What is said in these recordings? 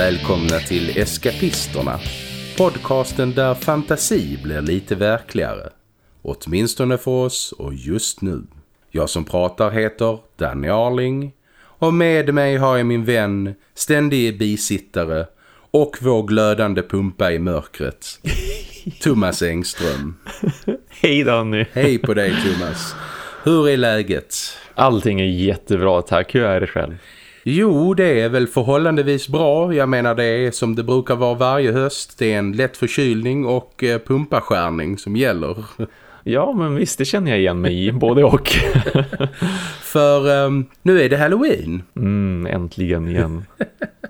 Välkomna till Eskapisterna. Podcasten där fantasi blir lite verkligare. Åtminstone för oss och just nu. Jag som pratar heter Danny Arling. Och med mig har jag min vän, ständige bisittare och vår glödande pumpa i mörkret. Thomas Engström. Hej Danny. Hej på dig Thomas. Hur är läget? Allting är jättebra, tack. Hur är det själv? Jo, det är väl förhållandevis bra. Jag menar det är som det brukar vara varje höst. Det är en lätt förkylning och eh, pumpaskärning som gäller. Ja, men visst, det känner jag igen mig i, både och. För um, nu är det Halloween. Mm, äntligen igen.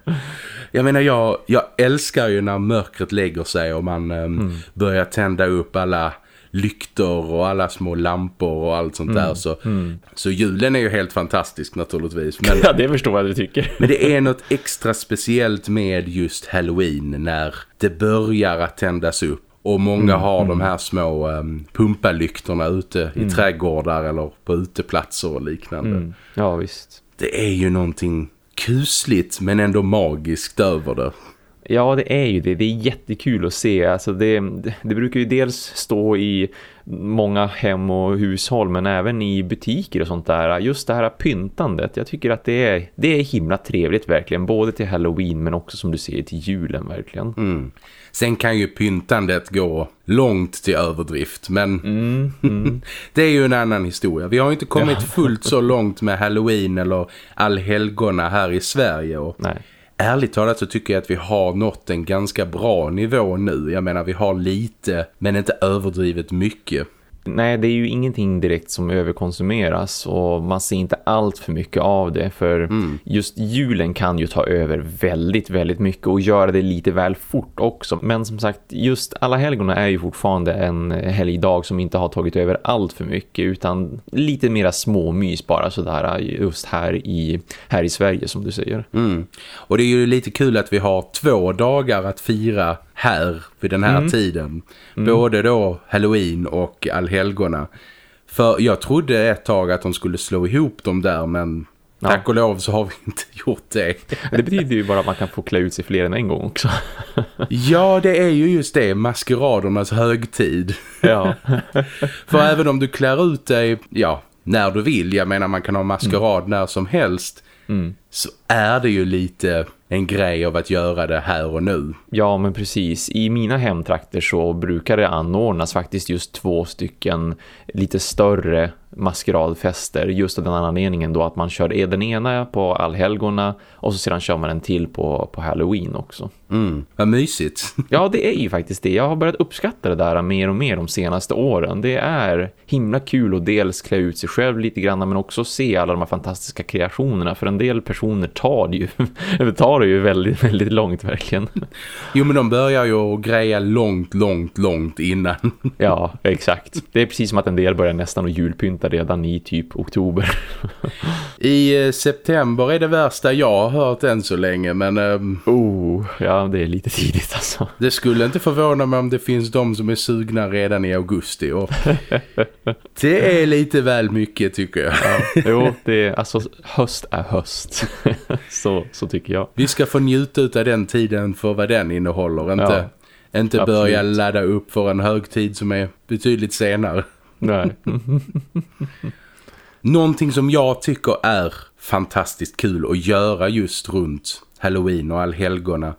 jag menar, jag, jag älskar ju när mörkret lägger sig och man um, mm. börjar tända upp alla lyktor och alla små lampor och allt sånt mm. där. Så, mm. så julen är ju helt fantastisk naturligtvis. Men, ja, det förstår jag du tycker. men det är något extra speciellt med just Halloween när det börjar att tändas upp. Och många mm, har mm. de här små um, pumpalyktorna ute i mm. trädgårdar eller på uteplatser och liknande. Mm. Ja, visst. Det är ju någonting kusligt men ändå magiskt över det. Ja, det är ju det. Det är jättekul att se. Alltså det, det brukar ju dels stå i många hem och hushåll men även i butiker och sånt där. Just det här pyntandet. Jag tycker att det är, det är himla trevligt verkligen. Både till Halloween men också som du ser till julen verkligen. Mm. Sen kan ju pyntandet gå långt till överdrift men mm, mm. det är ju en annan historia. Vi har ju inte kommit ja. fullt så långt med Halloween eller allhelgona här i Sverige och Nej ärligt talat så tycker jag att vi har nått en ganska bra nivå nu. Jag menar vi har lite men inte överdrivet mycket nej det är ju ingenting direkt som överkonsumeras och man ser inte allt för mycket av det för mm. just julen kan ju ta över väldigt, väldigt mycket och göra det lite väl fort också. Men som sagt, just alla helgorna är ju fortfarande en helgdag som inte har tagit över allt för mycket utan lite mera småmys bara sådär just här i, här i Sverige som du säger. Mm. Och det är ju lite kul att vi har två dagar att fira här vid den här mm. tiden. Mm. Både då Halloween och allhelgona. För jag trodde ett tag att de skulle slå ihop dem där men ja. tack och lov så har vi inte gjort det. Det betyder ju bara att man kan få klä ut sig fler än en gång också. ja, det är ju just det. Maskeradernas högtid. Ja. För även om du klär ut dig, ja, när du vill. Jag menar man kan ha maskerad mm. när som helst. Mm. Så är det ju lite en grej av att göra det här och nu. Ja, men precis. I mina hemtrakter så brukar det anordnas faktiskt just två stycken lite större maskeradfester just av den anledningen då att man kör den ena på allhelgorna och så sedan kör man en till på, på Halloween också. Mm, vad mysigt. ja, det är ju faktiskt det. Jag har börjat uppskatta det där mer och mer de senaste åren. Det är himla kul att dels klä ut sig själv lite grann men också se alla de här fantastiska kreationerna. För en del personer tar det ju, tar det ju väldigt, väldigt långt verkligen. Jo, men de börjar ju greja långt, långt, långt innan. ja, exakt. Det är precis som att en del börjar nästan att julpynta redan i typ oktober. I eh, september är det värsta jag har hört än så länge, men... Um... Oh, ja det är lite tidigt alltså. Det skulle inte förvåna mig om det finns de som är sugna redan i augusti. Och det är lite väl mycket tycker jag. Ja, jo, det är, alltså höst är höst. så, så tycker jag. Vi ska få njuta av den tiden för vad den innehåller. Inte, ja, inte börja ladda upp för en högtid som är betydligt senare. Nej. Någonting som jag tycker är fantastiskt kul att göra just runt Halloween och allhelgona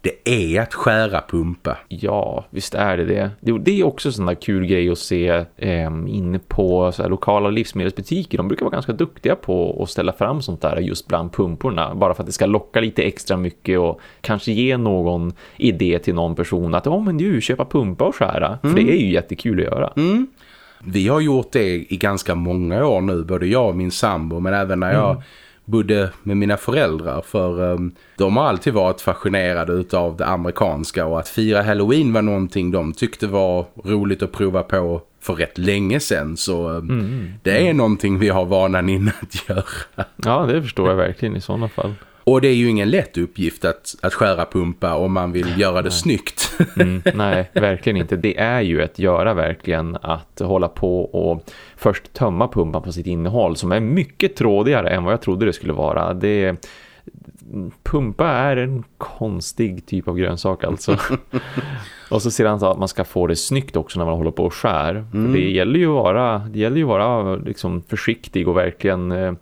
det är att skära pumpa. Ja, visst är det det. Det är också sån där kul grej att se eh, inne på lokala livsmedelsbutiker. De brukar vara ganska duktiga på att ställa fram sånt där just bland pumporna. Bara för att det ska locka lite extra mycket och kanske ge någon idé till någon person att oh, men du, köpa pumpa och skära. Mm. För det är ju jättekul att göra. Mm. Vi har gjort det i ganska många år nu, både jag och min sambo, men även när jag... Mm bodde med mina föräldrar för um, de har alltid varit fascinerade av det amerikanska och att fira Halloween var någonting de tyckte var roligt att prova på för rätt länge sedan så um, mm, det är mm. någonting vi har vanan innan att göra. Ja, det förstår jag verkligen i sådana fall. Och det är ju ingen lätt uppgift att, att skära pumpa om man vill göra det nej. snyggt. Mm, nej, verkligen inte. Det är ju att göra verkligen att hålla på och först tömma pumpan på sitt innehåll som är mycket trådigare än vad jag trodde det skulle vara. Det pumpa är en konstig typ av grönsak alltså. och så ser han så att man ska få det snyggt också när man håller på och skär. Mm. För det gäller ju att vara, det gäller ju vara liksom försiktig och verkligen eh,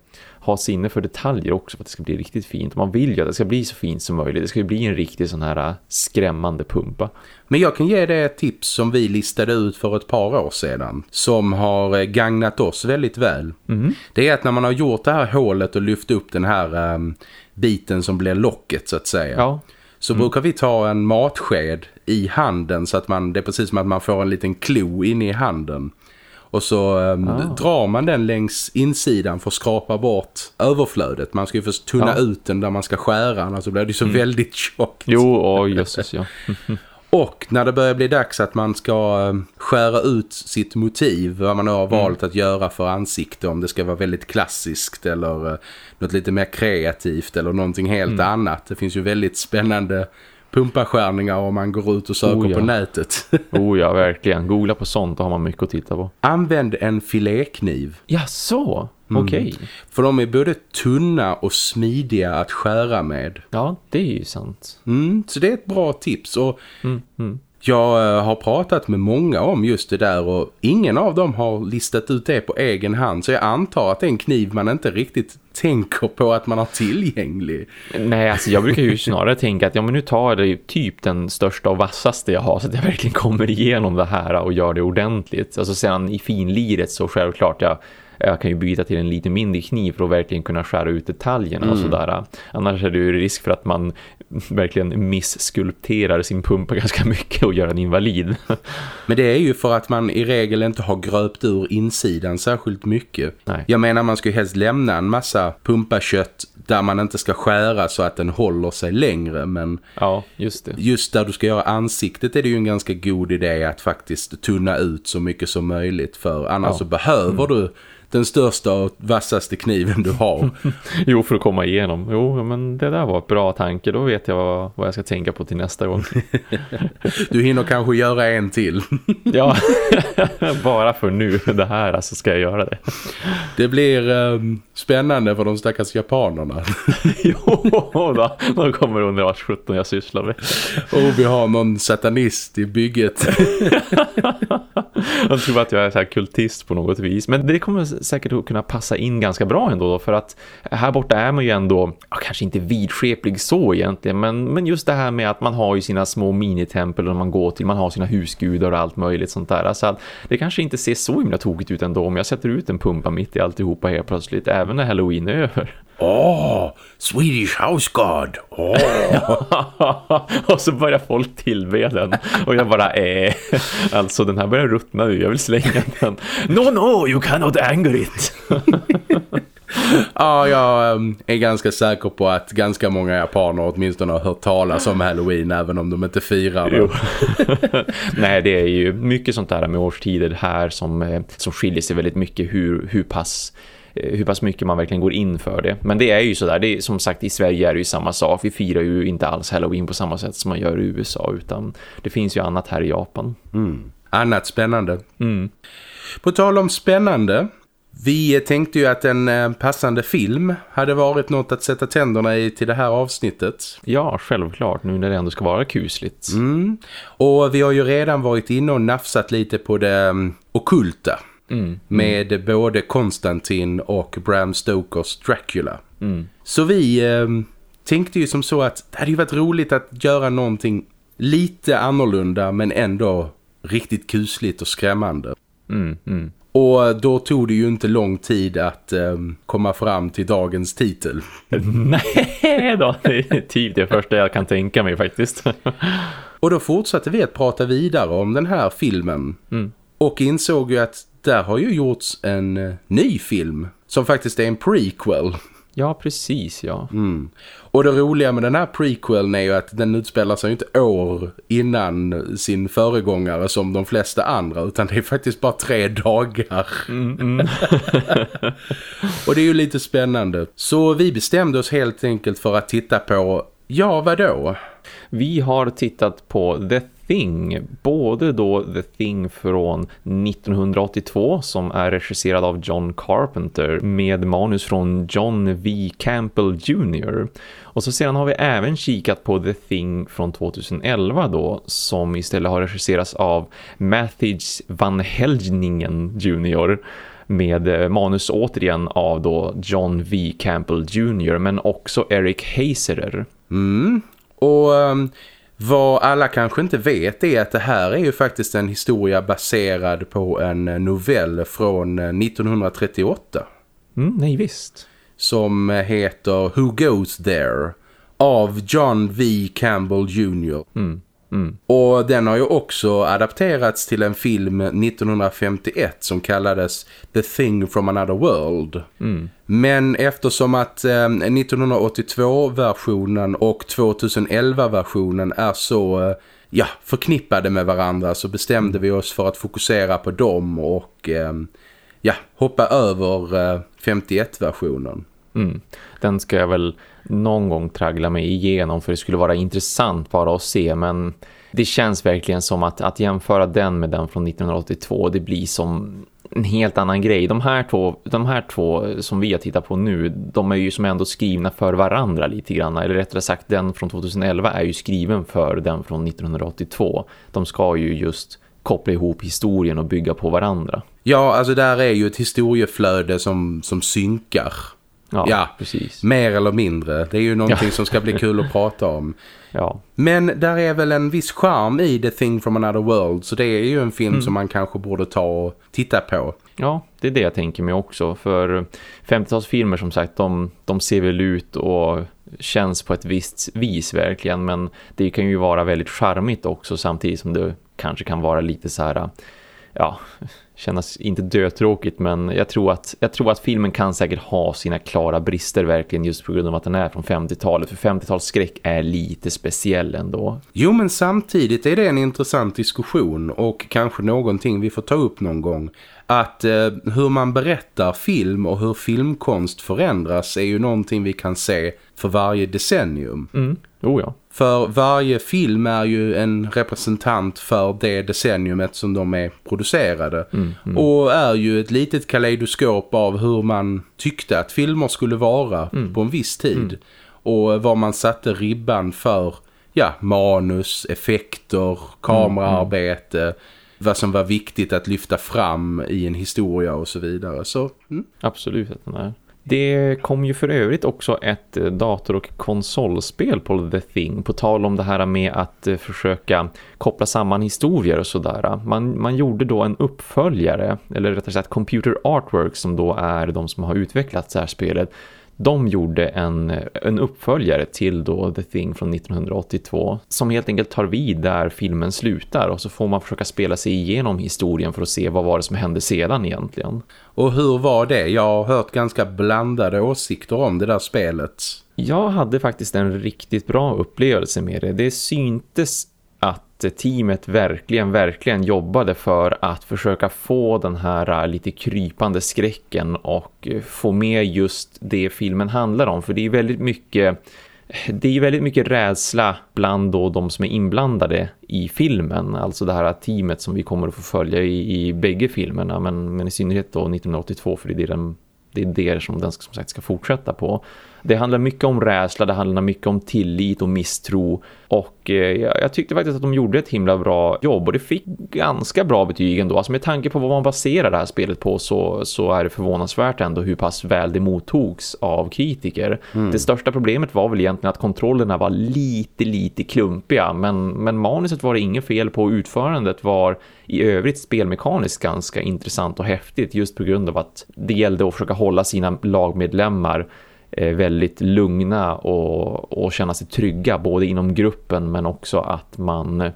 ha sinne för detaljer också för att det ska bli riktigt fint. Man vill ju att det ska bli så fint som möjligt. Det ska ju bli en riktig sån här äh, skrämmande pumpa. Men jag kan ge dig ett tips som vi listade ut för ett par år sedan. Som har äh, gagnat oss väldigt väl. Mm. Det är att när man har gjort det här hålet och lyft upp den här um, biten som blir locket så att säga. Ja. Så mm. brukar vi ta en matsked i handen så att man, det är precis som att man får en liten klo in i handen. Och så um, ah. drar man den längs insidan för att skrapa bort överflödet. Man ska ju först tunna ja. ut den där man ska skära annars så blir det så mm. väldigt tjockt. Jo, oh, jösses ja. Och när det börjar bli dags att man ska um, skära ut sitt motiv, vad man har valt mm. att göra för ansikte, om det ska vara väldigt klassiskt eller uh, något lite mer kreativt eller någonting helt mm. annat. Det finns ju väldigt spännande pumpaskärningar om man går ut och söker oh ja. på nätet. oh ja, verkligen. Googla på sånt, då har man mycket att titta på. Använd en filékniv. Ja, så. Mm. Okej. För de är både tunna och smidiga att skära med. Ja, det är ju sant. Mm, så det är ett bra tips. Och mm, mm. Jag eh, har pratat med många om just det där och ingen av dem har listat ut det på egen hand så jag antar att det är en kniv man inte riktigt tänker på att man har tillgänglig. Nej, alltså jag brukar ju snarare tänka att ja, men nu tar jag det typ den största och vassaste jag har så att jag verkligen kommer igenom det här och gör det ordentligt. Alltså sedan i finliret så självklart jag jag kan ju byta till en lite mindre kniv för att verkligen kunna skära ut detaljerna mm. och sådär. Annars är det ju risk för att man verkligen missskulpterar sin pumpa ganska mycket och gör den invalid. Men det är ju för att man i regel inte har gröpt ur insidan särskilt mycket. Nej. Jag menar man ska ju helst lämna en massa pumpakött där man inte ska skära så att den håller sig längre. Men ja, just, det. just där du ska göra ansiktet är det ju en ganska god idé att faktiskt tunna ut så mycket som möjligt. För annars ja. så behöver mm. du den största och vassaste kniven du har. jo, för att komma igenom. Jo, men det där var ett bra tanke. Då vet jag vad, vad jag ska tänka på till nästa gång. du hinner kanske göra en till. ja, bara för nu det här så alltså ska jag göra det. Det blir um, spännande för de stackars japanerna. jo, då, de kommer undra vad 17 jag sysslar med. Och vi har någon satanist i bygget. de tror att jag är så kultist på något vis. Men det kommer säkert kunna passa in ganska bra ändå då, för att här borta är man ju ändå ja, kanske inte vidskeplig så egentligen men, men just det här med att man har ju sina små minitempel och man går till, man har sina husgudar och allt möjligt sånt där så att det kanske inte ser så himla tokigt ut ändå om jag sätter ut en pumpa mitt i alltihopa helt plötsligt även när Halloween är över. Åh, oh, Swedish House God. Oh. och så börjar folk tillbe den. Och jag bara, eh. Alltså den här börjar ruttna nu, jag vill slänga den. No, no, you cannot anger it. ja, jag ehm, är ganska säker på att ganska många japaner åtminstone har hört talas om Halloween även om de inte firar det. Nej, det är ju mycket sånt där med årstider här som, eh, som skiljer sig väldigt mycket hur, hur pass Eh, hur pass mycket man verkligen går in för det. Men det är ju sådär, det är, som sagt i Sverige är det ju samma sak. Vi firar ju inte alls Halloween på samma sätt som man gör i USA utan det finns ju annat här i Japan. Mm. Annat spännande. Mm. På tal om spännande, vi tänkte ju att en eh, passande film hade varit något att sätta tänderna i till det här avsnittet. Ja, självklart, nu när det ändå ska vara kusligt. Mm. Och vi har ju redan varit inne och nafsat lite på det um, okulta. Mm. Med mm. både Konstantin och Bram Stokers Dracula. Mm. Så vi eh, tänkte ju som så att det hade ju varit roligt att göra någonting lite annorlunda men ändå riktigt kusligt och skrämmande. Mm, mm. Och då tog det ju inte lång tid att um, komma fram till dagens titel. Nej då, det är typ det första jag kan tänka mig faktiskt. och då fortsatte vi att prata vidare om den här filmen. Mm. Och insåg ju att där har ju gjorts en uh, ny film som faktiskt är en prequel. Ja, precis, ja. Mm. Och det roliga med den här prequelen är ju att den utspelar sig inte år innan sin föregångare som de flesta andra utan det är faktiskt bara tre dagar. Mm, mm. och det är ju lite spännande. Så vi bestämde oss helt enkelt för att titta på, ja vad då? Vi har tittat på The Thing. Både då The Thing från 1982 som är regisserad av John Carpenter med manus från John V. Campbell Jr. Och så sedan har vi även kikat på The Thing från 2011 då som istället har regisserats av Matthews Van Helgningen Jr med eh, manus återigen av då John V. Campbell Jr. men också Eric Haserer. Mm. Och um, vad alla kanske inte vet är att det här är ju faktiskt en historia baserad på en novell från 1938. Eh, mm, nej visst. Som heter Who Goes There av John V. Campbell Jr. Mm. Mm. Och den har ju också adapterats till en film 1951 som kallades The Thing from Another World. Mm. Men eftersom att eh, 1982-versionen och 2011-versionen är så eh, ja, förknippade med varandra så bestämde vi oss för att fokusera på dem och eh, ja, hoppa över 51-versionen. Mm. Den ska jag väl någon gång traggla mig igenom för det skulle vara intressant bara att se men det känns verkligen som att, att jämföra den med den från 1982 det blir som en helt annan grej. De här, två, de här två som vi har tittat på nu, de är ju som ändå skrivna för varandra lite grann. Eller rättare sagt, den från 2011 är ju skriven för den från 1982. De ska ju just koppla ihop historien och bygga på varandra. Ja, alltså där är ju ett historieflöde som, som synkar. Ja, ja, precis. Mer eller mindre. Det är ju någonting ja. som ska bli kul att prata om. Ja. Men där är väl en viss charm i The Thing from Another World. Så det är ju en film mm. som man kanske borde ta och titta på. Ja, det är det jag tänker mig också. För 50-talsfilmer som sagt, de, de ser väl ut och känns på ett visst vis verkligen. Men det kan ju vara väldigt charmigt också samtidigt som det kanske kan vara lite så här ja, kännas inte dötråkigt men jag tror, att, jag tror att filmen kan säkert ha sina klara brister verkligen just på grund av att den är från 50-talet. För 50-talsskräck är lite speciell ändå. Jo men samtidigt är det en intressant diskussion och kanske någonting vi får ta upp någon gång. Att eh, hur man berättar film och hur filmkonst förändras är ju någonting vi kan se för varje decennium. Mm. Oh ja. För varje film är ju en representant för det decenniumet som de är producerade. Mm, mm. Och är ju ett litet kaleidoskop av hur man tyckte att filmer skulle vara mm. på en viss tid. Mm. Och vad man satte ribban för ja, manus, effekter, kameraarbete, mm, mm. vad som var viktigt att lyfta fram i en historia och så vidare. Så, Absolut att den är. Det kom ju för övrigt också ett eh, dator- och konsolspel på The Thing på tal om det här med att eh, försöka koppla samman historier och sådär. Man, man gjorde då en uppföljare, eller rättare sagt Computer Artworks som då är de som har utvecklat det här spelet de gjorde en, en uppföljare till då The Thing från 1982 som helt enkelt tar vid där filmen slutar och så får man försöka spela sig igenom historien för att se vad var det som hände sedan egentligen. Och hur var det? Jag har hört ganska blandade åsikter om det där spelet. Jag hade faktiskt en riktigt bra upplevelse med det. Det syntes teamet verkligen, verkligen jobbade för att försöka få den här eh, lite krypande skräcken och eh, få med just det filmen handlar om. För det är väldigt mycket eh, det är väldigt mycket rädsla bland då de som är inblandade i filmen. Alltså det här teamet som vi kommer att få följa i, i bägge filmerna. Men, men i synnerhet då 1982 för det är, den, det är det som den som sagt ska fortsätta på. Det handlar mycket om rädsla, det handlar mycket om tillit och misstro. Och eh, jag tyckte faktiskt att de gjorde ett himla bra jobb och det fick ganska bra betyg ändå. Alltså med tanke på vad man baserar det här spelet på så, så är det förvånansvärt ändå hur pass väl det mottogs av kritiker. Mm. Det största problemet var väl egentligen att kontrollerna var lite, lite klumpiga. Men, men manuset var det inget fel på. Utförandet var i övrigt spelmekaniskt ganska intressant och häftigt just på grund av att det gällde att försöka hålla sina lagmedlemmar väldigt lugna och, och känna sig trygga både inom gruppen men också att man eh,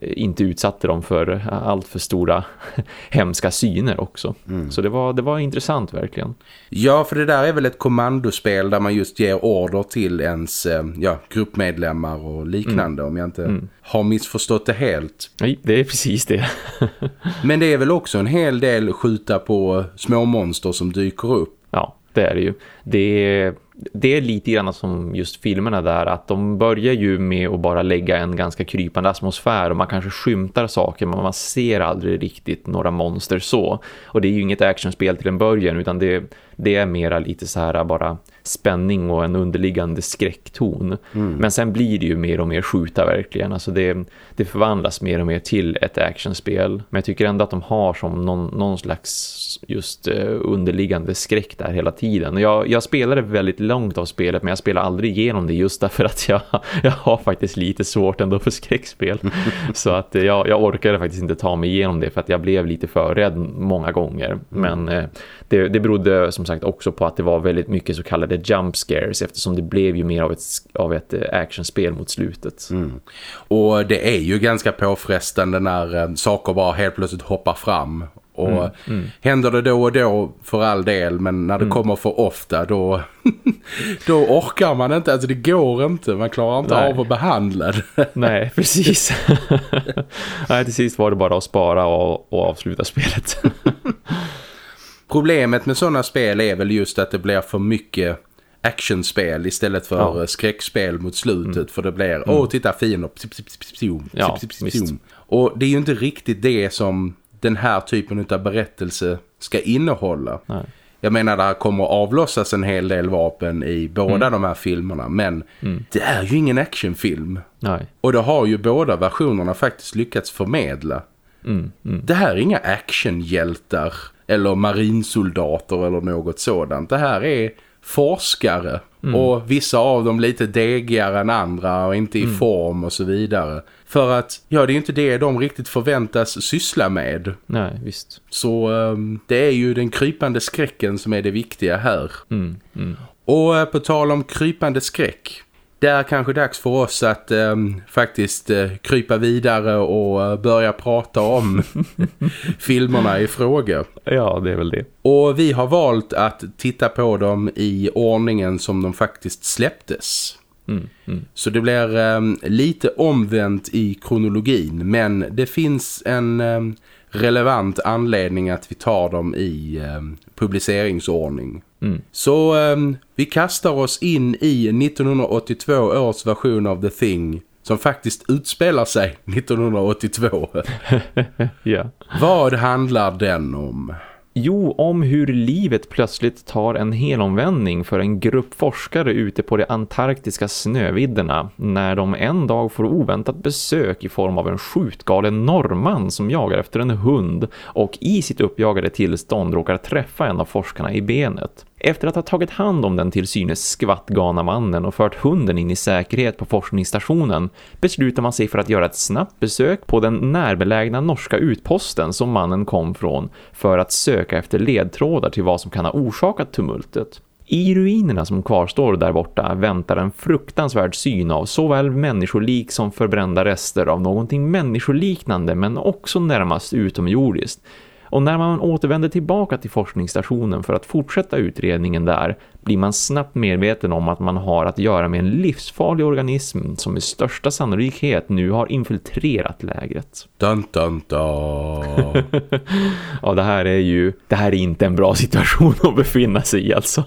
inte utsatte dem för allt för stora hemska syner också. Mm. Så det var, det var intressant verkligen. Ja, för det där är väl ett kommandospel där man just ger order till ens eh, ja, gruppmedlemmar och liknande mm. om jag inte mm. har missförstått det helt. Nej, det är precis det. Men det är väl också en hel del skjuta på små monster som dyker upp. Det är det ju. Det det är lite grann som just filmerna där att de börjar ju med att bara lägga en ganska krypande atmosfär och man kanske skymtar saker men man ser aldrig riktigt några monster så. Och det är ju inget actionspel till en början utan det, det är mera lite så här bara spänning och en underliggande skräckton. Mm. Men sen blir det ju mer och mer skjuta verkligen. Alltså det, det förvandlas mer och mer till ett actionspel. Men jag tycker ändå att de har som någon, någon slags just uh, underliggande skräck där hela tiden. Jag, jag spelade väldigt långt av spelet men jag spelar aldrig igenom det just därför att jag, jag har faktiskt lite svårt ändå för skräckspel. Så att uh, jag, jag orkade faktiskt inte ta mig igenom det för att jag blev lite för rädd många gånger. Mm. Men uh, det, det berodde som sagt också på att det var väldigt mycket så kallade jump scares eftersom det blev ju mer av ett, av ett actionspel mot slutet. Mm. Och det är ju ganska påfrestande när saker bara helt plötsligt hoppar fram och mm, mm. händer det då och då för all del men när det mm. kommer för ofta då, då orkar man inte, alltså det går inte, man klarar inte Nej. av att behandla det. Nej, precis. Nej, till sist var det bara att spara och, och avsluta spelet. Problemet med sådana spel är väl just att det blir för mycket actionspel istället för ja. skräckspel mot slutet mm. för det blir, mm. åh titta ja, och det är ju inte riktigt det som den här typen av berättelse ska innehålla. Nej. Jag menar, det kommer att avlossas en hel del vapen i båda mm. de här filmerna. Men mm. det är ju ingen actionfilm. Nej. Och det har ju båda versionerna faktiskt lyckats förmedla. Mm. mm. Det här är inga actionhjältar eller marinsoldater eller något sådant. Det här är forskare. Mm. Och vissa av dem lite degigare än andra och inte i mm. form och så vidare. För att, ja det är inte det de riktigt förväntas syssla med. Nej, visst. Så um, det är ju den krypande skräcken som är det viktiga här. Mm, mm. Och uh, på tal om krypande skräck. Det är kanske dags för oss att um, faktiskt uh, krypa vidare och uh, börja prata om filmerna i fråga. Ja, det är väl det. Och vi har valt att titta på dem i ordningen som de faktiskt släpptes. Mm, mm. Så det blir um, lite omvänt i kronologin men det finns en um, relevant anledning att vi tar dem i um, publiceringsordning. Mm. Så vi kastar oss in i 1982 års version av The Thing som faktiskt utspelar sig 1982. yeah. Vad handlar den om? Jo, om hur livet plötsligt tar en helomvändning för en grupp forskare ute på de antarktiska snövidderna när de en dag får oväntat besök i form av en skjutgalen norrman som jagar efter en hund och i sitt uppjagade tillstånd råkar träffa en av forskarna i benet. Efter att ha tagit hand om den till synes skvattgana mannen och fört hunden in i säkerhet på forskningsstationen beslutar man sig för att göra ett snabbt besök på den närbelägna norska utposten som mannen kom från för att söka efter ledtrådar till vad som kan ha orsakat tumultet. I ruinerna som kvarstår där borta väntar en fruktansvärd syn av såväl människolik som förbrända rester av någonting människoliknande men också närmast utomjordiskt och när man återvänder tillbaka till forskningsstationen för att fortsätta utredningen där blir man snabbt medveten om att man har att göra med en livsfarlig organism som med största sannolikhet nu har infiltrerat lägret. Dun, dun, dun. ja, det här är ju det här är inte en bra situation att befinna sig i alltså.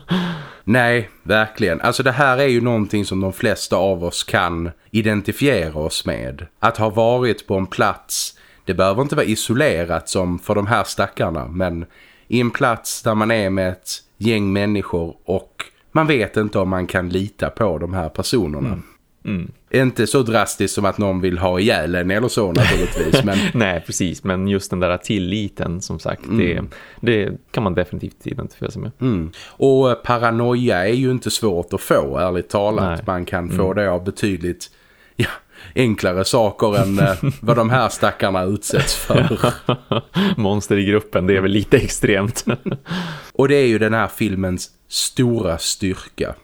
Nej, verkligen. Alltså det här är ju någonting som de flesta av oss kan identifiera oss med. Att ha varit på en plats det behöver inte vara isolerat som för de här stackarna men i en plats där man är med ett gäng människor och man vet inte om man kan lita på de här personerna. Mm. Mm. Inte så drastiskt som att någon vill ha ihjäl en eller så naturligtvis. Men... Nej, precis. Men just den där tilliten som sagt, mm. det, det, kan man definitivt identifiera sig med. Mm. Och paranoia är ju inte svårt att få, ärligt talat. Nej. Man kan få mm. det av betydligt enklare saker än eh, vad de här stackarna utsätts för. Monster i gruppen, det är väl lite extremt. och det är ju den här filmens stora styrka.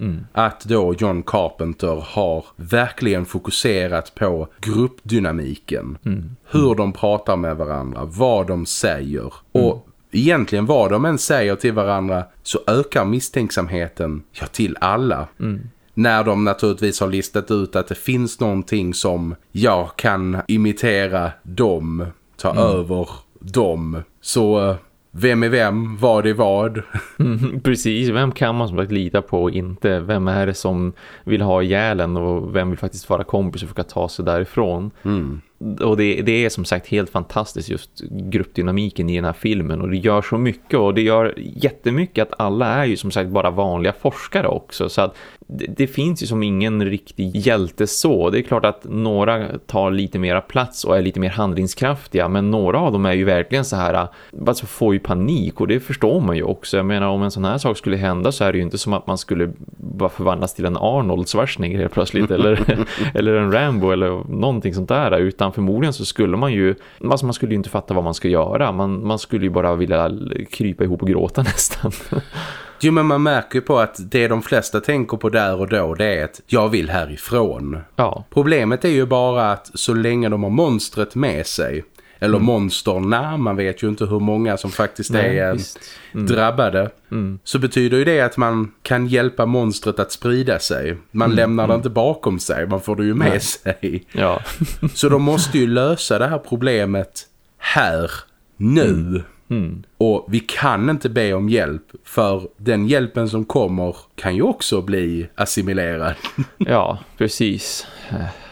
Mm. Att då John Carpenter har verkligen fokuserat på gruppdynamiken. Mm. Hur de pratar med varandra, vad de säger. Mm. Och egentligen vad de än säger till varandra så ökar misstänksamheten ja, till alla. Mm. När de naturligtvis har listat ut att det finns någonting som jag kan imitera dem, ta mm. över dem. Så vem är vem, vad är vad. Mm, precis, vem kan man som sagt lita på och inte? Vem är det som vill ha ihjälen och vem vill faktiskt vara kompis och försöka ta sig därifrån? Mm. Och det, det, är som sagt helt fantastiskt just gruppdynamiken i den här filmen och det gör så mycket och det gör jättemycket att alla är ju som sagt bara vanliga forskare också så att det, det finns ju som ingen riktig hjälte så. Det är klart att några tar lite mera plats och är lite mer handlingskraftiga men några av dem är ju verkligen så här alltså får ju panik och det förstår man ju också. Jag menar om en sån här sak skulle hända så är det ju inte som att man skulle bara förvandlas till en Arnold Schwarzenegger helt plötsligt eller, eller en Rambo eller någonting sånt där utan förmodligen så skulle man ju alltså man skulle ju inte fatta vad man ska göra. Man, man skulle ju bara vilja krypa ihop och gråta nästan. Jo men man märker ju på att det de flesta tänker på där och då det är att jag vill härifrån. Ja. Problemet är ju bara att så länge de har monstret med sig eller mm. monsterna, man vet ju inte hur många som faktiskt Nej, är mm. drabbade. Mm. Så betyder ju det att man kan hjälpa monstret att sprida sig. Man mm. lämnar det mm. inte bakom sig, man får det ju med Nej. sig. Ja. så de måste ju lösa det här problemet här, nu. Mm. Och vi kan inte be om hjälp för den hjälpen som kommer kan ju också bli assimilerad. ja, precis.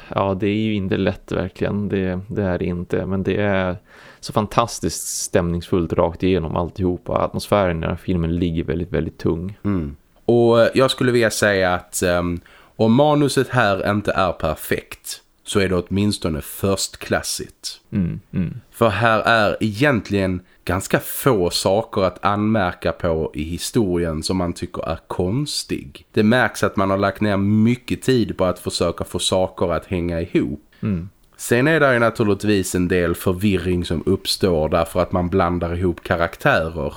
Ja, det är ju inte lätt verkligen. Det, det är det inte. Men det är så fantastiskt stämningsfullt rakt igenom alltihopa. Atmosfären i den här filmen ligger väldigt, väldigt tung. Mm. Och jag skulle vilja säga att um, om manuset här inte är perfekt så är det åtminstone förstklassigt. Mm, mm. För här är egentligen ganska få saker att anmärka på i historien som man tycker är konstig. Det märks att man har lagt ner mycket tid på att försöka få saker att hänga ihop. Mm. Sen är det ju naturligtvis en del förvirring som uppstår därför att man blandar ihop karaktärer.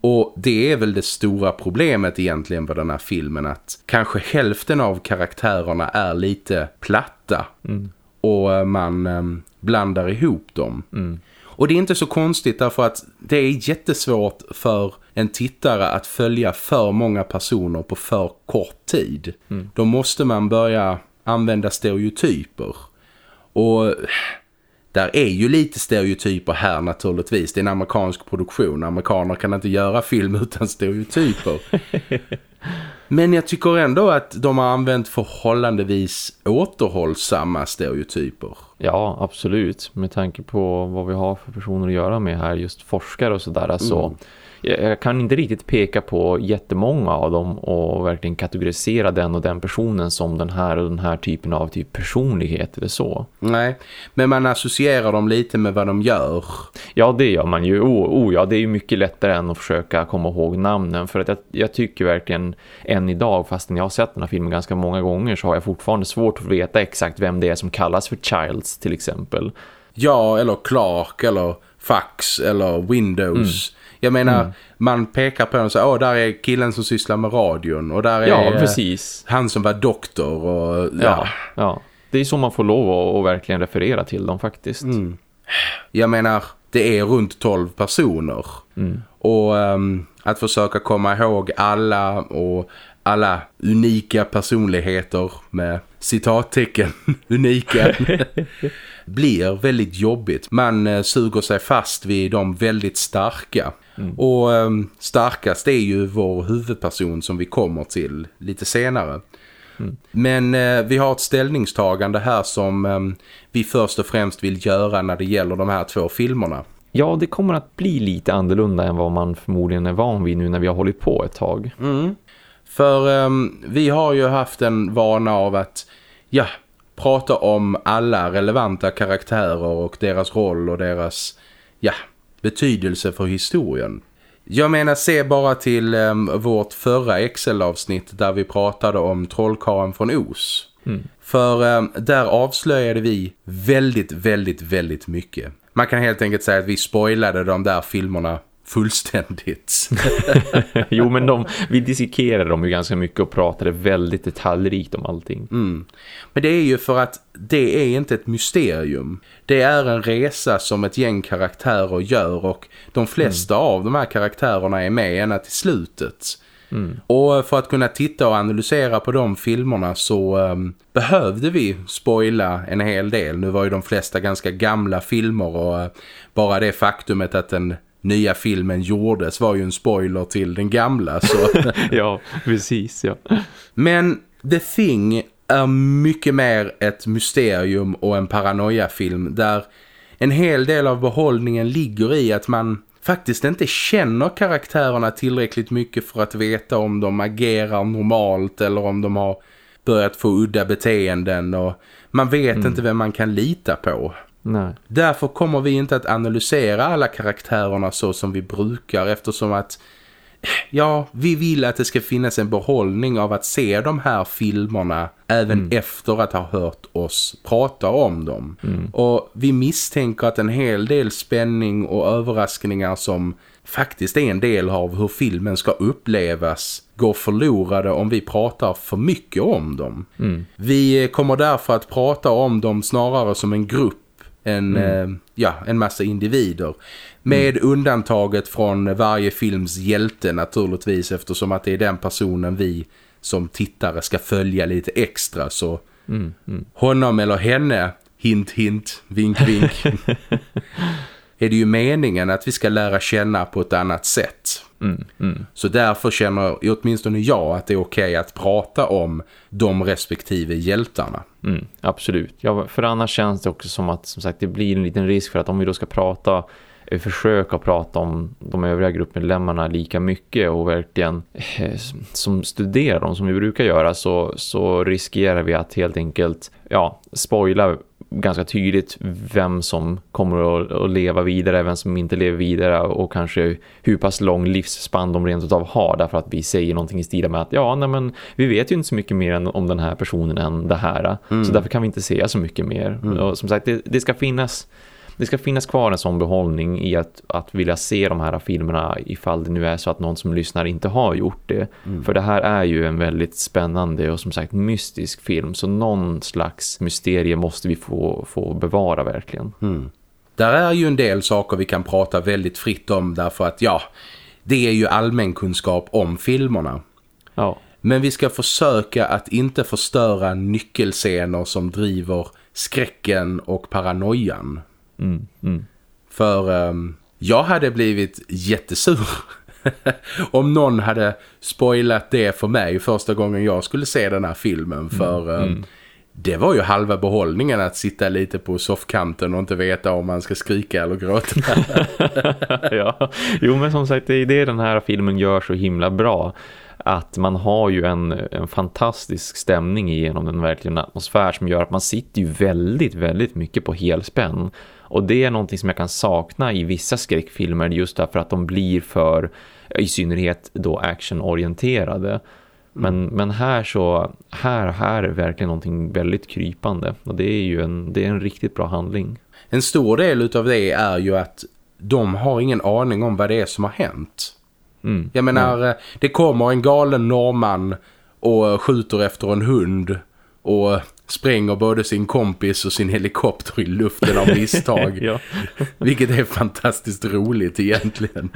Och det är väl det stora problemet egentligen på den här filmen att kanske hälften av karaktärerna är lite platta. Mm. Och man um, blandar ihop dem. Mm. Och det är inte så konstigt därför att det är jättesvårt för en tittare att följa för många personer på för kort tid. Mm. Då måste man börja använda stereotyper. Och där är ju lite stereotyper här naturligtvis. Det är en amerikansk produktion. Amerikaner kan inte göra film utan stereotyper. Men jag tycker ändå att de har använt förhållandevis återhållsamma stereotyper. Ja, absolut. Med tanke på vad vi har för personer att göra med här, just forskare och sådär. mm. så jag kan inte riktigt peka på jättemånga av dem och verkligen kategorisera den och den personen som den här och den här typen av typ personlighet eller så. Nej, men man associerar dem lite med vad de gör. Ja, det gör man ju. Oh, oh ja, det är ju mycket lättare än att försöka komma ihåg namnen. För att jag, jag tycker verkligen än idag, fastän jag har sett den här filmen ganska många gånger så har jag fortfarande svårt att veta exakt vem det är som kallas för Childs till exempel. Ja, eller Clark, eller Fax, eller Windows. Mm. Jag menar, mm. man pekar på en så åh där är killen som sysslar med radion och där är ja, precis. han som var doktor och ja. ja. ja. Det är så man får lov att, verkligen referera till dem faktiskt. Mm. Jag menar, det är runt 12 personer. Mm. Och um, att försöka komma ihåg alla och alla unika personligheter med citattecken unika blir väldigt jobbigt. Man uh, suger sig fast vid de väldigt starka. Mm. Och um, starkast är ju vår huvudperson som vi kommer till lite senare. Mm. Men uh, vi har ett ställningstagande här som um, vi först och främst vill göra när det gäller de här två filmerna. Ja, det kommer att bli lite annorlunda än vad man förmodligen är van vid nu när vi har hållit på ett tag. Mm. För um, vi har ju haft en vana av att ja, prata om alla relevanta karaktärer och deras roll och deras ja, betydelse för historien. Jag menar, se bara till um, vårt förra Excel-avsnitt där vi pratade om trollkaren från Os. Mm. För um, där avslöjade vi väldigt, väldigt, väldigt mycket. Man kan helt enkelt säga att vi spoilade de där filmerna fullständigt. jo, men de, vi dissekerade dem ju ganska mycket och pratade väldigt detaljrikt om allting. Mm. Men det är ju för att det är inte ett mysterium. Det är en resa som ett gäng karaktärer gör och de flesta mm. av de här karaktärerna är med ända till slutet. Mm. Och för att kunna titta och analysera på de filmerna så um, behövde vi spoila en hel del. Nu var ju de flesta ganska gamla filmer och uh, bara det faktumet att en nya filmen gjordes var ju en spoiler till den gamla. Så. ja, precis. Ja. Men The Thing är mycket mer ett mysterium och en paranoia-film där en hel del av behållningen ligger i att man faktiskt inte känner karaktärerna tillräckligt mycket för att veta om de agerar normalt eller om de har börjat få udda beteenden och man vet mm. inte vem man kan lita på. Nej. Därför kommer vi inte att analysera alla karaktärerna så som vi brukar eftersom att ja, vi vill att det ska finnas en behållning av att se de här filmerna även mm. efter att ha hört oss prata om dem. Mm. Och vi misstänker att en hel del spänning och överraskningar som faktiskt är en del av hur filmen ska upplevas går förlorade om vi pratar för mycket om dem. Mm. Vi kommer därför att prata om dem snarare som en grupp en, mm. eh, ja, en massa individer. Med mm. undantaget från varje films hjälte naturligtvis eftersom att det är den personen vi som tittare ska följa lite extra. Så mm. mm. honom eller henne, hint hint, vink vink. är det ju meningen att vi ska lära känna på ett annat sätt. Mm, mm. Så därför känner åtminstone jag att det är okej okay att prata om de respektive hjältarna. Mm, absolut. Ja, för annars känns det också som att som sagt, det blir en liten risk för att om vi då ska prata eh, försöka prata om de övriga gruppmedlemmarna lika mycket och verkligen eh, som studerar dem som vi brukar göra så, så riskerar vi att helt enkelt ja, spoila ganska tydligt vem som kommer att, leva vidare, vem som inte lever vidare och kanske hur pass lång livsspann de rent utav har därför att vi säger någonting i stil med att ja, nej men vi vet ju inte så mycket mer om den här personen än det här. Mm. Så därför kan vi inte säga så mycket mer. Mm. Och som sagt, det, det ska finnas det ska finnas kvar en sån behållning i att, att vilja se de här filmerna ifall det nu är så att någon som lyssnar inte har gjort det. Mm. För det här är ju en väldigt spännande och som sagt mystisk film. Så någon slags mysterie måste vi få, få bevara verkligen. Mm. Där är ju en del saker vi kan prata väldigt fritt om därför att ja, det är ju allmänkunskap om filmerna. Ja. Men vi ska försöka att inte förstöra nyckelscener som driver skräcken och paranoian. Mm, mm. För um, jag hade blivit jättesur om någon hade spoilat det för mig första gången jag skulle se den här filmen. Mm, för um, det var ju halva behållningen att sitta lite på soffkanten och inte veta om man ska skrika eller gråta. ja, jo men som sagt det är det den här filmen gör så himla bra att man har ju en, en fantastisk stämning genom den verkligen atmosfär som gör att man sitter ju väldigt, väldigt mycket på helspänn. Och det är någonting som jag kan sakna i vissa skräckfilmer just därför att de blir för, i synnerhet då actionorienterade. Men, mm. men här så här, här är verkligen någonting väldigt krypande och det är ju en, det är en riktigt bra handling. En stor del av det är ju att de har ingen aning om vad det är som har hänt. Mm. Jag menar, mm. det kommer en galen norrman och skjuter efter en hund och spränger både sin kompis och sin helikopter i luften av misstag. ja. Vilket är fantastiskt roligt egentligen.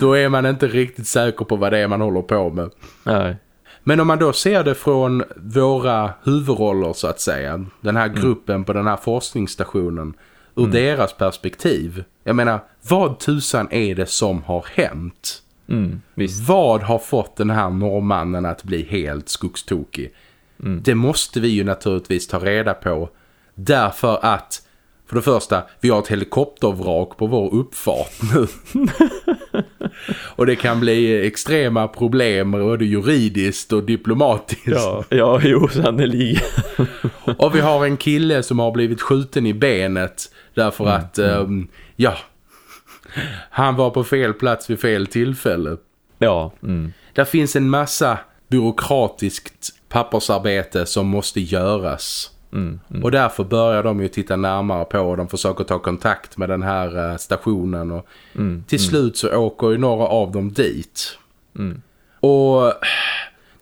då är man inte riktigt säker på vad det är man håller på med. Nej. Men om man då ser det från våra huvudroller så att säga. Den här mm. gruppen mm. på den här forskningsstationen. Ur mm. deras perspektiv. Jag menar, vad tusan är det som har hänt? Mm, vad har fått den här norrmannen att bli helt skogstokig? Mm. Det måste vi ju naturligtvis ta reda på. Därför att, för det första, vi har ett helikoptervrak på vår uppfart nu. och det kan bli extrema problem både juridiskt och diplomatiskt. Ja, ja jo, sannolikt. och vi har en kille som har blivit skjuten i benet därför mm, att. Um, ja, han var på fel plats vid fel tillfälle. Ja. Mm. Där finns en massa byråkratiskt pappersarbete som måste göras. Mm, mm. Och därför börjar de ju titta närmare på och de försöker ta kontakt med den här uh, stationen och mm, till mm. slut så åker ju några av dem dit. Mm. Och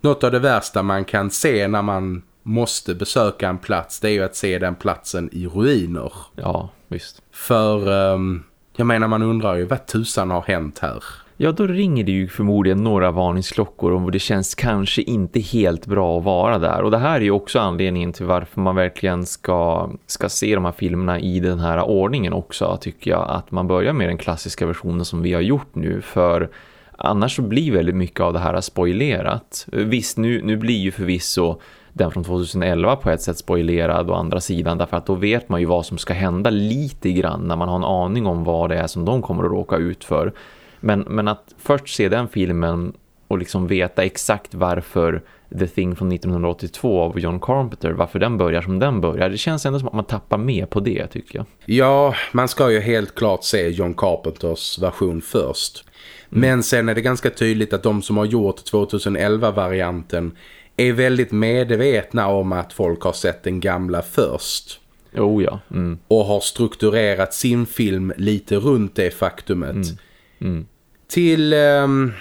något av det värsta man kan se när man måste besöka en plats det är ju att se den platsen i ruiner. Ja, visst. För um, jag menar man undrar ju vad tusan har hänt här. Ja, då ringer det ju förmodligen några varningsklockor om det känns kanske inte helt bra att vara där. Och det här är ju också anledningen till varför man verkligen ska, ska se de här filmerna i den här ordningen också, tycker jag. Att man börjar med den klassiska versionen som vi har gjort nu, för annars så blir väldigt mycket av det här spoilerat. Visst, nu, nu blir ju förvisso den från 2011 på ett sätt spoilerad och andra sidan därför att då vet man ju vad som ska hända lite grann när man har en aning om vad det är som de kommer att råka ut för. Men, men att först se den filmen och liksom veta exakt varför The Thing från 1982 av John Carpenter, varför den börjar som den börjar. Det känns ändå som att man tappar med på det tycker jag. Ja, man ska ju helt klart se John Carpenters version först. Mm. Men sen är det ganska tydligt att de som har gjort 2011-varianten är väldigt medvetna om att folk har sett den gamla först. Oh ja. Mm. Och har strukturerat sin film lite runt det faktumet. Mm. Mm. Till um,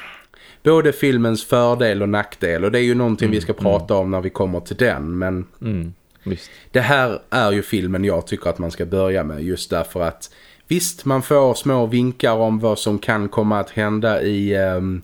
både filmens fördel och nackdel. Och det är ju någonting mm. vi ska prata om när vi kommer till den. Men mm. det här är ju filmen jag tycker att man ska börja med. Just därför att visst, man får små vinkar om vad som kan komma att hända i um,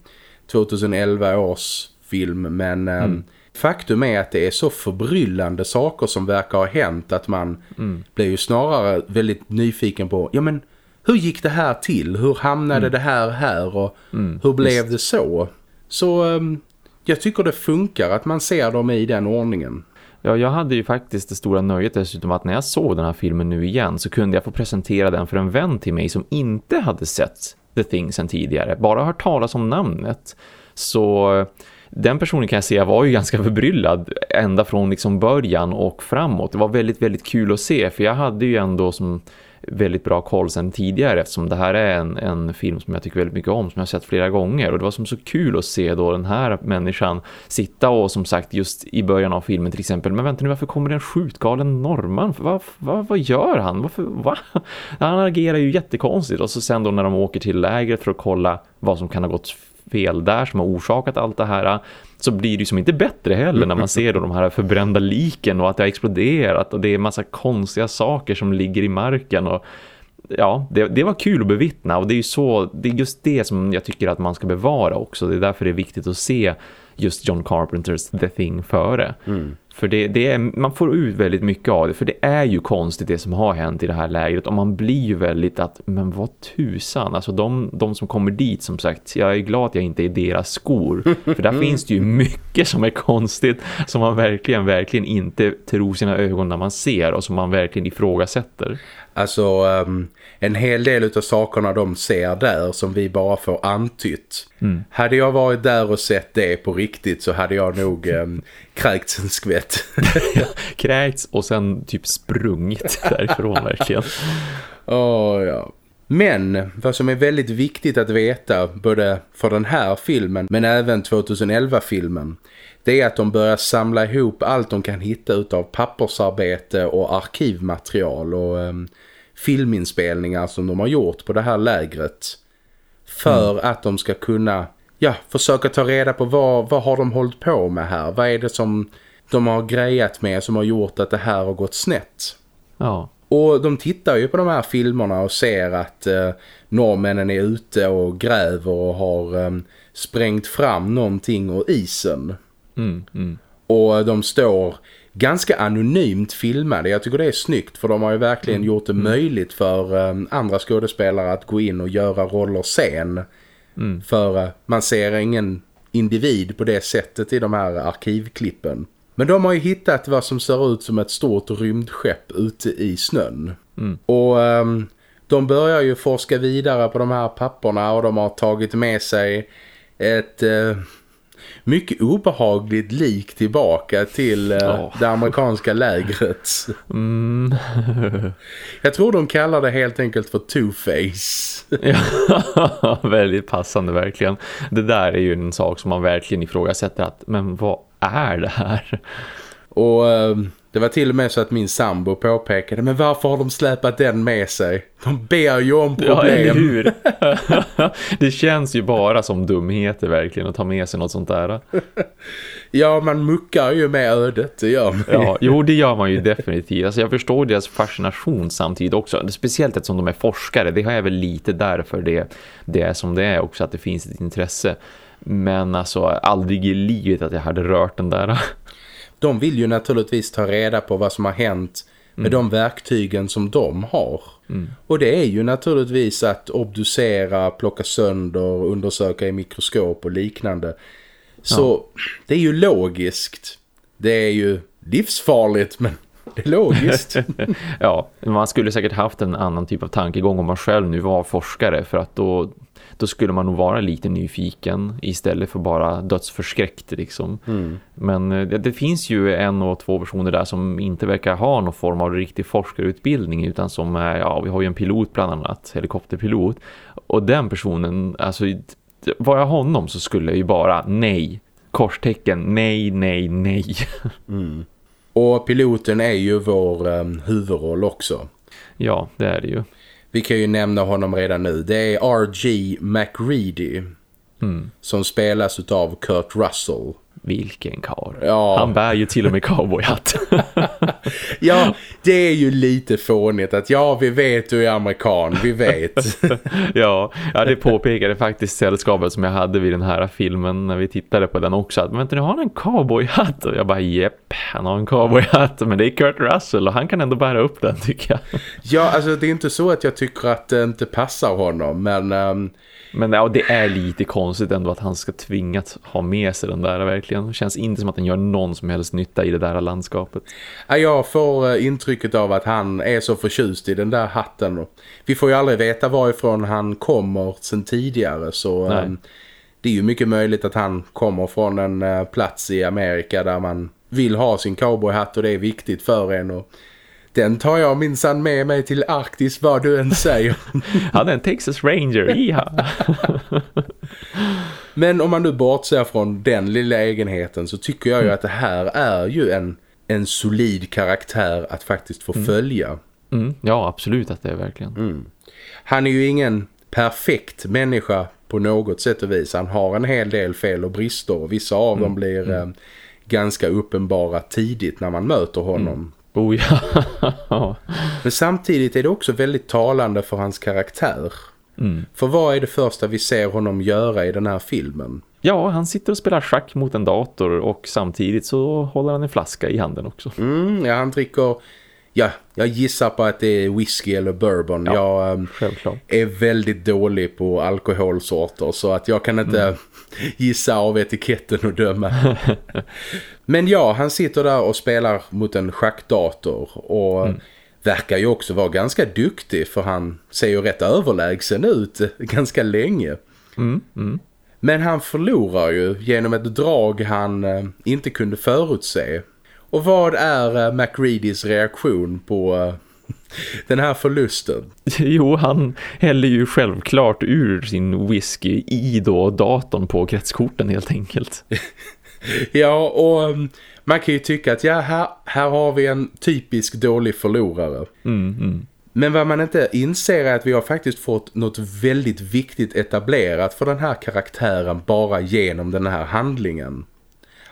2011 års film. Men um, Faktum är att det är så förbryllande saker som verkar ha hänt att man mm. blir ju snarare väldigt nyfiken på, ja men hur gick det här till? Hur hamnade mm. det här här? Och mm, hur blev just. det så? Så um, jag tycker det funkar att man ser dem i den ordningen. Ja, jag hade ju faktiskt det stora nöjet dessutom att när jag såg den här filmen nu igen så kunde jag få presentera den för en vän till mig som inte hade sett The Thing sen tidigare. Bara hört talas om namnet. Så den personen kan jag säga var ju ganska förbryllad ända från liksom början och framåt. Det var väldigt, väldigt kul att se för jag hade ju ändå som väldigt bra koll sedan tidigare eftersom det här är en, en film som jag tycker väldigt mycket om som jag har sett flera gånger och det var som så kul att se då den här människan sitta och som sagt just i början av filmen till exempel men vänta nu varför kommer det en skjutgalen norrman vad, vad, vad gör han? Varför, va? Han agerar ju jättekonstigt och så sen då när de åker till lägret för att kolla vad som kan ha gått fel där som har orsakat allt det här så blir det ju som inte bättre heller när man ser då de här förbrända liken och att det har exploderat och det är massa konstiga saker som ligger i marken och ja, det, det var kul att bevittna och det är ju så, det är just det som jag tycker att man ska bevara också. Det är därför det är viktigt att se just John Carpenters The Thing före. Mm. För det, det är, man får ut väldigt mycket av det. För det är ju konstigt det som har hänt i det här lägret. Och man blir ju väldigt att, men vad tusan. Alltså de, de som kommer dit som sagt. Jag är glad att jag inte är i deras skor. För där finns det ju mycket som är konstigt. Som man verkligen, verkligen inte tror sina ögon när man ser. Och som man verkligen ifrågasätter. Alltså um, en hel del av sakerna de ser där som vi bara får antytt. Mm. Hade jag varit där och sett det på riktigt så hade jag nog um, kräkts en skvätt. kräkts och sen typ sprungit därifrån verkligen. Åh oh, ja. Men vad som är väldigt viktigt att veta både för den här filmen men även 2011-filmen det är att de börjar samla ihop allt de kan hitta utav pappersarbete och arkivmaterial och um, filminspelningar som de har gjort på det här lägret. För mm. att de ska kunna ja, försöka ta reda på vad, vad har de hållit på med här? Vad är det som de har grejat med som har gjort att det här har gått snett? Ja. Och de tittar ju på de här filmerna och ser att eh, norrmännen är ute och gräver och har eh, sprängt fram någonting ur isen. Mm, mm. Och de står ganska anonymt filmade. Jag tycker det är snyggt för de har ju verkligen mm. gjort det mm. möjligt för um, andra skådespelare att gå in och göra roller sen. Mm. För uh, man ser ingen individ på det sättet i de här arkivklippen. Men de har ju hittat vad som ser ut som ett stort rymdskepp ute i snön. Mm. Och um, de börjar ju forska vidare på de här papperna och de har tagit med sig ett... Uh, mycket obehagligt lik tillbaka till oh. det amerikanska lägret. Mm. Jag tror de kallar det helt enkelt för Two-Face. ja, väldigt passande verkligen. Det där är ju en sak som man verkligen ifrågasätter att, men vad är det här? Och... Det var till och med så att min sambo påpekade Men varför har de släpat den med sig? De ber ju om problem. Ja, eller hur? det känns ju bara som dumheter verkligen att ta med sig något sånt där. Ja, man muckar ju med ödet, det gör man. Ja, jo, det gör man ju definitivt. Alltså jag förstår deras fascination samtidigt också. Speciellt eftersom de är forskare. Det har jag väl lite därför det, det är som det är också, att det finns ett intresse. Men alltså, aldrig i livet att jag hade rört den där. De vill ju naturligtvis ta reda på vad som har hänt med mm. de verktygen som de har. Mm. Och det är ju naturligtvis att obducera, plocka sönder, undersöka i mikroskop och liknande. Så ja. det är ju logiskt. Det är ju livsfarligt men det är logiskt. ja, man skulle säkert haft en annan typ av tankegång om man själv nu var forskare för att då, då skulle man nog vara lite nyfiken istället för bara dödsförskräckt liksom. Mm. Men eh, det, det, finns ju en och två personer där som inte verkar ha någon form av riktig forskarutbildning utan som är, ja vi har ju en pilot bland annat, helikopterpilot och den personen, alltså var jag honom så skulle jag ju bara nej, korstecken, nej, nej, nej. Mm. Och piloten är ju vår um, huvudroll också. Ja, det är det ju. Vi kan ju nämna honom redan nu. Det är R.G. McReady. Mm. Som spelas av Kurt Russell. Vilken kar. Ja. Han bär ju till och med cowboyhatt. ja, det är ju lite fånigt att ja, vi vet du är amerikan, vi vet. ja, ja, det påpekade faktiskt sällskapet som jag hade vid den här filmen när vi tittade på den också. Att, vänta, nu har han en cowboyhatt. Och jag bara, jepp, han har en cowboyhatt. Men det är Kurt Russell och han kan ändå bära upp den tycker jag. ja, alltså det är inte så att jag tycker att det inte passar honom, men... Um men ja, det är lite konstigt ändå att han ska tvingas ha med sig den där verkligen. Det känns inte som att den gör någon som helst nytta i det där landskapet. Ja, jag får eh, intrycket av att han är så förtjust i den där hatten. Vi får ju aldrig veta varifrån han kommer sen tidigare så. Ehm, det är ju mycket möjligt att han kommer från en eh, plats i Amerika där man vill ha sin cowboyhatt och det är viktigt för en och den tar jag minsann med mig till Arktis vad du än säger. Han är en Texas Ranger, iha. Men om man nu bortser från den lilla egenheten så tycker jag ju mm. att det här är ju en, en solid karaktär att faktiskt få mm. följa. Mm. Ja, absolut att det är verkligen. Mm. Han är ju ingen perfekt människa på något sätt och vis. Han har en hel del fel och brister och vissa av dem mm. blir mm. eh, ganska uppenbara tidigt när man möter honom. Oh ja. Men samtidigt är det också väldigt talande för hans karaktär. Mm. För vad är det första vi ser honom göra i den här filmen? Ja, han sitter och spelar schack mot en dator och samtidigt så håller han en flaska i handen också. Mm, ja, han dricker... Ja, jag gissar på att det är whisky eller bourbon. Ja, jag um, är väldigt dålig på alkoholsorter så att jag kan inte mm. Gissa av etiketten och döma. Men ja, han sitter där och spelar mot en schackdator och mm. verkar ju också vara ganska duktig för han ser ju rätt överlägsen ut ganska länge. Mm. Mm. Men han förlorar ju genom ett drag han eh, inte kunde förutse. Och vad är eh, McReadys reaktion på eh, den här förlusten? Jo, han häller ju självklart ur sin whisky i då datorn på kretskorten helt enkelt. ja, och um, man kan ju tycka att ja, här, här har vi en typisk dålig förlorare. Mm, mm. Men vad man inte inser är att vi har faktiskt fått något väldigt viktigt etablerat för den här karaktären bara genom den här handlingen.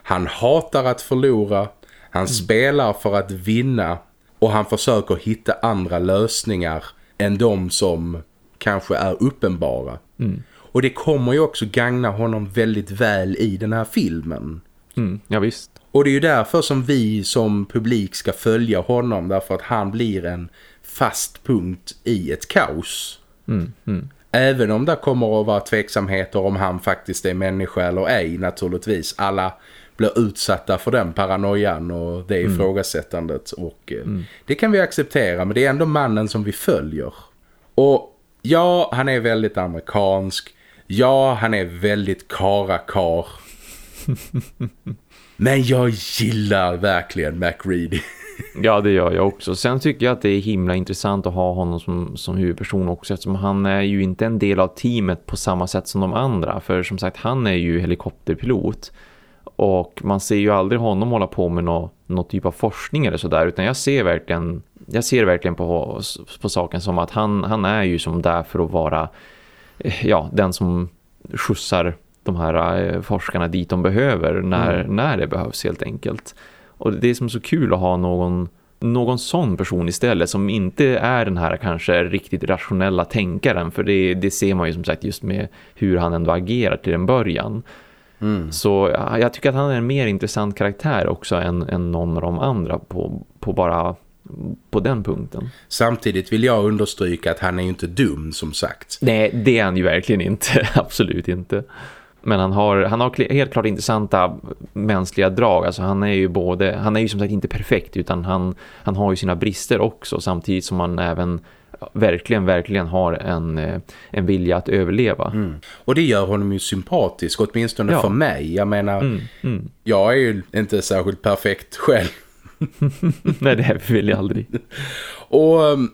Han hatar att förlora, han mm. spelar för att vinna och han försöker hitta andra lösningar än de som kanske är uppenbara. Mm. Och det kommer ju också gagna honom väldigt väl i den här filmen. Mm, ja visst. Och det är ju därför som vi som publik ska följa honom. Därför att han blir en fast punkt i ett kaos. Mm, mm. Även om det kommer att vara tveksamheter om han faktiskt är människa eller ej naturligtvis. Alla blir utsatta för den paranoian och det mm. ifrågasättandet. Och eh, mm. det kan vi acceptera men det är ändå mannen som vi följer. Och ja, han är väldigt amerikansk. Ja, han är väldigt karakar. Men jag gillar verkligen McReady. ja, det gör jag också. Sen tycker jag att det är himla intressant att ha honom som, som huvudperson också. Eftersom han är ju inte en del av teamet på samma sätt som de andra. För som sagt, han är ju helikopterpilot. Och man ser ju aldrig honom hålla på med någon, någon typ av forskning eller sådär. Utan jag ser verkligen, jag ser verkligen på, på saken som att han, han är ju som där för att vara ja, den som skjutsar de här eh, forskarna dit de behöver när, mm. när det behövs helt enkelt. Och det är som så kul att ha någon någon sån person istället som inte är den här kanske riktigt rationella tänkaren för det, det ser man ju som sagt just med hur han ändå agerar till en början. Mm. Så jag tycker att han är en mer intressant karaktär också än, än någon av de andra på, på bara på den punkten. Samtidigt vill jag understryka att han är ju inte dum som sagt. Nej, det är han ju verkligen inte. Absolut inte. Men han har, han har helt klart intressanta mänskliga drag. Alltså han är ju både, han är ju som sagt inte perfekt utan han, han har ju sina brister också samtidigt som han även verkligen, verkligen har en, eh, en vilja att överleva. Mm. Och det gör honom ju sympatisk, åtminstone ja. för mig. Jag menar, mm, mm. jag är ju inte särskilt perfekt själv. Nej, det är vi aldrig. Och um,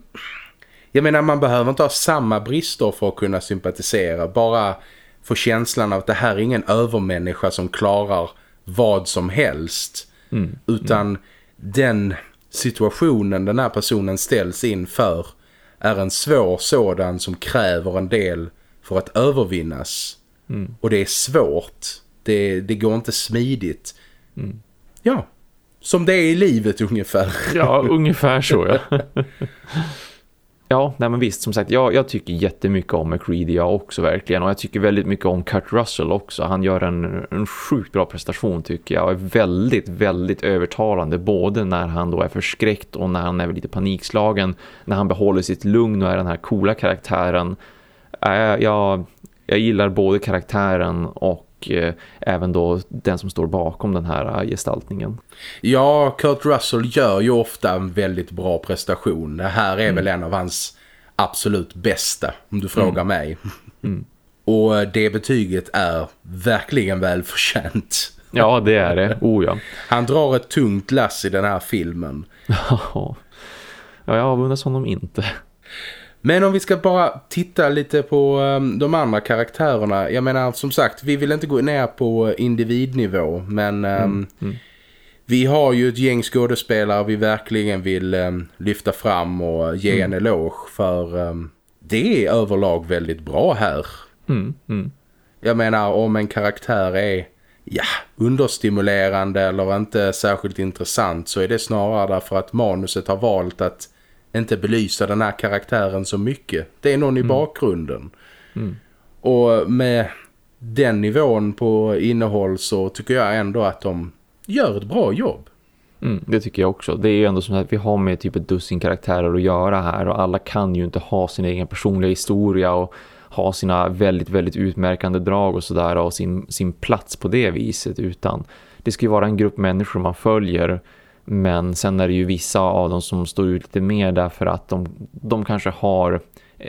jag menar, man behöver inte ha samma brister för att kunna sympatisera. Bara få känslan av att det här är ingen övermänniska som klarar vad som helst. Mm. Utan mm. den situationen den här personen ställs inför är en svår sådan som kräver en del för att övervinnas. Mm. Och det är svårt. Det, det går inte smidigt. Mm. Ja, som det är i livet ungefär. Ja, ungefär så ja. Ja, nej men visst, som sagt, jag, jag tycker jättemycket om McReady jag också verkligen. Och jag tycker väldigt mycket om Kurt Russell också. Han gör en, en sjukt bra prestation tycker jag. Och är väldigt, väldigt övertalande. Både när han då är förskräckt och när han är lite panikslagen. När han behåller sitt lugn och är den här coola karaktären. Äh, jag, jag gillar både karaktären och och eh, även då den som står bakom den här eh, gestaltningen. Ja, Kurt Russell gör ju ofta en väldigt bra prestation. Det här är mm. väl en av hans absolut bästa, om du frågar mm. mig. Mm. Och eh, det betyget är verkligen välförtjänt. Ja, det är det. Oh, ja. Han drar ett tungt lass i den här filmen. ja, jag avundas honom inte. Men om vi ska bara titta lite på um, de andra karaktärerna. Jag menar som sagt, vi vill inte gå ner på individnivå. Men um, mm, mm. vi har ju ett gäng skådespelare vi verkligen vill um, lyfta fram och ge mm. en eloge. För det är överlag väldigt bra här. Mm, mm. Jag menar om en karaktär är ja, understimulerande eller inte särskilt intressant så är det snarare därför att manuset har valt att inte belysa den här karaktären så mycket. Det är någon i mm. bakgrunden. Mm. Och med den nivån på innehåll så tycker jag ändå att de gör ett bra jobb. Mm, det tycker jag också. Det är ju ändå som att vi har med typ ett dussin karaktärer att göra här och alla kan ju inte ha sin egen personliga historia och ha sina väldigt, väldigt utmärkande drag och sådär och sin, sin plats på det viset utan det ska ju vara en grupp människor man följer men sen är det ju vissa av dem som står ut lite mer därför att de, de kanske har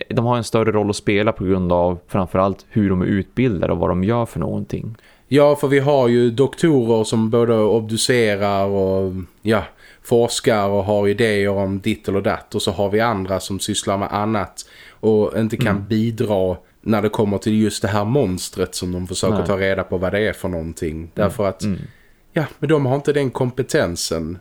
de har en större roll att spela på grund av framförallt hur de är utbildade och vad de gör för någonting. Ja, för vi har ju doktorer som både obducerar och ja, forskar och har idéer om ditt eller datt. Och så har vi andra som sysslar med annat och inte kan mm. bidra när det kommer till just det här monstret som de försöker Nej. ta reda på vad det är för någonting. Mm. Därför att mm. Ja, men de har inte den kompetensen.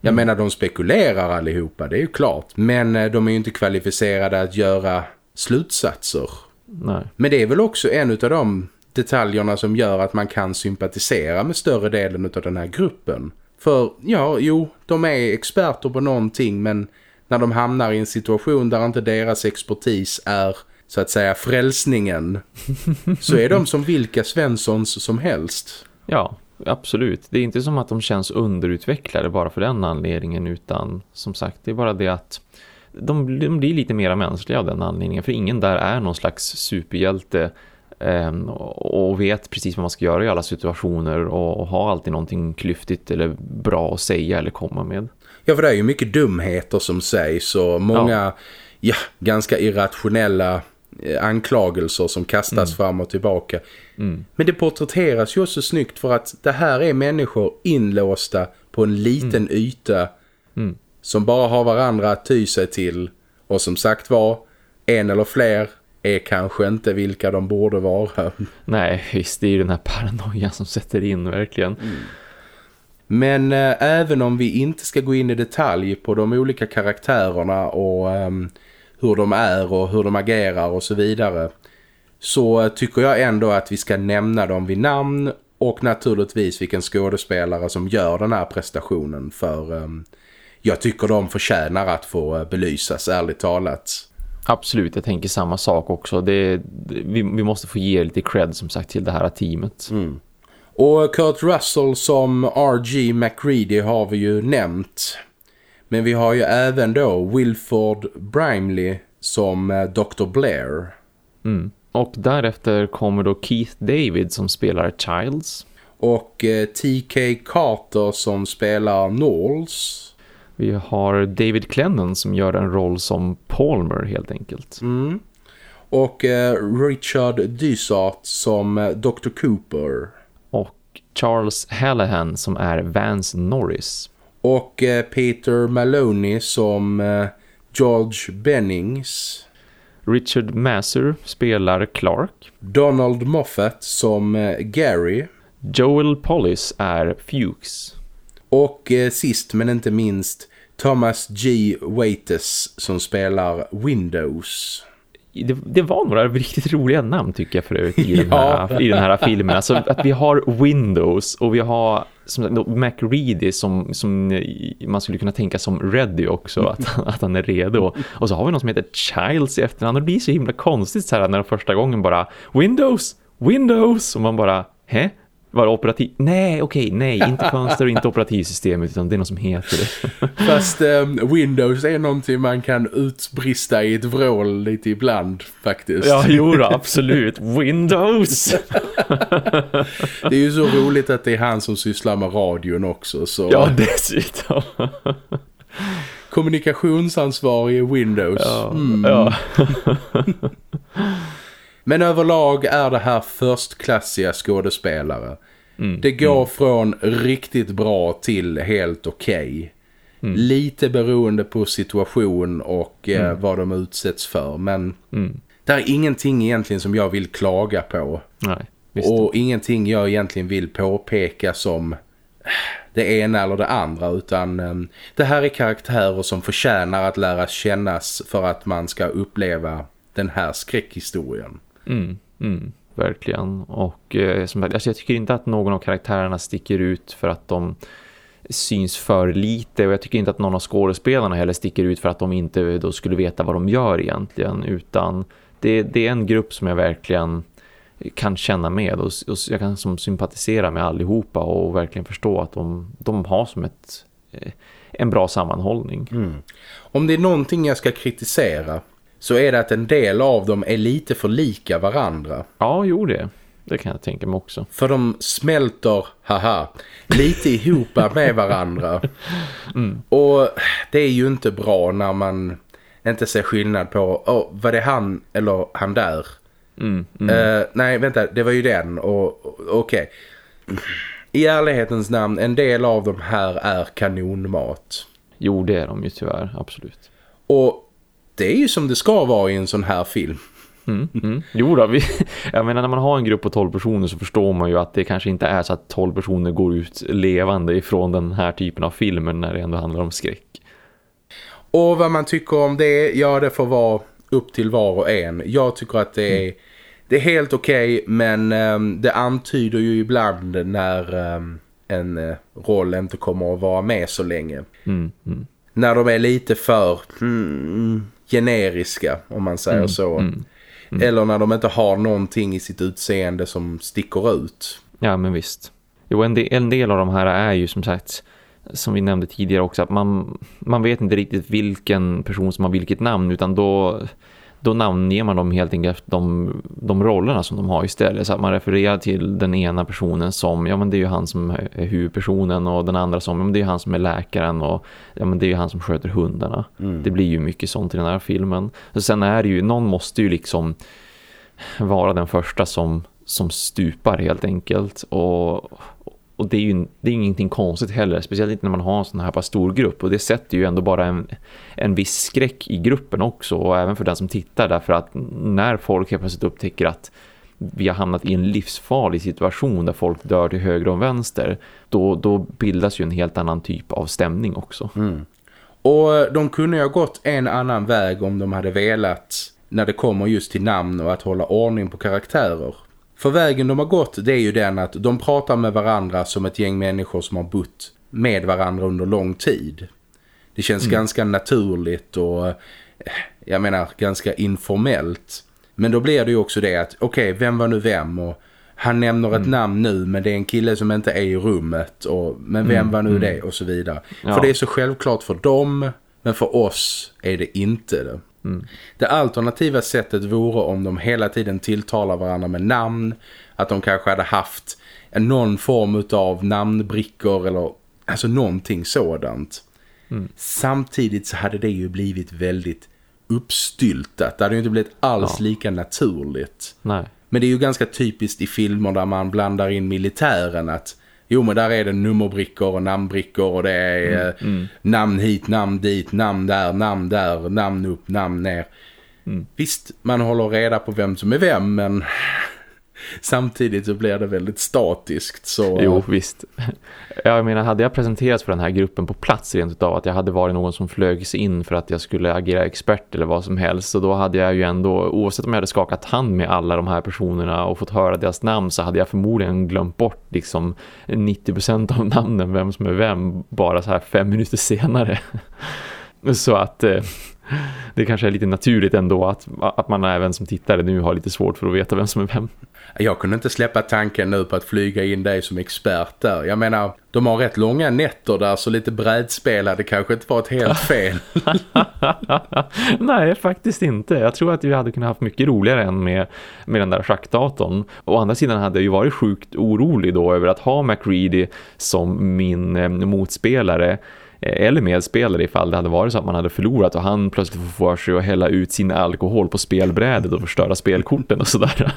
Jag mm. menar, de spekulerar allihopa, det är ju klart. Men eh, de är ju inte kvalificerade att göra slutsatser. Nej. Men det är väl också en av de detaljerna som gör att man kan sympatisera med större delen av den här gruppen. För, ja, jo, de är experter på någonting men när de hamnar i en situation där inte deras expertis är så att säga frälsningen så är de som vilka Svenssons som helst. Ja, absolut. Det är inte som att de känns underutvecklade bara för den anledningen utan som sagt, det är bara det att de, de blir lite mer mänskliga av den anledningen för ingen där är någon slags superhjälte eh, och vet precis vad man ska göra i alla situationer och, och har alltid någonting klyftigt eller bra att säga eller komma med. Ja, för det är ju mycket dumheter som sägs och många ja. ja ganska irrationella anklagelser som kastas mm. fram och tillbaka. Mm. Men det porträtteras ju också snyggt för att det här är människor inlåsta på en liten mm. yta mm. som bara har varandra att ty sig till. Och som sagt var, en eller fler är kanske inte vilka de borde vara. Nej, visst det är ju den här paranoia som sätter in verkligen. Mm. Men äh, även om vi inte ska gå in i detalj på de olika karaktärerna och... Ähm, hur de är och hur de agerar och så vidare. så tycker jag ändå att vi ska nämna dem vid namn och naturligtvis vilken skådespelare som gör den här prestationen för um, jag tycker de förtjänar att få uh, belysas ärligt talat. Absolut, jag tänker samma sak också. Det, det vi, vi, måste få ge lite cred som sagt till det här teamet. Mm. Och Kurt Russell som R.G. McReady har vi ju nämnt. Men vi har ju även då Wilford Brimley som uh, Dr. Blair. Mm. Och därefter kommer då Keith David som spelar Childs. Och eh, T.K. Carter som spelar Knowles. Vi har David Clennon som gör en roll som Palmer helt enkelt. Mm. Och eh, Richard Dysart som eh, Dr. Cooper. Och Charles Hallahan som är Vance Norris. Och eh, Peter Maloney som eh, George Bennings. Richard Masser spelar Clark. Donald Moffat som eh, Gary. Joel Pollis är Fuchs. Och sist men inte minst Thomas G. Waites som spelar Windows. Det, det, var några riktigt roliga namn tycker jag förut i den här, ja. i den här filmen. Alltså att vi har Windows och vi har som MacReady som, som man skulle kunna tänka som ready också, att, att han är redo. Och så har vi någon som heter Childs i efterhand och det blir så himla konstigt så här när första gången bara Windows, Windows och man bara, hä? Var det operativ? Nej, okej, okay, nej, inte fönster inte operativsystemet utan det är något som heter det. Fast um, Windows är någonting man kan utbrista i ett vrål lite ibland faktiskt. Ja, jo då, absolut. Windows! det är ju så roligt att det är han som sysslar med radion också. Så... Ja, dessutom. Kommunikationsansvarig i Windows. Ja, mm. ja. Men överlag är det här förstklassiga skådespelare. Mm. Det går mm. från riktigt bra till helt okej. Okay. Mm. Lite beroende på situation och eh, mm. vad de utsätts för. Men mm. det är ingenting egentligen som jag vill klaga på. Nej, och ingenting jag egentligen vill påpeka som det ena eller det andra utan um, det här är karaktärer som förtjänar att lära kännas för att man ska uppleva den här skräckhistorien. Mm, mm, verkligen. Och eh, som, alltså jag tycker inte att någon av karaktärerna sticker ut för att de syns för lite och jag tycker inte att någon av skådespelarna heller sticker ut för att de inte då skulle veta vad de gör egentligen utan det, det är en grupp som jag verkligen kan känna med och, och jag kan som sympatisera med allihopa och verkligen förstå att de, de har som ett eh, en bra sammanhållning. Mm. Om det är någonting jag ska kritisera så är det att en del av dem är lite för lika varandra. Ja, jo det. Det kan jag tänka mig också. För de smälter, haha, lite ihop med varandra. Mm. Och det är ju inte bra när man inte ser skillnad på, oh, var det han eller han där? Mm, mm. Uh, nej, vänta, det var ju den. Och okej. Okay. I ärlighetens namn, en del av de här är kanonmat. Jo, det är de ju tyvärr, absolut. Och det är ju som det ska vara i en sån här film. Mm, mm. Jo då, vi, jag menar när man har en grupp på 12 personer så förstår man ju att det kanske inte är så att 12 personer går ut levande ifrån den här typen av filmer när det ändå handlar om skräck. Och vad man tycker om det, ja det får vara upp till var och en. Jag tycker att det är, mm. det är helt okej okay, men um, det antyder ju ibland när um, en uh, roll inte kommer att vara med så länge. Mm, mm. när de är lite för hmm, generiska om man säger mm, så. Mm, mm. Eller när de inte har någonting i sitt utseende som sticker ut. Ja men visst. Jo en del, en del av de här är ju som sagt som vi nämnde tidigare också att man, man vet inte riktigt vilken person som har vilket namn utan då då namnger man dem helt enkelt de, de rollerna som de har istället. Så att man refererar till den ena personen som, ja men det är ju han som är huvudpersonen och den andra som, ja men det är han som är läkaren och ja men det är ju han som sköter hundarna. Mm. Det blir ju mycket sånt i den här filmen. Och sen är det ju, någon måste ju liksom vara den första som, som stupar helt enkelt och, och det är ju det är ingenting konstigt heller, speciellt inte när man har en sån här pass stor grupp. Och det sätter ju ändå bara en, en viss skräck i gruppen också och även för den som tittar. Därför att när folk helt plötsligt upptäcker att vi har hamnat i en livsfarlig situation där folk dör till höger och vänster, då, då bildas ju en helt annan typ av stämning också. Mm. Och eh, de kunde ju ha gått en annan väg om de hade velat när det kommer just till namn och att hålla ordning på karaktärer. För vägen de har gått det är ju den att de pratar med varandra som ett gäng människor som har bott med varandra under lång tid. Det känns mm. ganska naturligt och eh, jag menar ganska informellt. Men då blir det ju också det att okej, okay, vem var nu vem och han nämner ett mm. namn nu men det är en kille som inte är i rummet och, men vem mm. var nu mm. det och så vidare. Ja. För det är så självklart för dem men för oss är det inte det. Mm. Det alternativa sättet vore om de hela tiden tilltalar varandra med namn. Att de kanske hade haft någon form av namnbrickor eller alltså någonting sådant. Mm. Samtidigt så hade det ju blivit väldigt uppstyltat. Det hade ju inte blivit alls ja. lika naturligt. Nej. Men det är ju ganska typiskt i filmer där man blandar in militären att Jo men där är det nummerbrickor och namnbrickor och det är mm, eh, mm. namn hit, namn dit, namn där, namn där, namn upp, namn ner. Mm. Visst, man håller reda på vem som är vem men Samtidigt så blir det väldigt statiskt. Så... Jo, visst. Jag menar, hade jag presenterats för den här gruppen på plats rent utav att jag hade varit någon som flögs in för att jag skulle agera expert eller vad som helst. Så då hade jag ju ändå, oavsett om jag hade skakat hand med alla de här personerna och fått höra deras namn så hade jag förmodligen glömt bort liksom 90% av namnen, vem som är vem, bara så här fem minuter senare. Så att eh, det kanske är lite naturligt ändå att, att man även som tittare nu har lite svårt för att veta vem som är vem. Jag kunde inte släppa tanken nu på att flyga in dig som expert där. Jag menar, de har rätt långa nätter där så lite brädspel hade kanske inte varit helt fel. Nej, faktiskt inte. Jag tror att vi hade kunnat haft mycket roligare än med, med den där schackdatorn. Å andra sidan hade jag ju varit sjukt orolig då över att ha McReady som min eh, motspelare eller medspelare ifall det hade varit så att man hade förlorat och han plötsligt får för sig att hälla ut sin alkohol på spelbrädet och förstöra spelkorten och sådär.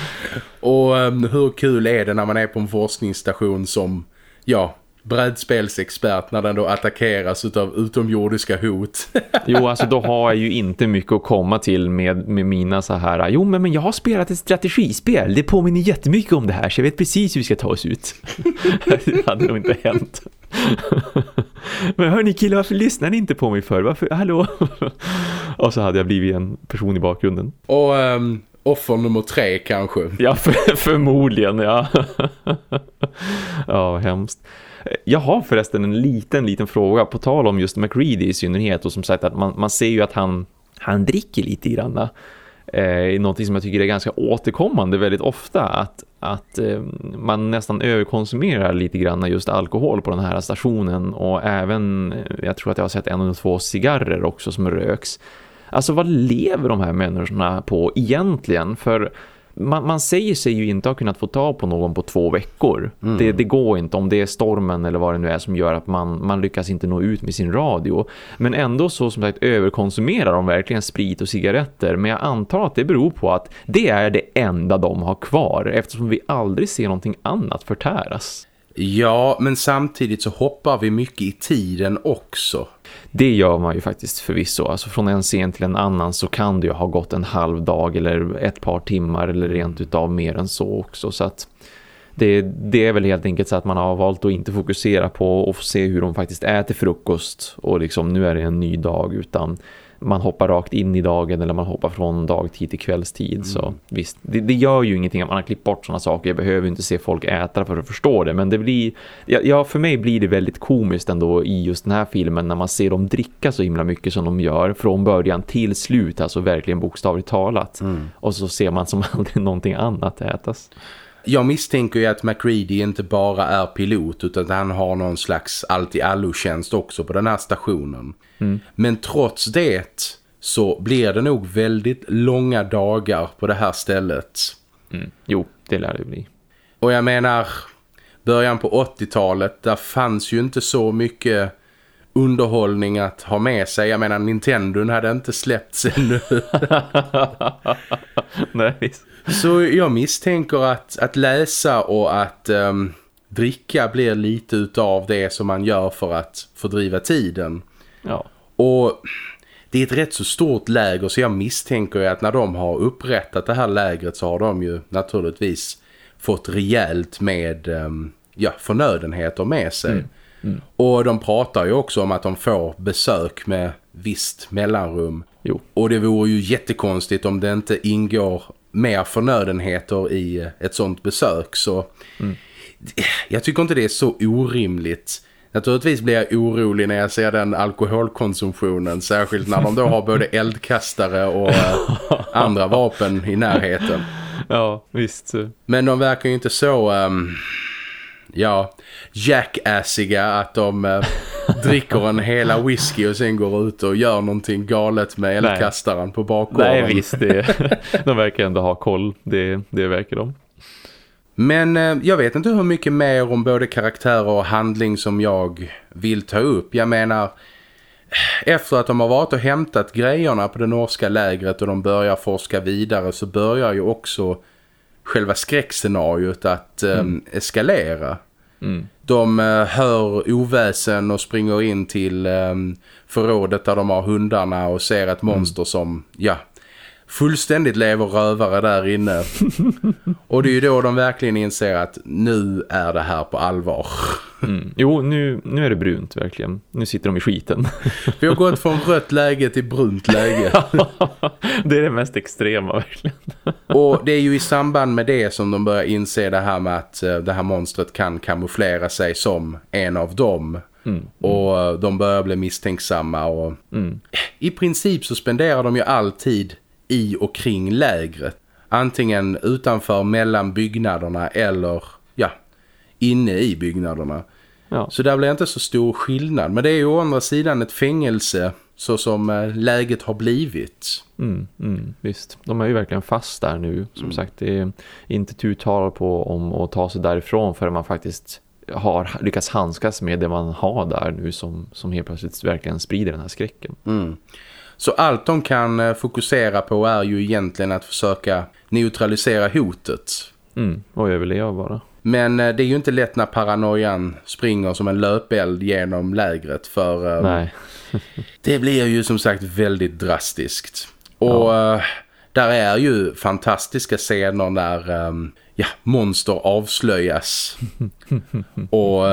och um, hur kul är det när man är på en forskningsstation som, ja, brädspelsexpert när den då attackeras av utomjordiska hot. jo, alltså då har jag ju inte mycket att komma till med, med mina så här. Jo, men, men jag har spelat ett strategispel. Det påminner jättemycket om det här så jag vet precis hur vi ska ta oss ut. det hade nog inte hänt. men hörni killar, varför lyssnar ni inte på mig för? Varför? Hallå? Och så hade jag blivit en person i bakgrunden. Och um, offer nummer tre kanske. Ja, för, förmodligen, ja. ja, hemskt. Jag har förresten en liten, liten fråga på tal om just McReady i synnerhet och som sagt att man, man ser ju att han, han dricker lite grann. Eh, någonting som jag tycker är ganska återkommande väldigt ofta att, att eh, man nästan överkonsumerar lite grann just alkohol på den här stationen och även, eh, jag tror att jag har sett en eller två cigarrer också som röks. Alltså vad lever de här människorna på egentligen? För man, man, säger sig ju inte ha kunnat få tag på någon på två veckor. Mm. Det, det, går inte om det är stormen eller vad det nu är som gör att man, man lyckas inte nå ut med sin radio. Men ändå så som sagt överkonsumerar de verkligen sprit och cigaretter. Men jag antar att det beror på att det är det enda de har kvar eftersom vi aldrig ser någonting annat förtäras. Ja, men samtidigt så hoppar vi mycket i tiden också. Det gör man ju faktiskt förvisso. Alltså från en scen till en annan så kan det ju ha gått en halv dag eller ett par timmar eller rent utav mer än så också. Så att det, det är väl helt enkelt så att man har valt att inte fokusera på att se hur de faktiskt äter frukost och liksom nu är det en ny dag utan man hoppar rakt in i dagen eller man hoppar från dagtid till kvällstid. Mm. Så visst, det, det, gör ju ingenting att man har klippt bort sådana saker. Jag behöver inte se folk äta för att förstå det. Men det blir, ja, för mig blir det väldigt komiskt ändå i just den här filmen när man ser dem dricka så himla mycket som de gör. Från början till slut, alltså verkligen bokstavligt talat. Mm. Och så ser man som aldrig någonting annat ätas. Jag misstänker ju att McReady inte bara är pilot utan att han har någon slags allt-i-allo-tjänst också på den här stationen. Mm. Men trots det så blir det nog väldigt långa dagar på det här stället. Mm. Jo, det lär det bli. Och jag menar, början på 80-talet, där fanns ju inte så mycket underhållning att ha med sig. Jag menar, Nintendo hade inte släppts ännu. Nej, visst. Så jag misstänker att, att läsa och att um, dricka blir lite utav det som man gör för att fördriva tiden. Ja. Och det är ett rätt så stort läger så jag misstänker att när de har upprättat det här lägret så har de ju naturligtvis fått rejält med um, ja, förnödenheter med sig. Mm. Mm. Och de pratar ju också om att de får besök med visst mellanrum. Jo. Och det vore ju jättekonstigt om det inte ingår mer förnödenheter i ett sånt besök. Så jag tycker inte det är så orimligt. Naturligtvis blir jag orolig när jag ser den alkoholkonsumtionen. Särskilt när de då har både eldkastare och eh, andra vapen i närheten. Ja, visst. Men de verkar ju inte så... ehm, ja, jackassiga att de eh, dricker en hela whisky och sen går ut och gör någonting galet med Nej. eldkastaren på bakgården. Nej, visst. Det, de verkar ändå ha koll. Det, det verkar de. Men eh, jag vet inte hur mycket mer om både karaktärer och handling som jag vill ta upp. Jag menar, efter att de har varit och hämtat grejerna på det norska lägret och de börjar forska vidare så börjar ju också själva skräckscenariot att eh, eskalera. Mm. De eh, hör oväsen och springer in till eh, förrådet där de har hundarna och ser ett monster som, ja, fullständigt lever rövare där inne. och det är ju då de verkligen inser att nu är det här på allvar. Mm. Jo, nu, nu är det brunt verkligen. Nu sitter de i skiten. Vi har gått från rött läge till brunt läge. det är det mest extrema verkligen. Och det är ju i samband med det som de börjar inse det här med att eh, det här monstret kan kamouflera sig som en av dem. Och eh, de börjar bli misstänksamma och Mm. i princip så spenderar de ju alltid i och kring lägret. Antingen utanför mellan byggnaderna eller ja, inne i byggnaderna. Ja. Så där blir inte så stor skillnad. Men det är ju å andra sidan ett fängelse så som eh, läget har blivit. Mm, mm, visst, de är ju verkligen fast där nu. Som sagt, det är inte tu tal på om att ta sig därifrån förrän man faktiskt har lyckats handskas med det man har där nu som, som helt plötsligt verkligen sprider den här skräcken. Mm. Så allt de kan eh, fokusera på är ju egentligen att försöka neutralisera hotet. Mm, och överleva bara. Men eh, det är ju inte lätt när paranoian springer som en löpeld genom lägret för eh, Nej, det blir ju som sagt väldigt drastiskt. Och eh, där är ju fantastiska scener när eh, ja, monster avslöjas och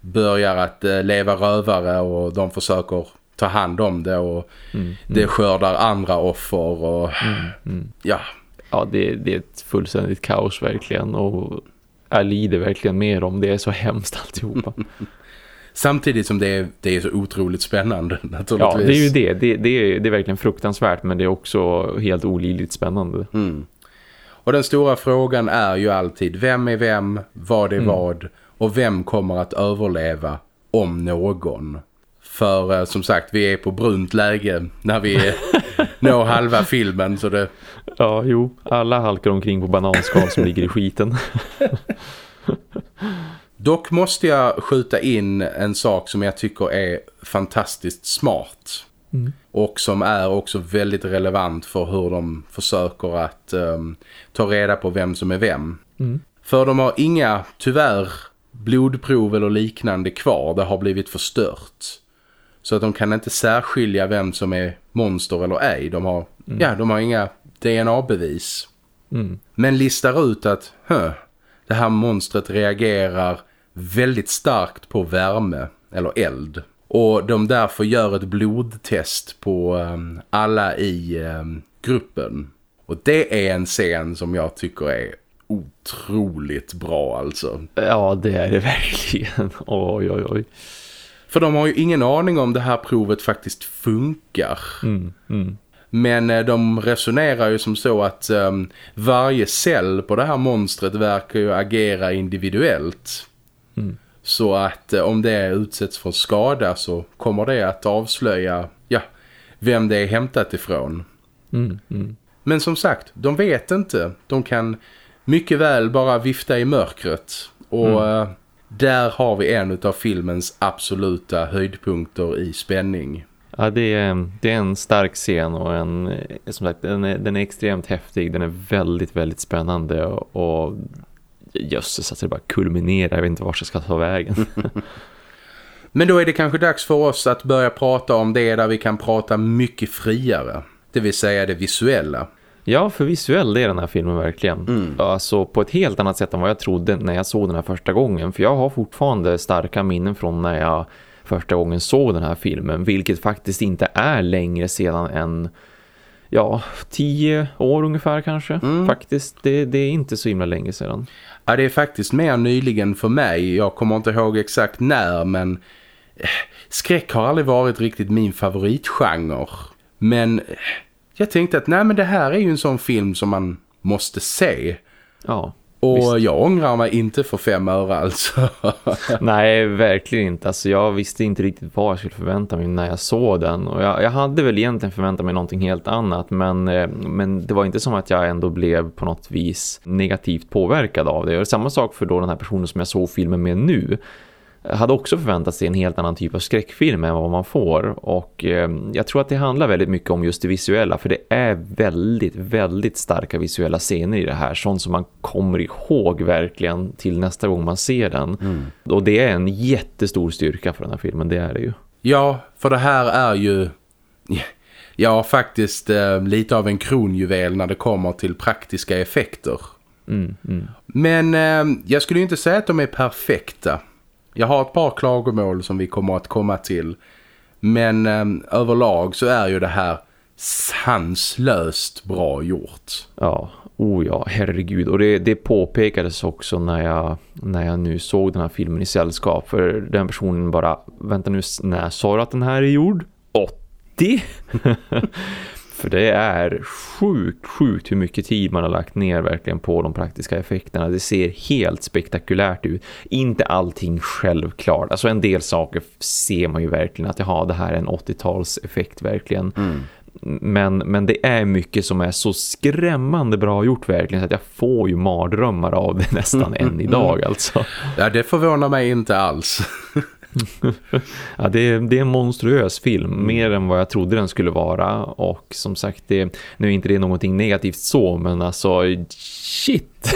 börjar att leva rövare och de försöker ta hand om det och det skördar andra offer och ja, ja det, det är ett fullständigt kaos verkligen och jag lider verkligen mer om det är så hemskt alltihopa. samtidigt som det är, det är så otroligt spännande Ja, naturligtvis. det är ju det. Det, det, är, det är verkligen fruktansvärt men det är också helt olidligt spännande. Mm. Och den stora frågan är ju alltid vem är vem, vad är vad och vem kommer att överleva om någon. För eh, som sagt, vi är på brunt läge när vi når halva filmen så det, Ja, jo. Alla halkar omkring på bananskal som ligger i skiten. Dock måste jag skjuta in en sak som jag tycker är fantastiskt smart. Och som är också väldigt relevant för hur de försöker att ehm, ta reda på vem som är vem. För de har inga, tyvärr, blodprov eller liknande kvar. Det har blivit förstört. Så att de kan inte särskilja vem som är monster eller ej. De har, ja, de har inga DNA-bevis. Mm. Men listar ut att det här monstret reagerar väldigt starkt på värme eller eld. Och de därför gör ett blodtest på ehm, alla i ehm, gruppen. Och det är en scen som jag tycker är otroligt bra alltså. Ja, det är det verkligen. Oj, oj, oj. För de har ju ingen aning om det här provet faktiskt funkar. Mm, mm. Men eh, de resonerar ju som så att ehm, varje cell på det här monstret verkar ju agera individuellt. Mm. Så att eh, om det utsätts för skada så kommer det att avslöja ja, vem det är hämtat ifrån. Mm, mm. Men som sagt, de vet inte. De kan mycket väl bara vifta i mörkret. Och eh, där har vi en av filmens absoluta höjdpunkter i spänning. Ja, det är, det är en stark scen och en, som sagt, den är, den är extremt häftig. Den är väldigt, väldigt spännande och, jösses, alltså det bara kulminerar. Jag vet inte vart jag ska ta vägen. Men då är det kanske dags för oss att börja prata om det där vi kan prata mycket friare. Det vill säga det visuella. Ja, för visuell är den här filmen verkligen. Alltså på ett helt annat sätt än vad jag trodde när jag såg den här första gången. För jag har fortfarande starka minnen från när jag första gången såg den här filmen. Vilket faktiskt inte är längre sedan än ja, tio år ungefär kanske. Mm. Faktiskt, det, det, är inte så himla länge sedan. Ja, det är faktiskt mer nyligen för mig. Jag kommer inte ihåg exakt när, men eh, skräck har aldrig varit riktigt min favoritgenre. Men eh, jag tänkte att nej men det här är ju en sån film som man måste se. Ja. Och Visst. jag ångrar mig inte för fem öre alltså. Nej, verkligen inte. Alltså, jag visste inte riktigt vad jag skulle förvänta mig när jag såg den. Och jag, jag hade väl egentligen förväntat mig någonting helt annat. Men, eh, men det var inte som att jag ändå blev på något vis negativt påverkad av det. Och samma sak för då den här personen som jag såg filmen med nu hade också förväntat sig en helt annan typ av skräckfilm än vad man får och eh, jag tror att det handlar väldigt mycket om just det visuella för det är väldigt, väldigt starka visuella scener i det här sånt som man kommer ihåg verkligen till nästa gång man ser den mm. och det är en jättestor styrka för den här filmen, det är det ju. Ja, för det här är ju ja, faktiskt eh, lite av en kronjuvel när det kommer till praktiska effekter. Mm, mm. Men eh, jag skulle inte säga att de är perfekta. Jag har ett par klagomål som vi kommer att komma till. Men eh, överlag så är ju det här sanslöst bra gjort. Ja, oh ja, herregud. Och det, det påpekades också när jag, när jag nu såg den här filmen i sällskap. För den personen bara, vänta nu, när sa du att den här är gjord? 80? För det är sjukt, sjukt hur mycket tid man har lagt ner verkligen på de praktiska effekterna. Det ser helt spektakulärt ut. Inte allting självklart. Alltså en del saker ser man ju verkligen att jaha, det här är en 80-talseffekt verkligen. Mm. Men, men det är mycket som är så skrämmande bra gjort verkligen så att jag får ju mardrömmar av det nästan än idag alltså. Ja, det förvånar mig inte alls. ja, det är, det är en monstruös film, mm. mer än vad jag trodde den skulle vara. Och som sagt, det, nu är inte det någonting negativt så, men alltså, shit!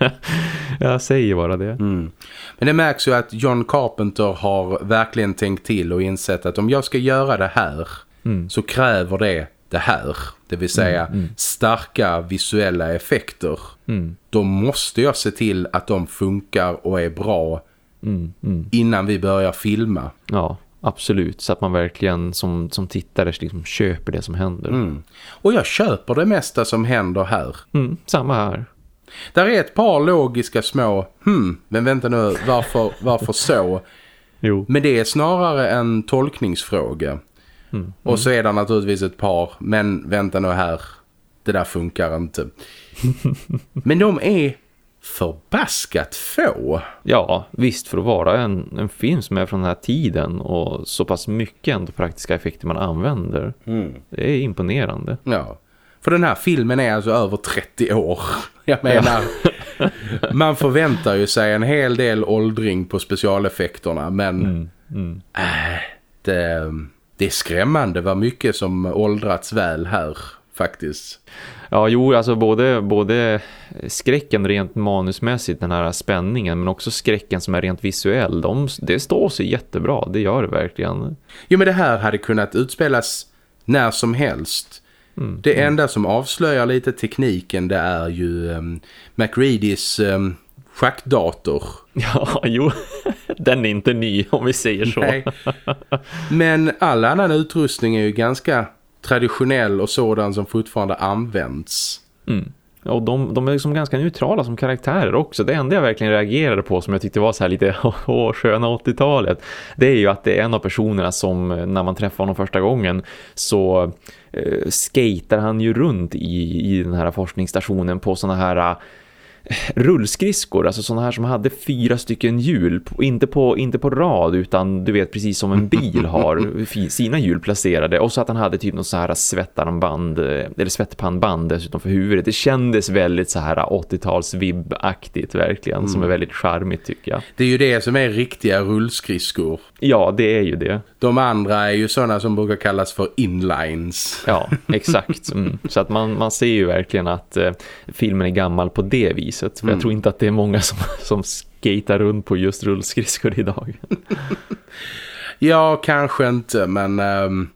jag säger bara det. Mm. Men det märks ju att John Carpenter har verkligen tänkt till och insett att om jag ska göra det här mm. så kräver det det här. Det vill säga mm, mm. starka visuella effekter. Mm. Då måste jag se till att de funkar och är bra Mm, mm. innan vi börjar filma. Ja, absolut. Så att man verkligen som, som tittare liksom köper det som händer. Mm. Och jag köper det mesta som händer här. Mm, samma här. Där är ett par logiska små, hmm, men vänta nu, varför, varför så? Jo. Men det är snarare en tolkningsfråga. Mm, och mm. så är det naturligtvis ett par, men vänta nu här, det där funkar inte. men de är förbaskat få. Ja, visst för att vara en, en film som är från den här tiden och så pass mycket ändå praktiska effekter man använder. Mm. Det är imponerande. Ja, för den här filmen är alltså över 30 år. Jag menar, ja. man förväntar ju sig en hel del åldring på specialeffekterna men mm. Mm. Äh, det, det är skrämmande vad mycket som åldrats väl här faktiskt. Ja, jo, alltså både, både skräcken rent manusmässigt, den här spänningen, men också skräcken som är rent visuell. De, det står sig jättebra, det gör det verkligen. Jo, men det här hade kunnat utspelas när som helst. Mm, det mm. enda som avslöjar lite tekniken det är ju um, McReadys um, schackdator. Ja, jo. Den är inte ny om vi säger så. Nej. Men all annan utrustning är ju ganska traditionell och sådan som fortfarande används. Mm. Och de, de är liksom ganska neutrala som karaktärer också. Det enda jag verkligen reagerade på som jag tyckte var så här lite åh, sköna 80-talet. Det är ju att det är en av personerna som eh, när man träffar honom första gången så eh, skater han ju runt i, i den här forskningsstationen på såna här eh, rullskridskor, alltså sådana här som hade fyra stycken hjul, inte på, inte på rad utan du vet precis som en bil har sina hjul placerade och så att han hade typ något så här svettarmband eller svettpannband dessutom för huvudet. Det kändes väldigt så här 80-tals vibbaktigt verkligen mm. som är mm. väldigt charmigt tycker jag. Det är ju det som är riktiga rullskridskor. Ja, det är ju det. De andra är ju sådana som brukar kallas för inlines. Ja, exakt. Mm. Så att man, man ser ju verkligen att eh, filmen är gammal på det viset. För mm. jag tror inte att det är många som, som skater runt på just rullskridskor idag. ja, kanske inte. Men um,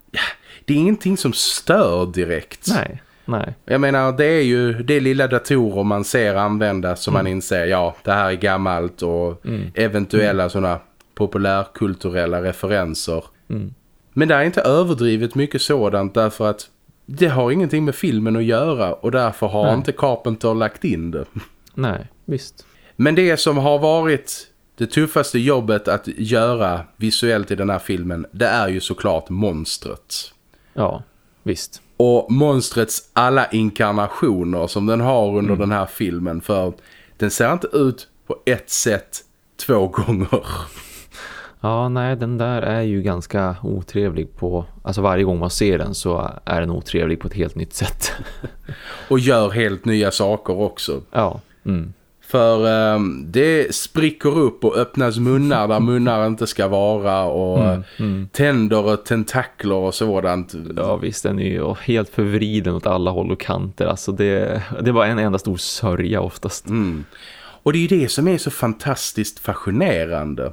det är ingenting som stör direkt. Nej. Nej. Jag menar, det är ju det lilla datorer man ser användas som mm. man inser, ja, det här är gammalt och mm. eventuella mm. sådana populärkulturella referenser. Mm. Men det är inte överdrivet mycket sådant därför att det har ingenting med filmen att göra och därför har Nej. inte Carpenter lagt in det. Nej, visst. Men det som har varit det tuffaste jobbet att göra visuellt i den här filmen det är ju såklart monstret. Ja, visst. Och monstrets alla inkarnationer som den har under den här filmen för den ser inte ut på ett sätt två gånger. Ja, nej, den där är ju ganska otrevlig på... Alltså varje gång man ser den så är den otrevlig på ett helt nytt sätt. Och gör helt nya saker också. ja, mm. För ehm, det spricker upp och öppnas munnar där munnar inte ska vara och Mm, mm. tänder och tentakler och sådant. Ja visst, den är ju helt förvriden åt alla håll och kanter. Alltså det, det var en enda stor sörja oftast. Mm. Och det är ju det som är så fantastiskt fascinerande.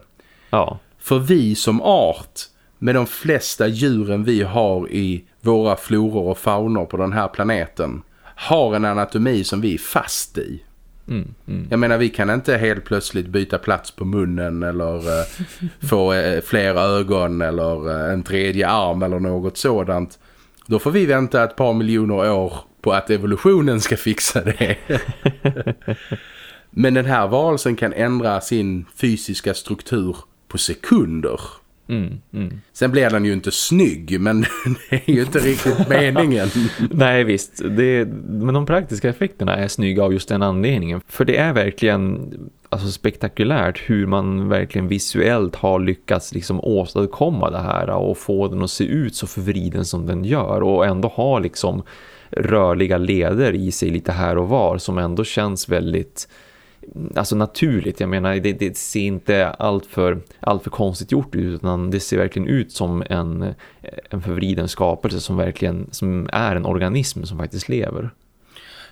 Ja, För vi som art, med de flesta djuren vi har i våra floror och faunor på den här planeten, har en anatomi som vi är fast i. mm, mm. Jag menar, vi kan inte helt plötsligt byta plats på munnen eller eh, få eh, fler ögon eller eh, en tredje arm eller något sådant. Då får vi vänta ett par miljoner år på att evolutionen ska fixa det. Men den här varelsen kan ändra sin fysiska struktur på sekunder. Mm, mm. Sen blir den ju inte snygg, men det är ju inte riktigt meningen. Nej visst, det, men de praktiska effekterna är snygga av just den anledningen. För det är verkligen alltså, spektakulärt hur man verkligen visuellt har lyckats liksom åstadkomma det här och få den att se ut så förvriden som den gör och ändå ha liksom rörliga leder i sig lite här och var som ändå känns väldigt alltså naturligt. Jag menar, det, det ser inte allt för, allt för konstigt gjort ut utan det ser verkligen ut som en, en förvriden skapelse som verkligen som är en organism som faktiskt lever.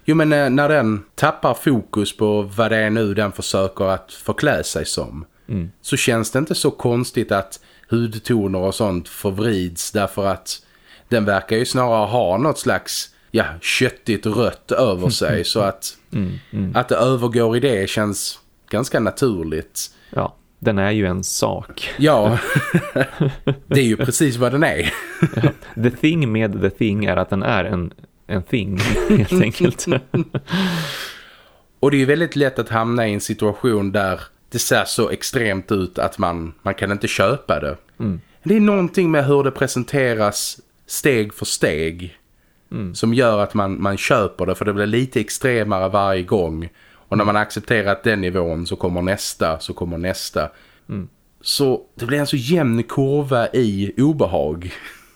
Jo men eh, när den tappar fokus på vad det är nu den försöker att förklä sig som Mm. så känns det inte så konstigt att hudtoner och sånt förvrids därför att den verkar ju snarare ha något slags ja, köttigt rött över sig så att, Mm, mm. att det övergår i det känns ganska naturligt. Ja, den är ju en sak. Ja, det är ju precis vad den är. The thing med the thing är att den är en, en thing helt enkelt. Och det är ju väldigt lätt att hamna i en situation där det ser så extremt ut att man, man kan inte köpa det. Mm. Det är någonting med hur det presenteras steg för steg Mm. som gör att man, man köper det för det blir lite extremare varje gång. Och när man accepterat den nivån så kommer nästa, så kommer nästa. Mm. Så det blir en så jämn kurva i obehag.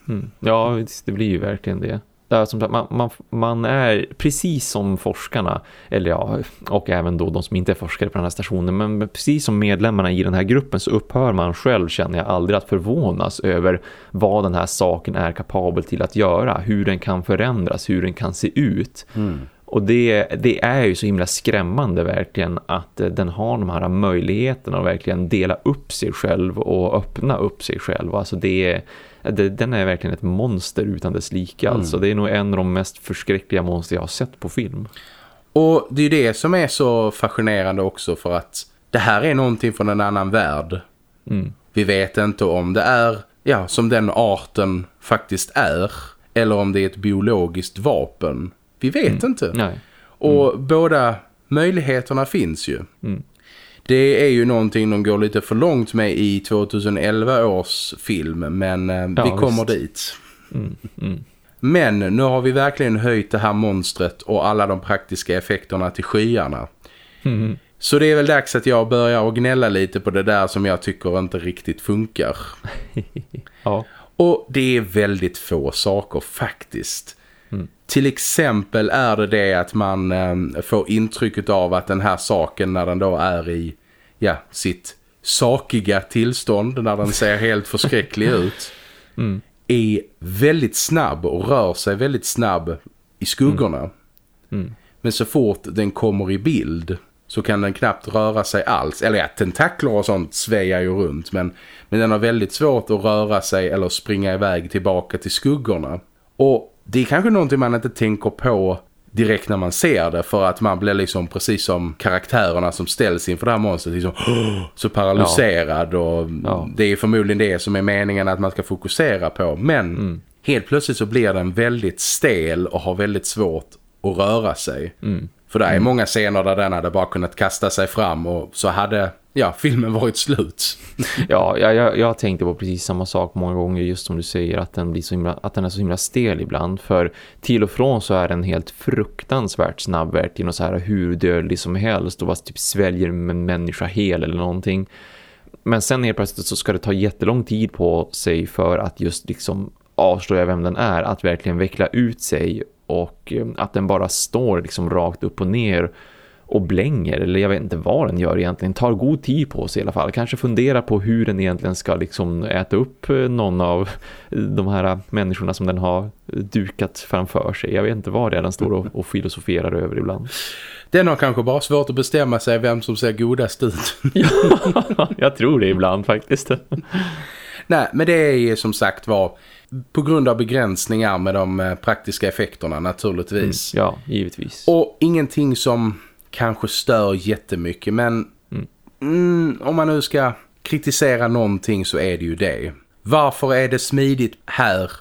Mm. Ja, det blir ju verkligen det. Ja, som sagt, man, man, man är precis som forskarna, eller ja, och även då de som inte är forskare på den här stationen, men precis som medlemmarna i den här gruppen så upphör man själv, känner jag, aldrig att förvånas över vad den här saken är kapabel till att göra, hur den kan förändras, hur den kan se ut. Och det, det är ju så himla skrämmande verkligen att eh, den har de här möjligheterna att verkligen dela upp sig själv och öppna upp sig själv. Alltså det det, den är verkligen ett monster utan dess like. Alltså det är nog en av de mest förskräckliga monster jag har sett på film. Och det är det som är så fascinerande också för att det här är någonting från en annan värld. Mm. Vi vet inte om det är ja, som den arten faktiskt är eller om det är ett biologiskt vapen. Vi vet inte. Nej. Och båda möjligheterna finns ju. Mm. Det är ju någonting de går lite för långt med i 2011 års film men eh, vi Ja, kommer visst. dit. Mm. Mm. Men nu har vi verkligen höjt det här monstret och alla de praktiska effekterna till skyarna. Mm. Så det är väl dags att jag börjar att gnälla lite på det där som jag tycker inte riktigt funkar. Ja. Och det är väldigt få saker faktiskt. Mm. Till exempel är det det att man eh, får intrycket av att den här saken när den då är i ja, sitt sakiga tillstånd, när den ser helt förskräcklig ut, Mm. är väldigt snabb och rör sig väldigt snabb i skuggorna. Mm. Men så fort den kommer i bild så kan den knappt röra sig alls. Eller ja, tentakler och sånt sväjar ju runt. Men, men den har väldigt svårt att röra sig eller springa iväg tillbaka till skuggorna. Och det är kanske någonting man inte tänker på direkt när man ser det för att man blir liksom precis som karaktärerna som ställs inför det här monstret liksom så paralyserad och Ja. det är förmodligen det som är meningen att man ska fokusera på men Mm. helt plötsligt så blir den väldigt stel och har väldigt svårt att röra sig. Mm. För det är många scener där den hade bara kunnat kasta sig fram och så hade ja, filmen varit slut. Ja, jag, jag, tänkte på precis samma sak många gånger just som du säger att den, blir så himla, att den är så himla stel ibland. För till och från så är den helt fruktansvärt snabb verkligen så här hur dödlig som helst och bara typ sväljer en människa hel eller någonting. Men sen helt plötsligt så ska det ta jättelång tid på sig för att just liksom avslöja vem den är, att verkligen veckla ut sig och eh, att den bara står liksom rakt upp och ner och blänger eller jag vet inte vad den gör egentligen. Tar god tid på sig i alla fall. Kanske fundera på hur den egentligen ska liksom äta upp eh, någon av de här människorna som den har dukat framför sig. Jag vet inte vad det är den står och, och filosoferar över ibland. Den har kanske bara svårt att bestämma sig vem som ser godast ut. jag tror det ibland faktiskt. Nej, men det är som sagt var på grund av begränsningar med de eh, praktiska effekterna naturligtvis. ja givetvis Och ingenting som kanske stör jättemycket men mm, om man nu ska kritisera någonting så är det ju det. Varför är det smidigt här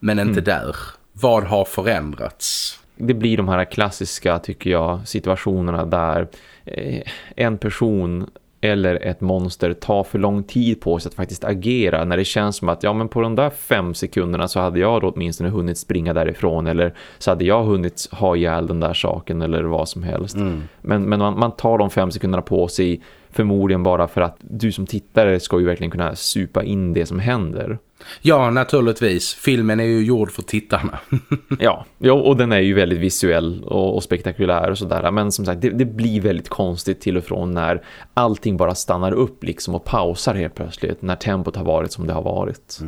men inte där? Vad har förändrats? det blir de här klassiska tycker jag situationerna där eh, en person eller ett monster tar för lång tid på sig att faktiskt agera när det känns som att ja men på de där fem sekunderna så hade jag då åtminstone hunnit springa därifrån eller så hade jag hunnit ha ihjäl den där saken eller vad som helst. Men, men man, man tar de fem sekunderna på sig förmodligen bara för att du som tittare ska ju verkligen kunna supa in det som händer. Ja, naturligtvis. Filmen är ju gjord för tittarna. Ja, ja och den är ju väldigt visuell och, och spektakulär och sådär. Men som sagt, det, det blir väldigt konstigt till och från när allting bara stannar upp liksom och pausar helt plötsligt. När tempot har varit som det har varit.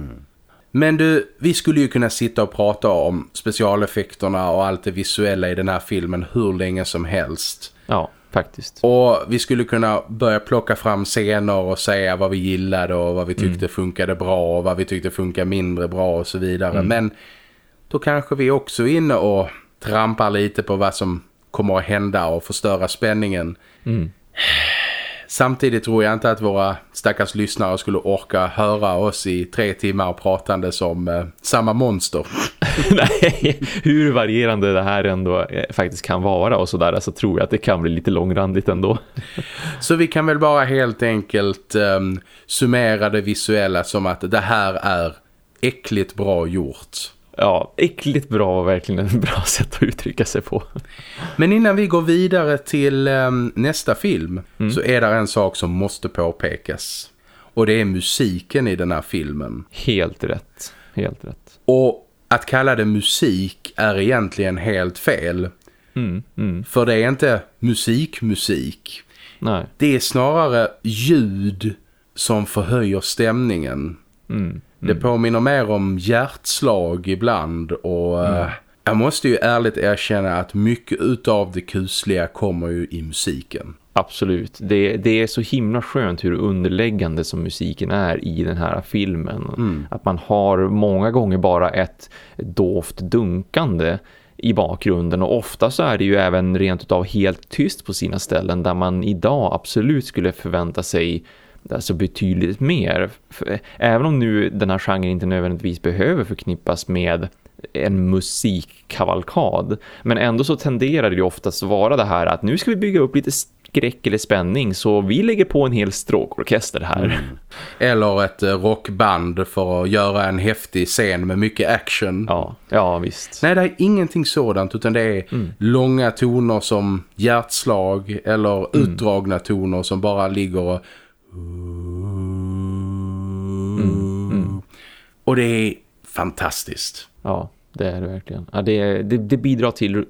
Men du, vi skulle ju kunna sitta och prata om specialeffekterna och allt det visuella i den här filmen hur länge som helst. Ja, faktiskt. Och vi skulle kunna börja plocka fram scener och säga vad vi gillade och vad vi tyckte funkade bra och vad vi tyckte funkade mindre bra och så vidare. Men då kanske vi också är inne och trampar lite på vad som kommer att hända och förstöra spänningen. Samtidigt tror jag inte att våra stackars lyssnare skulle orka höra oss i tre timmar pratande som eh, samma monster. Nej, hur varierande det här ändå eh, faktiskt kan vara och sådär så tror jag att det kan bli lite långrandigt ändå. Så vi kan väl bara helt enkelt um, summera det visuella som att det här är äckligt bra gjort. Ja, äckligt bra och verkligen ett bra sätt att uttrycka sig på. Men innan vi går vidare till um, nästa film så är det en sak som måste påpekas. Och det är musiken i den här filmen. Helt rätt, helt rätt. Och att kalla det musik är egentligen helt fel. Mm, mm, För det är inte musikmusik. nej. Det är snarare ljud som förhöjer stämningen. Mm, Det påminner mer om hjärtslag ibland och eh, jag måste ju ärligt erkänna att mycket utav det kusliga kommer ju i musiken. Absolut. Det, det är så himla skönt hur underläggande som musiken är i den här filmen. Att man har många gånger bara ett dovt dunkande i bakgrunden och ofta så är det ju även rent utav helt tyst på sina ställen där man idag absolut skulle förvänta sig alltså betydligt mer. För Även om nu den här genren inte nödvändigtvis behöver förknippas med en musikkavalkad. Men ändå så tenderar det ju oftast vara det här att nu ska vi bygga upp lite skräck eller spänning så vi lägger på en hel stråkorkester här. Eller ett eh, rockband för att göra en häftig scen med mycket action. Ja, ja visst. Nej, det är ingenting sådant utan det är långa toner som hjärtslag eller utdragna toner som bara ligger och... Och det är fantastiskt. Ja, det är det verkligen. Ja, det, det, det bidrar till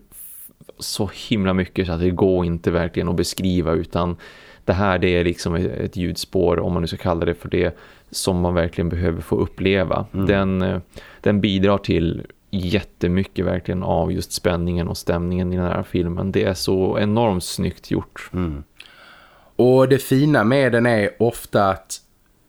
så himla mycket så att det går inte verkligen att beskriva utan det här det är liksom ett, ljudspår om man nu ska kalla det för det som man verkligen behöver få uppleva. Den, eh, den bidrar till jättemycket verkligen av just spänningen och stämningen i den här filmen. Det är så enormt snyggt gjort. Och det fina med den är ofta att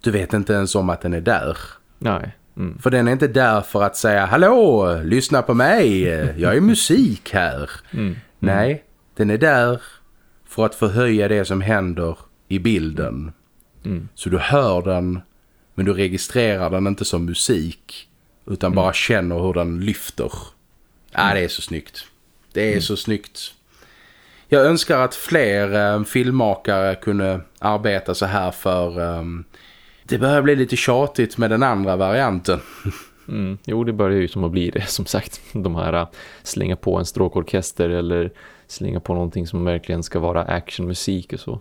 du vet inte ens om att den är där. Nej, Mm. För den är inte där för att säga Hallå, lyssna på mig, jag är musik här. Mm. Nej, den är där för att förhöja det som händer i bilden. Mm. Så du hör den men du registrerar den inte som musik utan mm. bara känner hur den lyfter. Ja, mm. det är så snyggt. Det är mm. så snyggt. Jag önskar att fler eh, filmmakare kunde arbeta så här för eh, det börjar bli lite tjatigt med den andra varianten. Mm, jo, det börjar ju som att bli det som sagt. De här äh, slänga på en stråkorkester eller slänga på någonting som verkligen ska vara actionmusik och så.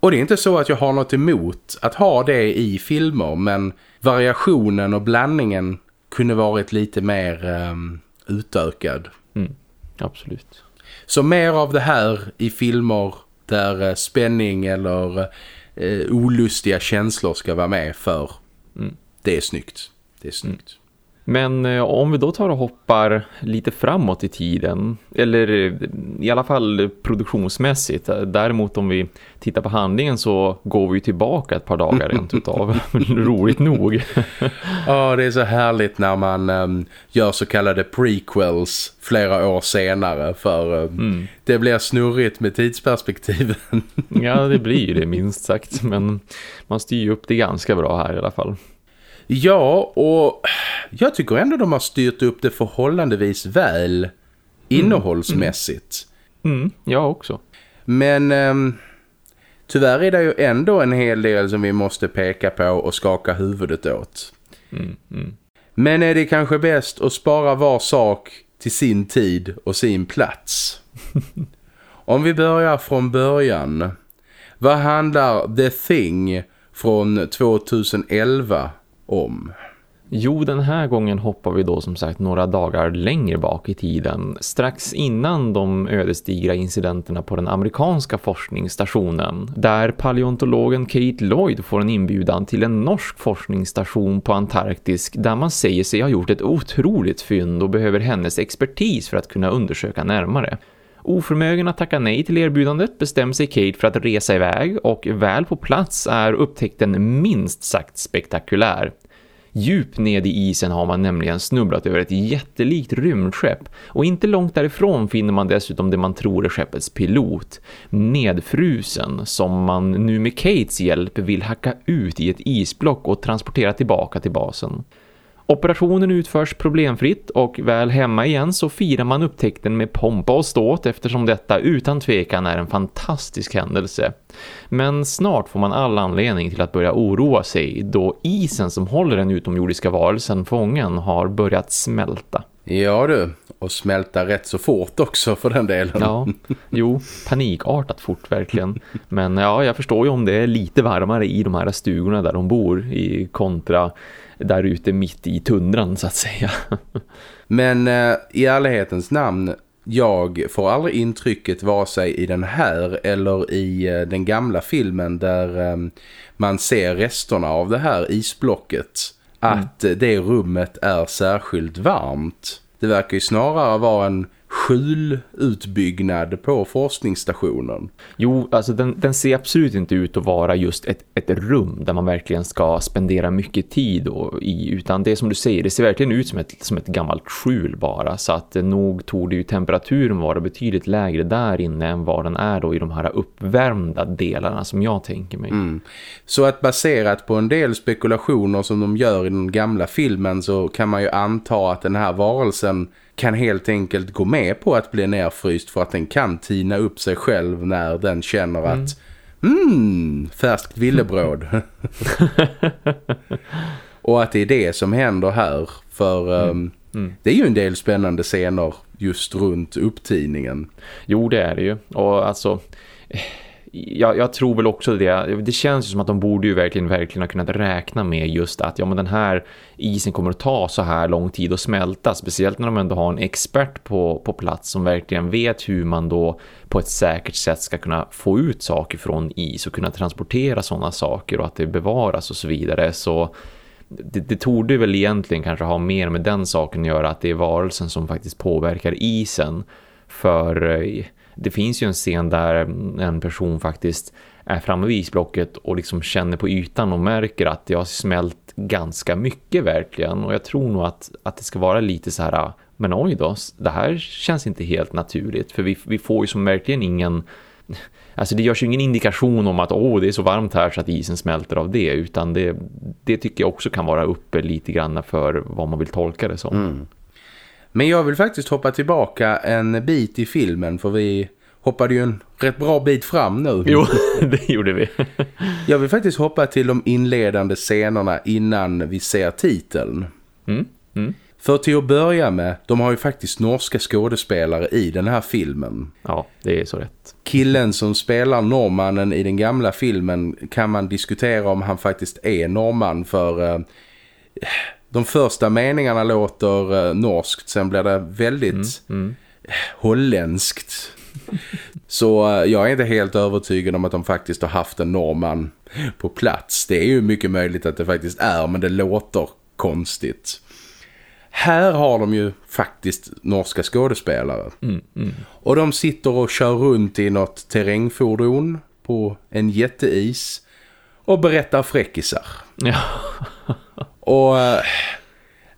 Och det är inte så att jag har något emot att ha det i filmer men variationen och blandningen kunde varit lite mer um, utökad. Mm, absolut. Så mer av det här i filmer där uh, spänning eller uh, olustiga känslor ska vara med för mm. det är snyggt. Det är snyggt. Men eh, om vi då tar och hoppar lite framåt i tiden, eller eh, i alla fall produktionsmässigt. Eh, däremot om vi tittar på handlingen så går vi tillbaka ett par dagar rent utav. Roligt nog. Ja, det är så härligt när man um, gör så kallade prequels flera år senare för um, mm. det blir snurrigt med tidsperspektiven. ja, det blir det minst sagt. Men man styr upp det ganska bra här i alla fall. Ja, och jag tycker ändå de har styrt upp det förhållandevis väl innehållsmässigt. Mm. Mm, jag också. Men um, tyvärr är det ju ändå en hel del som vi måste peka på och skaka huvudet åt. Mm, mm. Men är det kanske bäst att spara var sak till sin tid och sin plats? Om vi börjar från början. Vad handlar The Thing från 2011 om? Jo, den här gången hoppar vi då som sagt några dagar längre bak i tiden. Strax innan de ödesdigra incidenterna på den amerikanska forskningsstationen. Där paleontologen Kate Lloyd får en inbjudan till en norsk forskningsstation på Antarktis där man säger sig ha gjort ett otroligt fynd och behöver hennes expertis för att kunna undersöka närmare. Oförmögen att tacka nej till erbjudandet bestämmer sig Kate för att resa iväg och väl på plats är upptäckten minst sagt spektakulär. Djupt ned i isen har man nämligen snubblat över ett jättelikt rymdskepp och inte långt därifrån finner man dessutom det man tror är skeppets pilot, nedfrusen som man nu med Kates hjälp vill hacka ut i ett isblock och transportera tillbaka till basen. Operationen utförs problemfritt och väl hemma igen så firar man upptäckten med pompa och ståt eftersom detta utan tvekan är en fantastisk händelse. Men snart får man all anledning till att börja oroa sig då isen som håller den utomjordiska varelsen fången har börjat smälta. Ja du, och smälta rätt så fort också för den delen. Ja, jo, panikartat fort verkligen. Men ja, jag förstår ju om det är lite varmare i de här stugorna där de bor i kontra där ute mitt i tundran så att säga. Men eh, i ärlighetens namn, jag får aldrig intrycket vare sig i den här eller i eh, den gamla filmen där eh, man ser resterna av det här isblocket mm. att mm. det rummet är särskilt varmt. Det verkar ju snarare vara en skjulutbyggnad på forskningsstationen. Jo, alltså den, den, ser absolut inte ut att vara just ett, ett rum där man verkligen ska spendera mycket tid och, i, utan det som du säger, det ser verkligen ut som ett, som ett gammalt skjul bara så att nog tog det ju temperaturen vara betydligt lägre där inne än vad den är då i de här uppvärmda delarna som jag tänker mig. Mm. Så att baserat på en del spekulationer som de gör i den gamla filmen så kan man ju anta att den här varelsen kan helt enkelt gå med på att bli nerfryst för att den kan tina upp sig själv när den känner mm. att mm, färskt villebråd. och att det är det som händer här för mm. Um, mm. det är ju en del spännande scener just runt upptidningen. Jo det är det ju och alltså jag, jag, tror väl också det. Det känns ju som att de borde ju verkligen, verkligen ha kunnat räkna med just att ja, men den här isen kommer att ta så här lång tid att smälta. Speciellt när de ändå har en expert på, på plats som verkligen vet hur man då på ett säkert sätt ska kunna få ut saker från is och kunna transportera sådana saker och att det bevaras och så vidare. Så det, det torde väl egentligen kanske ha mer med den saken att göra att det är varelsen som faktiskt påverkar isen. För eh, det finns ju en scen där en person faktiskt är framme vid isblocket och liksom känner på ytan och märker att det har smält ganska mycket verkligen. Och jag tror nog att, att det ska vara lite så här, ah, men oj då, det här känns inte helt naturligt. För vi, vi får ju som verkligen ingen Alltså det görs ju ingen indikation om att åh, det är så varmt här så att isen smälter av det. Utan det, det tycker jag också kan vara uppe lite grann för vad man vill tolka det som. Mm. Men jag vill faktiskt hoppa tillbaka en bit i filmen för vi hoppade ju en rätt bra bit fram nu. Jo, det gjorde vi. jag vill faktiskt hoppa till de inledande scenerna innan vi ser titeln. Mm, mm. För till att börja med, de har ju faktiskt norska skådespelare i den här filmen. Ja, det är så rätt. Killen som spelar norrmannen i den gamla filmen kan man diskutera om han faktiskt är norrman för... Eh, de första meningarna låter eh, norskt, sen blir det väldigt mm, mm. holländskt. Så eh, jag är inte helt övertygad om att de faktiskt har haft en norrman på plats. Det är ju mycket möjligt att det faktiskt är, men det låter konstigt. Här har de ju faktiskt norska skådespelare. Mm, mm. Och de sitter och kör runt i något terrängfordon på en jätteis och berättar fräckisar. Ja. Och eh,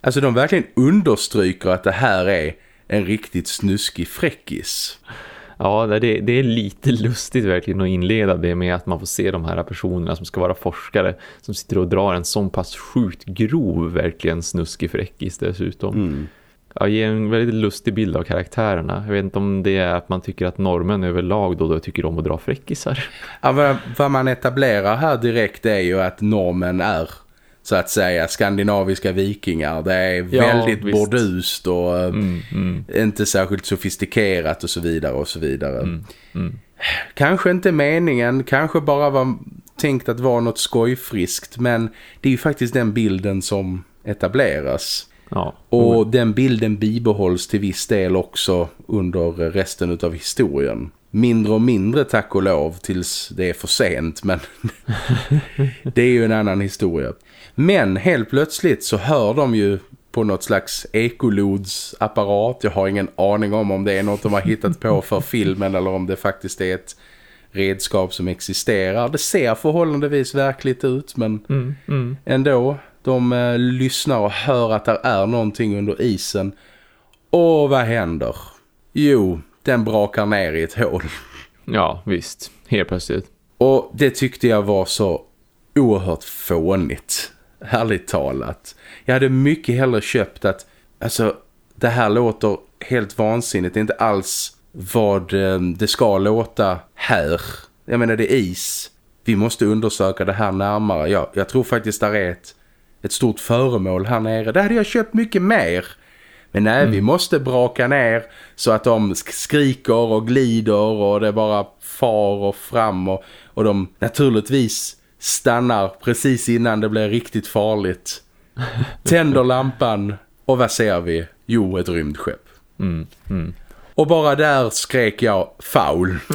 alltså de verkligen understryker att det här är en riktigt snuskig fräckis. Ja, det, det är lite lustigt verkligen att inleda det med att man får se de här personerna som ska vara forskare som sitter och drar en sån pass sjukt grov, verkligen snuskig fräckis dessutom. Mm. Ja, ger en väldigt lustig bild av karaktärerna. Jag vet inte om det är att man tycker att normen överlag då, då tycker om att dra fräckisar. Ja, vad, vad man etablerar här direkt är ju att normen är så att säga skandinaviska vikingar. Det är ja, väldigt visst. bordust och eh, mm, mm. inte särskilt sofistikerat och så vidare och så vidare. Mm, mm, kanske inte meningen, kanske bara var tänkt att vara något skojfriskt men det är ju faktiskt den bilden som etableras. Ja. Och den bilden bibehålls till viss del också under resten av historien mindre och mindre tack och lov tills det är för sent men det är ju en annan historia. Men helt plötsligt så hör de ju på något slags ekolodsapparat. Jag har ingen aning om om det är något de har hittat på för filmen eller om det faktiskt är ett redskap som existerar. Det ser förhållandevis verkligt ut men mm, mm. ändå. De eh, lyssnar och hör att det är någonting under isen. Och vad händer? Jo, den brakar ner i ett hål. Ja, visst. Helt plötsligt. Och det tyckte jag var så oerhört fånigt. Härligt talat. Jag hade mycket hellre köpt att alltså, det här låter helt vansinnigt. Det är inte alls vad eh, det ska låta här. Jag menar, det är is. Vi måste undersöka det här närmare. Ja, jag tror faktiskt där är ett, ett stort föremål här nere. Det hade jag köpt mycket mer. Men nej, mm. vi måste braka ner så att de skriker och glider och det bara far och fram och, och de naturligtvis stannar precis innan det blir riktigt farligt. Tänder lampan och vad ser vi? Jo, ett rymdskepp. Mm, mm. Och bara där skrek jag faul.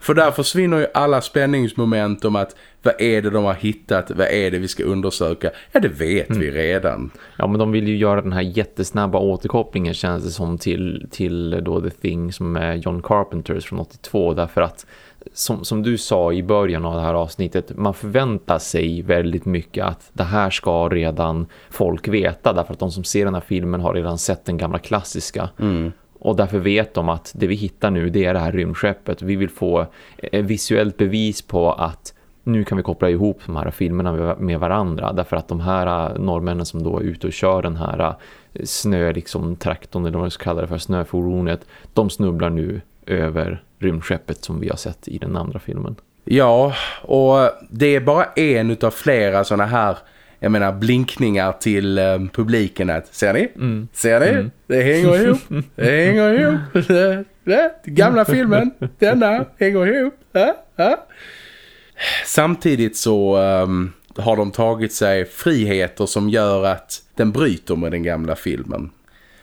För där försvinner ju alla spänningsmoment om att vad är det de har hittat, vad är det vi ska undersöka? Ja, det vet mm. vi redan. Ja, men de vill ju göra den här jättesnabba återkopplingen känns det som till, till då The Thing som är John Carpenters från 82 därför att som, som du sa i början av det här avsnittet, man förväntar sig väldigt mycket att det här ska redan folk veta därför att de som ser den här filmen har redan sett den gamla klassiska. Mm. Och därför vet de att det vi hittar nu det är det här rymdskeppet. Vi vill få ett visuellt bevis på att nu kan vi koppla ihop de här filmerna med varandra. Därför att de här norrmännen som då är ute och kör den här snö liksom traktorn eller vad man ska kalla det för snöfordonet. De snubblar nu över rymdskeppet som vi har sett i den andra filmen. Ja, och det är bara en av flera sådana här jag menar blinkningar till um, publiken att ser ni? Mm. Ser ni? Mm. Det hänger ihop. Det hänger ihop. Det, det, gamla filmen, denna hänger ihop. Ja, ja. Samtidigt så um, har de tagit sig friheter som gör att den bryter med den gamla filmen.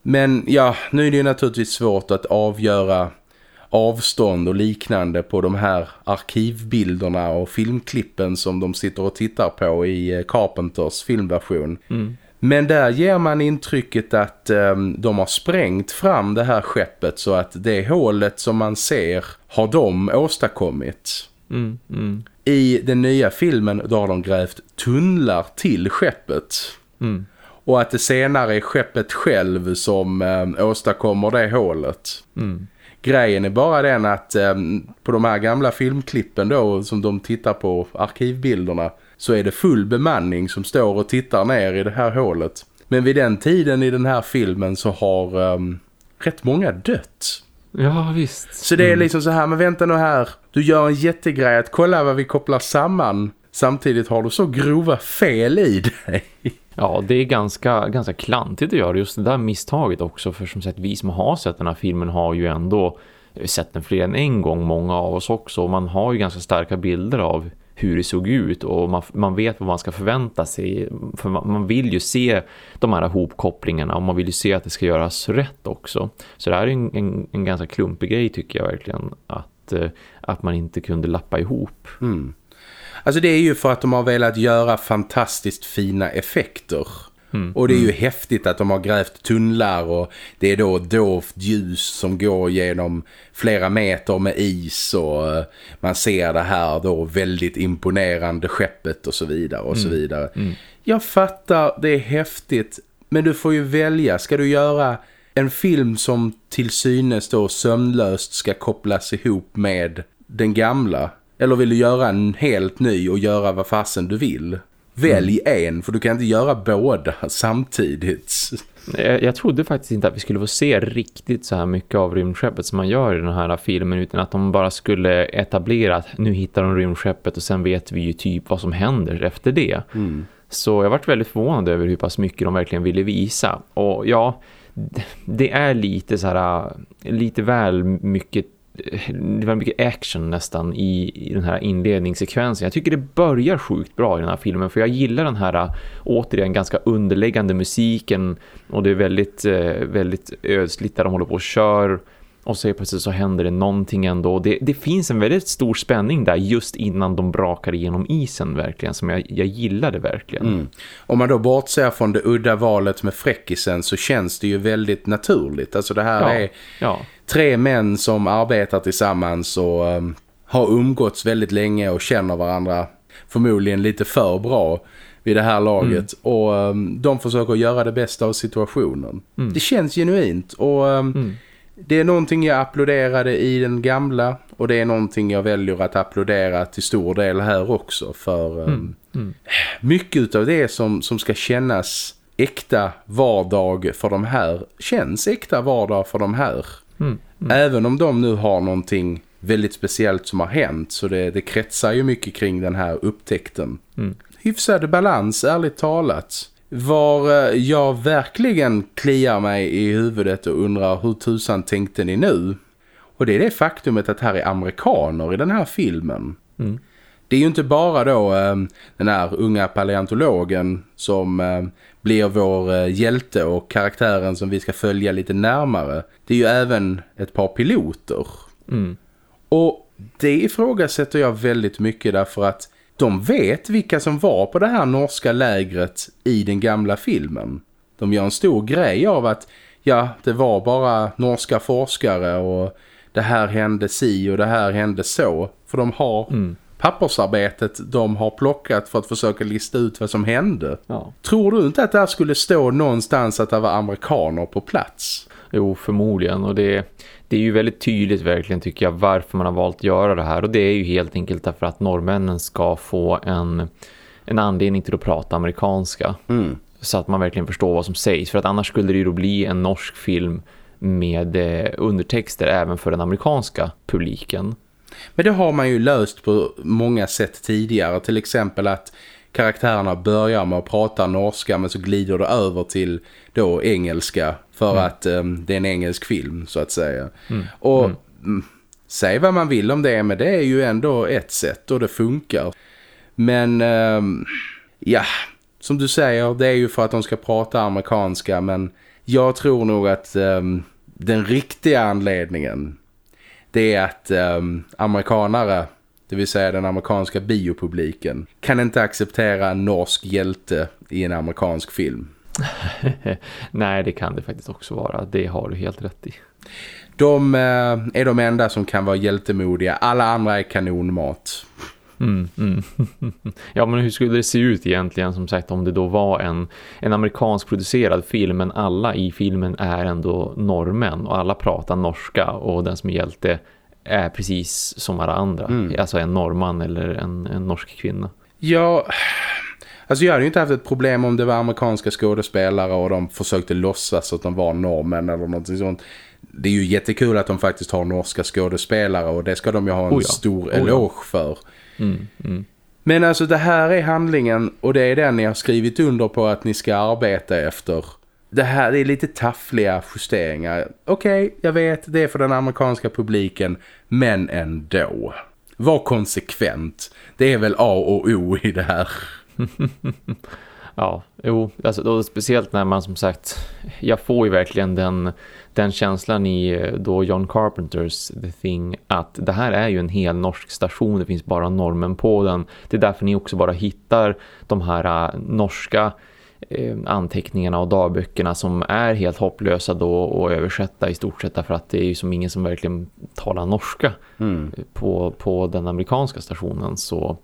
Men ja, nu är det ju naturligtvis svårt att avgöra avstånd och liknande på de här arkivbilderna och filmklippen som de sitter och tittar på i eh, Carpenters filmversion. Mm. Men där ger man intrycket att um, de har sprängt fram det här skeppet så att det hålet som man ser har de åstadkommit. Mm, mm. I den nya filmen då har de grävt tunnlar till skeppet. Mm. Och att det senare är skeppet själv som um, åstadkommer det hålet. Mm. Grejen är bara den att um, på de här gamla filmklippen då som de tittar på arkivbilderna så är det full bemanning som står och tittar ner i det här hålet. Men vid den tiden i den här filmen så har um, rätt många dött. Ja, visst. Så det är liksom så här, men vänta nu här. Du gör en jättegrej att kolla vad vi kopplar samman. Samtidigt har du så grova fel i dig. Ja, det är ganska, ganska klantigt att göra just det där misstaget också. För som sagt, vi som har sett den här filmen har ju ändå eh, sett den fler än en gång, många av oss också. Och man har ju ganska starka bilder av hur det såg ut och man, man vet vad man ska förvänta sig. För man, man, vill ju se de här hopkopplingarna och man vill ju se att det ska göras rätt också. Så det här är en, en, en ganska klumpig grej tycker jag verkligen. Att, eh, att man inte kunde lappa ihop. Mm. Alltså det är ju för att de har velat göra fantastiskt fina effekter. Mm. Och det är ju mm. häftigt att de har grävt tunnlar och det är då dovt ljus som går genom flera meter med is och eh, man ser det här då väldigt imponerande skeppet och så vidare och så mm. vidare. Mm. Jag fattar, det är häftigt men du får ju välja, ska du göra en film som till synes då sömnlöst ska kopplas ihop med den gamla? Eller vill du göra en helt ny och göra vad fasen du vill? Välj mm. en, för du kan inte göra båda samtidigt. Jag, jag trodde faktiskt inte att vi skulle få se riktigt så här mycket av rymdskeppet som man gör i den här filmen utan att de bara skulle etablera att nu hittar de rymdskeppet och sen vet vi ju typ vad som händer efter det. Mm. Så jag varit väldigt förvånad över hur pass mycket de verkligen ville visa. Och ja, det är lite så här lite väl mycket det var mycket action nästan i, i den här inledningssekvensen. Jag tycker det börjar sjukt bra i den här filmen för jag gillar den här återigen ganska underläggande musiken och det är väldigt, eh, väldigt ödsligt där de håller på och kör och så plötsligt så händer det någonting ändå. Det, det finns en väldigt stor spänning där just innan de brakar igenom isen verkligen som jag, jag gillade verkligen. Mm. Om man då bortser från det udda valet med fräckisen så känns det ju väldigt naturligt. Alltså det här ja, är ja. Tre män som arbetar tillsammans och um, har umgåtts väldigt länge och känner varandra förmodligen lite för bra vid det här laget. Mm. Och um, de försöker göra det bästa av situationen. Mm. Det känns genuint och... Um, det är någonting jag applåderade i den gamla och det är någonting jag väljer att applådera till stor del här också för um, mm. Mm. mycket av det som, som ska kännas äkta vardag för de här känns äkta vardag för de här. Mm. mm. Även om de nu har någonting väldigt speciellt som har hänt så det, det kretsar ju mycket kring den här upptäckten. Mm. Hyfsad balans, ärligt talat. Var eh, jag verkligen kliar mig i huvudet och undrar hur tusan tänkte ni nu? Och det är det faktumet att här är amerikaner i den här filmen. Mm. Det är ju inte bara då äh, den här unga paleontologen som äh, blir vår äh, hjälte och karaktären som vi ska följa lite närmare. Det är ju även ett par piloter. Mm. Och det ifrågasätter jag väldigt mycket därför att de vet vilka som var på det här norska lägret i den gamla filmen. De gör en stor grej av att ja, det var bara norska forskare och det här hände si och det här hände så. För de har mm. Pappersarbetet de har plockat för att försöka lista ut vad som hände. Ja. Tror du inte att det här skulle stå någonstans att det var amerikaner på plats? Jo, förmodligen. Och det, det är ju väldigt tydligt verkligen tycker jag varför man har valt att göra det här. Och det är ju helt enkelt därför att norrmännen ska få en, en anledning till att prata amerikanska. Mm. Så att man verkligen förstår vad som sägs. För att annars skulle det ju då bli en norsk film med eh, undertexter även för den amerikanska publiken. Men det har man ju löst på många sätt tidigare. Till exempel att karaktärerna börjar med att prata norska men så glider det över till då engelska för mm. att um, det är en engelsk film så att säga. Mm. Och mm. mm. säg vad man vill om det men det är ju ändå ett sätt och det funkar. Men um, ja, som du säger det är ju för att de ska prata amerikanska men jag tror nog att um, den riktiga anledningen det är att amerikanare det vill säga den amerikanska biopubliken, kan inte acceptera en norsk hjälte i en amerikansk film. Nej, det kan det faktiskt också vara. Det har du helt rätt i. De eh, är de enda som kan vara hjältemodiga. Alla andra är kanonmat. Mm, mm. ja men hur skulle det se ut egentligen som sagt om det då var en, en amerikansk producerad film men alla i filmen är ändå norrmän och alla pratar norska och den som är hjälte är precis som alla andra. Mm. Alltså en norrman eller en, en norsk kvinna. Ja, alltså jag hade ju inte haft ett problem om det var amerikanska skådespelare och de försökte låtsas att de var norrmän eller något sånt. Det är ju jättekul att de faktiskt har norska skådespelare och det ska de ju ha en oh ja. stor oh ja. eloge för. Mm, mm. Men alltså det här är handlingen och det är den ni har skrivit under på att ni ska arbeta efter. Det här är lite taffliga justeringar. Okej, okay, jag vet, det är för den amerikanska publiken, men ändå. Var konsekvent. Det är väl A och O i det här. ja, jo, alltså då, speciellt när man som sagt, jag får ju verkligen den den känslan i eh, då John Carpenters The Thing att det här är ju en hel norsk station, det finns bara normen på den. Det är därför ni också bara hittar de här uh, norska uh, anteckningarna och dagböckerna som är helt hopplösa då att översätta i stort sett därför att det är ju som ingen som verkligen talar norska mm. på, på den amerikanska stationen så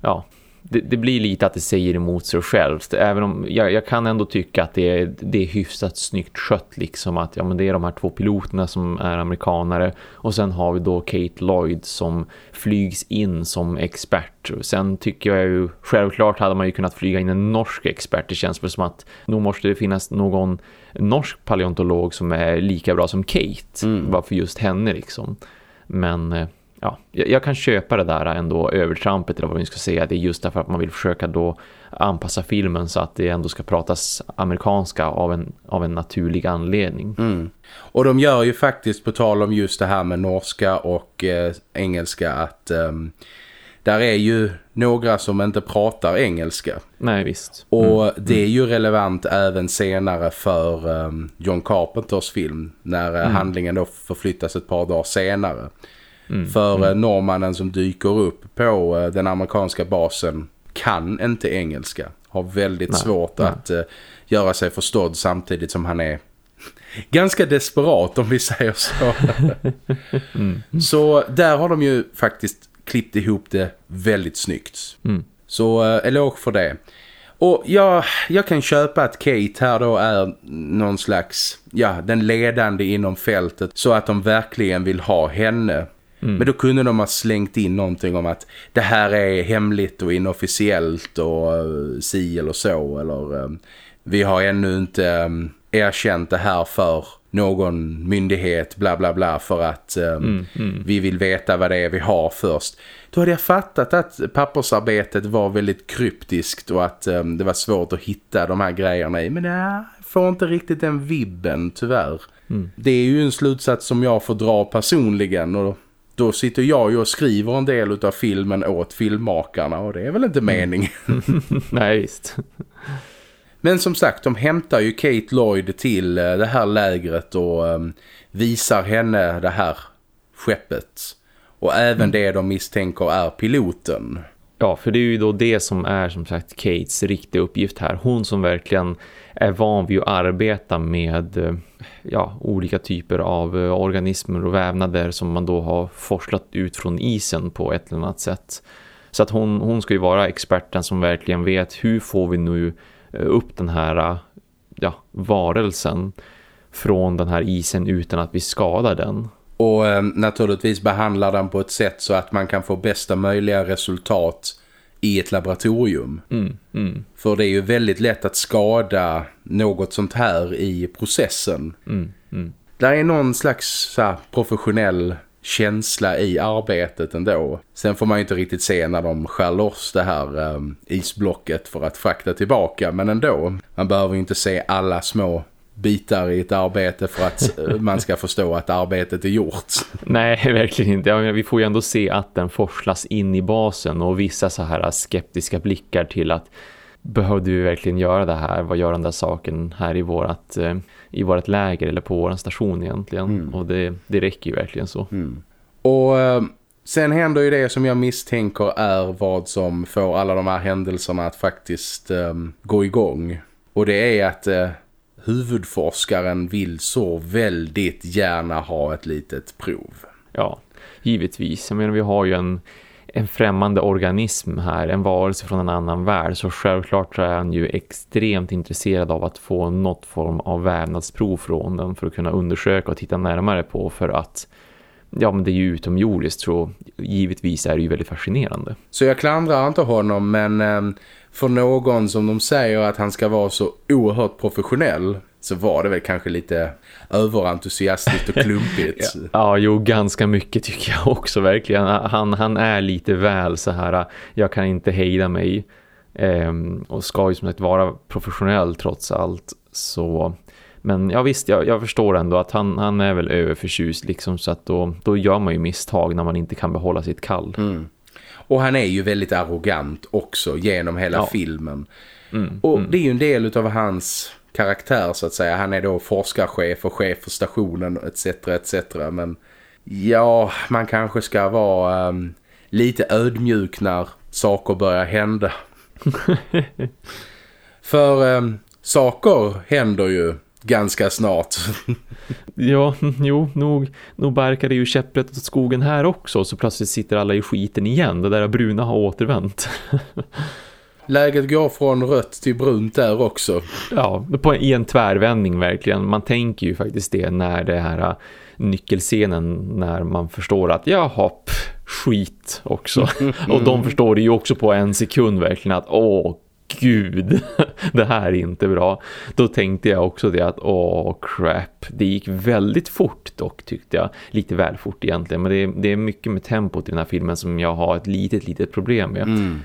ja, det, det, blir lite att det säger emot sig självt. Även om jag, jag, kan ändå tycka att det är, det är hyfsat snyggt skött liksom att ja, men det är de här två piloterna som är amerikanare och sen har vi då Kate Lloyd som flygs in som expert. Sen tycker jag ju självklart hade man ju kunnat flyga in en norsk expert. Det känns väl som att nog måste det finnas någon norsk paleontolog som är lika bra som Kate. Mm. Bara för just henne liksom. Men eh, ja, jag kan köpa det där ändå övertrampet eller vad vi ska säga. Det är just därför att man vill försöka då anpassa filmen så att det ändå ska pratas amerikanska av en, av en naturlig anledning. Mm. Och de gör ju faktiskt på tal om just det här med norska och eh, engelska att eh, där är ju några som inte pratar engelska. Nej, visst. Mm. Och det är ju relevant även senare för um, John Carpenters film när uh, mm. handlingen då förflyttas ett par dagar senare. Mm. För mm. norrmannen som dyker upp på eh, den amerikanska basen kan inte engelska. Har väldigt nej, svårt nej. att uh, göra sig förstådd samtidigt som han är ganska desperat om vi säger så. mm. Så där har de ju faktiskt klippt ihop det väldigt snyggt. Mm. Så uh, eloge för det. Och jag, jag kan köpa att Kate här då är någon slags, ja, den ledande inom fältet så att de verkligen vill ha henne. Mm. Men då kunde de ha slängt in någonting om att det här är hemligt och inofficiellt och uh, si eller så. Eller um, vi har ännu inte um, erkänt det här för någon myndighet bla bla bla för att mm, mm. vi vill veta vad det är vi har först. Då hade jag fattat att pappersarbetet var väldigt kryptiskt och att det var svårt att hitta de här grejerna i. Men jag får inte riktigt den vibben tyvärr. Mm. Det är ju en slutsats som jag får dra personligen och då sitter jag ju och skriver en del av filmen åt filmmakarna och det är väl inte mm. meningen. Nej, visst. Men som sagt, de hämtar ju Kate Lloyd till eh, det här lägret och um, visar henne det här skeppet. Och även mm. det de misstänker är piloten. Ja, för det är ju då det som är som sagt Kates riktiga uppgift här. Hon som verkligen är van vid att arbeta med eh, ja, olika typer av eh, organismer och vävnader som man då har forslat ut från isen på ett eller annat sätt. Så att hon, hon ska ju vara experten som verkligen vet hur får vi nu eh, upp den här ja, varelsen från den här isen utan att vi skadar den. Och eh, naturligtvis behandlar den på ett sätt så att man kan få bästa möjliga resultat i ett laboratorium. Mm, mm. För det är ju väldigt lätt att skada något sånt här i processen. Mm, mm. Där är någon slags här, professionell känsla i arbetet ändå. Sen får man ju inte riktigt se när de skär loss det här um, isblocket för att frakta tillbaka. Men ändå, man behöver ju inte se alla små bitar i ett arbete för att man ska förstå att arbetet är gjort. Nej, verkligen inte. Ja, vi får ju ändå se att den forslas in i basen och vissa så här skeptiska blickar till att behövde vi verkligen göra det här? Vad gör den där saken här i vårat, eh, i vårat läger eller på vår station egentligen? Mm. Och det, det räcker ju verkligen så. Mm. Och eh, sen händer ju det som jag misstänker är vad som får alla de här händelserna att faktiskt um, gå igång. Och det är att eh, huvudforskaren vill så väldigt gärna ha ett litet prov. Ja, givetvis. Jag menar, vi har ju en, en främmande organism här, en varelse från en annan värld. Så självklart är han ju extremt intresserad av att få något form av vävnadsprov från den för att kunna undersöka och titta närmare på för att ja men det är ju utomjordiskt så givetvis är det ju väldigt fascinerande. Så jag klandrar inte honom men eh, för någon som de säger att han ska vara så oerhört professionell så var det väl kanske lite överentusiastiskt och klumpigt. ja, ja, jo, ganska mycket tycker jag också verkligen. Han, han är lite väl så här, jag kan inte hejda mig eh, och ska ju som sagt vara professionell trots allt. Så men ja visst, jag, jag förstår ändå att han, han är väl överförtjust liksom så att då, då gör man ju misstag när man inte kan behålla sitt kall. Mm. Och han är ju väldigt arrogant också genom hela ja. filmen. Mm, och mm. det är ju en del av hans karaktär så att säga. Han är då forskarchef och chef för stationen etc. etc. Men ja, man kanske ska vara um, lite ödmjuk när saker börjar hända. för um, saker händer ju ganska snart. ja, jo, nog, nog barkar det ju käpprätt åt skogen här också så plötsligt sitter alla i skiten igen. Det där bruna har återvänt. Läget går från rött till brunt där också. Ja, på, i en tvärvändning verkligen. Man tänker ju faktiskt det när det här äh, nyckelscenen när man förstår att ja, hopp, skit också. Och de förstår det ju också på en sekund verkligen att åh gud, det här är inte bra. Då tänkte jag också det att åh crap, det gick väldigt fort dock tyckte jag. Lite väl fort egentligen, men det är, det är mycket med tempot i den här filmen som jag har ett litet, litet problem med. Mm.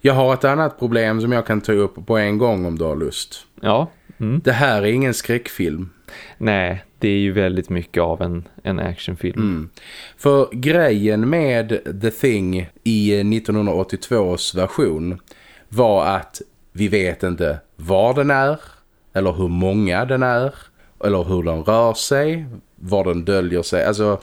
Jag har ett annat problem som jag kan ta upp på en gång om du har lust. Ja. Mm. Det här är ingen skräckfilm. Nej, det är ju väldigt mycket av en, en actionfilm. Mm. För grejen med The Thing i 1982s version var att vi vet inte var den är eller hur många den är eller hur den rör sig, var den döljer sig. Alltså,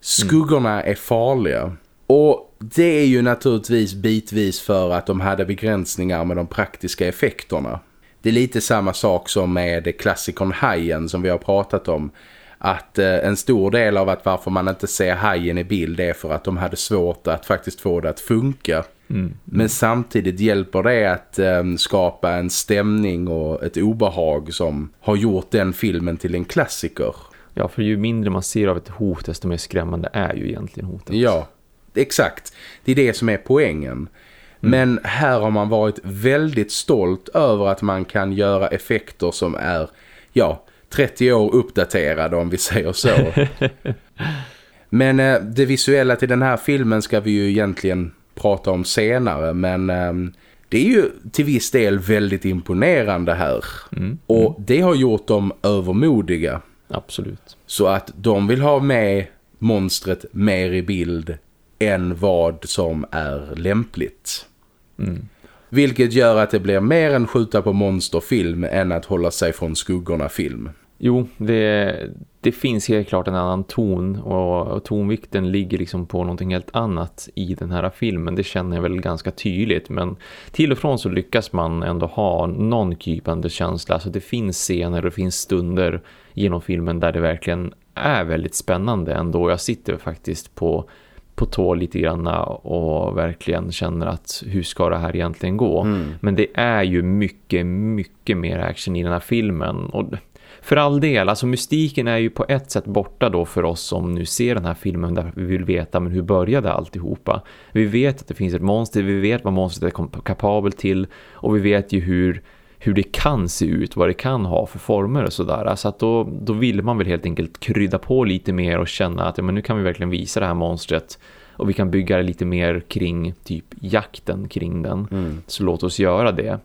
skuggorna mm. är farliga. Och det är ju naturligtvis bitvis för att de hade begränsningar med de praktiska effekterna. Det är lite samma sak som med klassikern Hajen som vi har pratat om. Att eh, en stor del av att varför man inte ser hajen i bild är för att de hade svårt att faktiskt få det att funka. Mm. Men samtidigt hjälper det att um, skapa en stämning och ett obehag som har gjort den filmen till en klassiker. Ja, för ju mindre man ser av ett hot desto mer skrämmande är ju egentligen hotet. Ja, exakt. Det är det som är poängen. Mm. Men här har man varit väldigt stolt över att man kan göra effekter som är, ja, 30 år uppdaterade om vi säger så. Men eh, det visuella till den här filmen ska vi ju egentligen prata om senare men um, det är ju till viss del väldigt imponerande här. Mm. Och mm. det har gjort dem övermodiga. Absolut. Så att de vill ha med monstret mer i bild än vad som är lämpligt. Mm. Vilket gör att det blir mer en skjuta på monsterfilm än att hålla sig från skuggorna film. Jo, det, det finns helt klart en annan ton och, och tonvikten ligger liksom på någonting helt annat i den här filmen. Det känner jag väl ganska tydligt men till och från så lyckas man ändå ha någon krypande känsla. Så det finns scener och det finns stunder genom filmen där det verkligen är väldigt spännande ändå. Jag sitter faktiskt på på tå lite grann och verkligen känner att hur ska det här egentligen gå? Mm. Men det är ju mycket, mycket mer action i den här filmen och för all del, alltså mystiken är ju på ett sätt borta då för oss som nu ser den här filmen där vi vill veta men hur började alltihopa. Vi vet att det finns ett monster, vi vet vad monstret är kapabel till och vi vet ju hur, hur det kan se ut, vad det kan ha för former och sådär. Så att då, då vill man väl helt enkelt krydda på lite mer och känna att ja, men nu kan vi verkligen visa det här monstret och vi kan bygga det lite mer kring typ jakten kring den. Mm. Så låt oss göra det.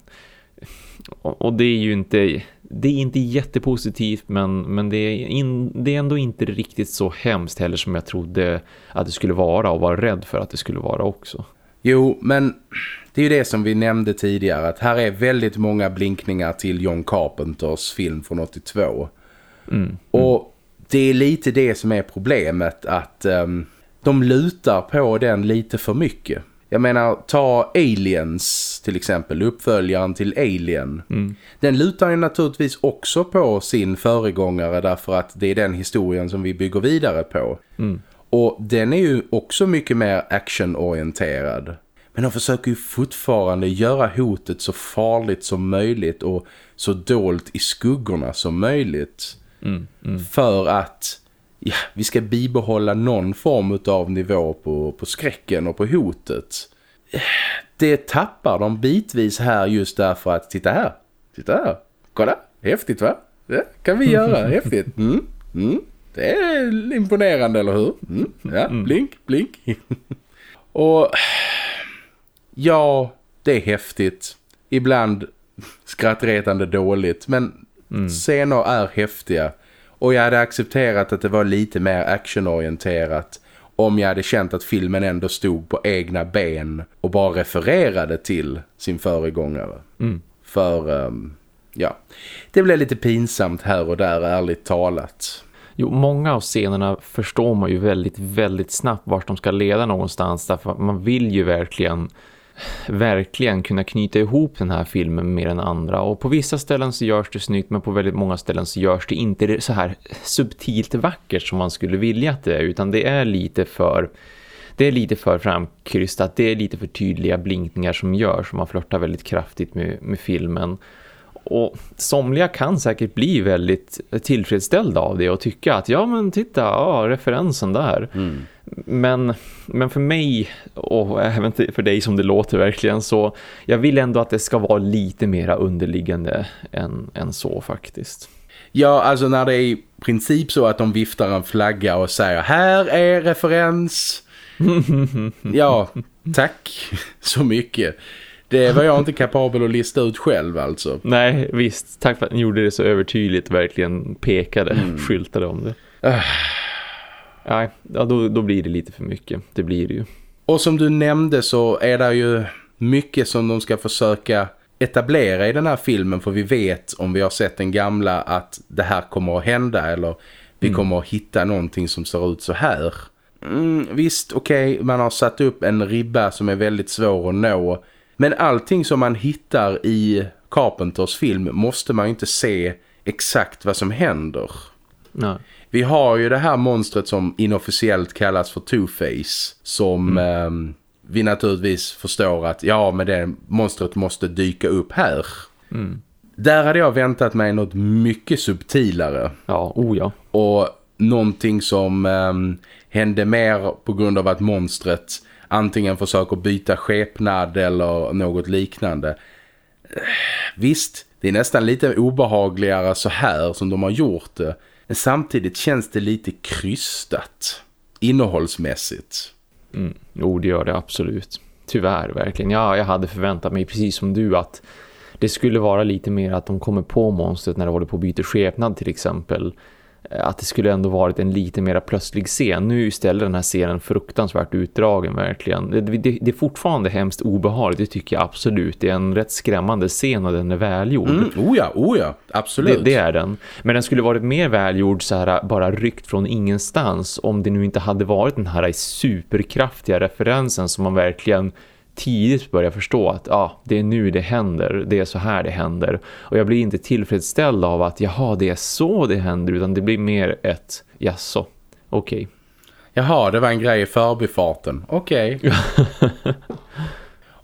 Och, och det är ju inte det är inte jättepositivt men, men det, är in, det är ändå inte riktigt så hemskt heller som jag trodde att det skulle vara och var rädd för att det skulle vara också. Jo, men det är ju det som vi nämnde tidigare att här är väldigt många blinkningar till John Carpenters film från 82. Mm, mm. Och det är lite det som är problemet att um, de lutar på den lite för mycket. Jag menar, ta Aliens till exempel, uppföljaren till Alien. Mm. Den lutar ju naturligtvis också på sin föregångare därför att det är den historien som vi bygger vidare på. Mm. Och den är ju också mycket mer actionorienterad. Men de försöker ju fortfarande göra hotet så farligt som möjligt och så dolt i skuggorna som möjligt. Mm, mm. För att ja, vi ska bibehålla någon form av nivå på, på skräcken och på hotet. Det tappar de bitvis här just därför att titta här, titta här, kolla, häftigt va? Det kan vi göra, häftigt. Mm, mm. Det är imponerande, eller hur? Mm, ja, mm. blink, blink. och ja, det är häftigt. Ibland skrattretande dåligt, men mm. scener är häftiga. Och jag hade accepterat att det var lite mer actionorienterat om jag hade känt att filmen ändå stod på egna ben och bara refererade till sin föregångare. Mm. För, um, ja, det blev lite pinsamt här och där, ärligt talat. Jo, många av scenerna förstår man ju väldigt, väldigt snabbt vart de ska leda någonstans. Därför att man vill ju verkligen verkligen kunna knyta ihop den här filmen med den andra. Och på vissa ställen så görs det snyggt men på väldigt många ställen så görs det inte så här subtilt vackert som man skulle vilja att det är. Utan det är lite för... Det är lite för framkrystat, det är lite för tydliga blinkningar som görs och man flörtar väldigt kraftigt med, med filmen. Och somliga kan säkert bli väldigt tillfredsställda av det och tycka att ja men titta, ja, referensen där. Mm. Men, men för mig och även för dig som det låter verkligen så jag vill ändå att det ska vara lite mera underliggande än, än så faktiskt. Ja, alltså när det är i princip så att de viftar en flagga och säger här är referens. ja, tack så mycket. Det var jag inte kapabel att lista ut själv alltså. Nej, visst. Tack för att ni gjorde det så övertydligt. Verkligen pekade, mm. skyltade om det. Nej, ja, då, då blir det lite för mycket. Det blir det ju. Och som du nämnde så är det ju mycket som de ska försöka etablera i den här filmen. För vi vet om vi har sett den gamla att det här kommer att hända. Eller vi mm. kommer att hitta någonting som ser ut så här. Mm, visst, okej, okay, man har satt upp en ribba som är väldigt svår att nå. Men allting som man hittar i Carpenters film måste man inte se exakt vad som händer. Nej. Vi har ju det här monstret som inofficiellt kallas för Two-Face som mm. eh, vi naturligtvis förstår att ja men det monstret måste dyka upp här. Mm. Där hade jag väntat mig något mycket subtilare. Ja, oh ja. Och någonting som eh, hände mer på grund av att monstret antingen försöker byta skepnad eller något liknande. Visst, det är nästan lite obehagligare så här som de har gjort det. Men samtidigt känns det lite krystat innehållsmässigt. Mm. Jo, det gör det absolut. Tyvärr, verkligen. Ja, jag hade förväntat mig precis som du att det skulle vara lite mer att de kommer på monstret när det håller på att byta skepnad till exempel. Eh, att det skulle ändå varit en lite mer plötslig scen. Nu istället den här scenen fruktansvärt utdragen verkligen. Det, det, det, är fortfarande hemskt obehagligt, det tycker jag absolut. Det är en rätt skrämmande scen och den är välgjord. Mm, oh ja, oh ja, absolut. Det, det, är den. Men den skulle varit mer välgjord så här bara ryckt från ingenstans om det nu inte hade varit den här superkraftiga referensen som man verkligen tidigt börja förstå att ah, det är nu det händer, det är så här det händer. Och jag blir inte tillfredsställd av att jaha, det är så det händer utan det blir mer ett jaså, okej. Okay. Jaha, det var en grej i förbifarten, okej. Okay.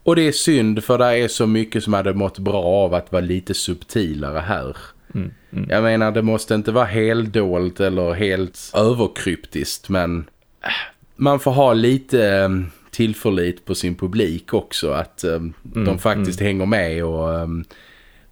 Och det är synd för det är så mycket som hade mått bra av att vara lite subtilare här. Mm, mm. Jag menar, det måste inte vara helt dolt eller helt överkryptiskt men äh, man får ha lite tillförlit på sin publik också. Att um, mm, de faktiskt mm. hänger med och um,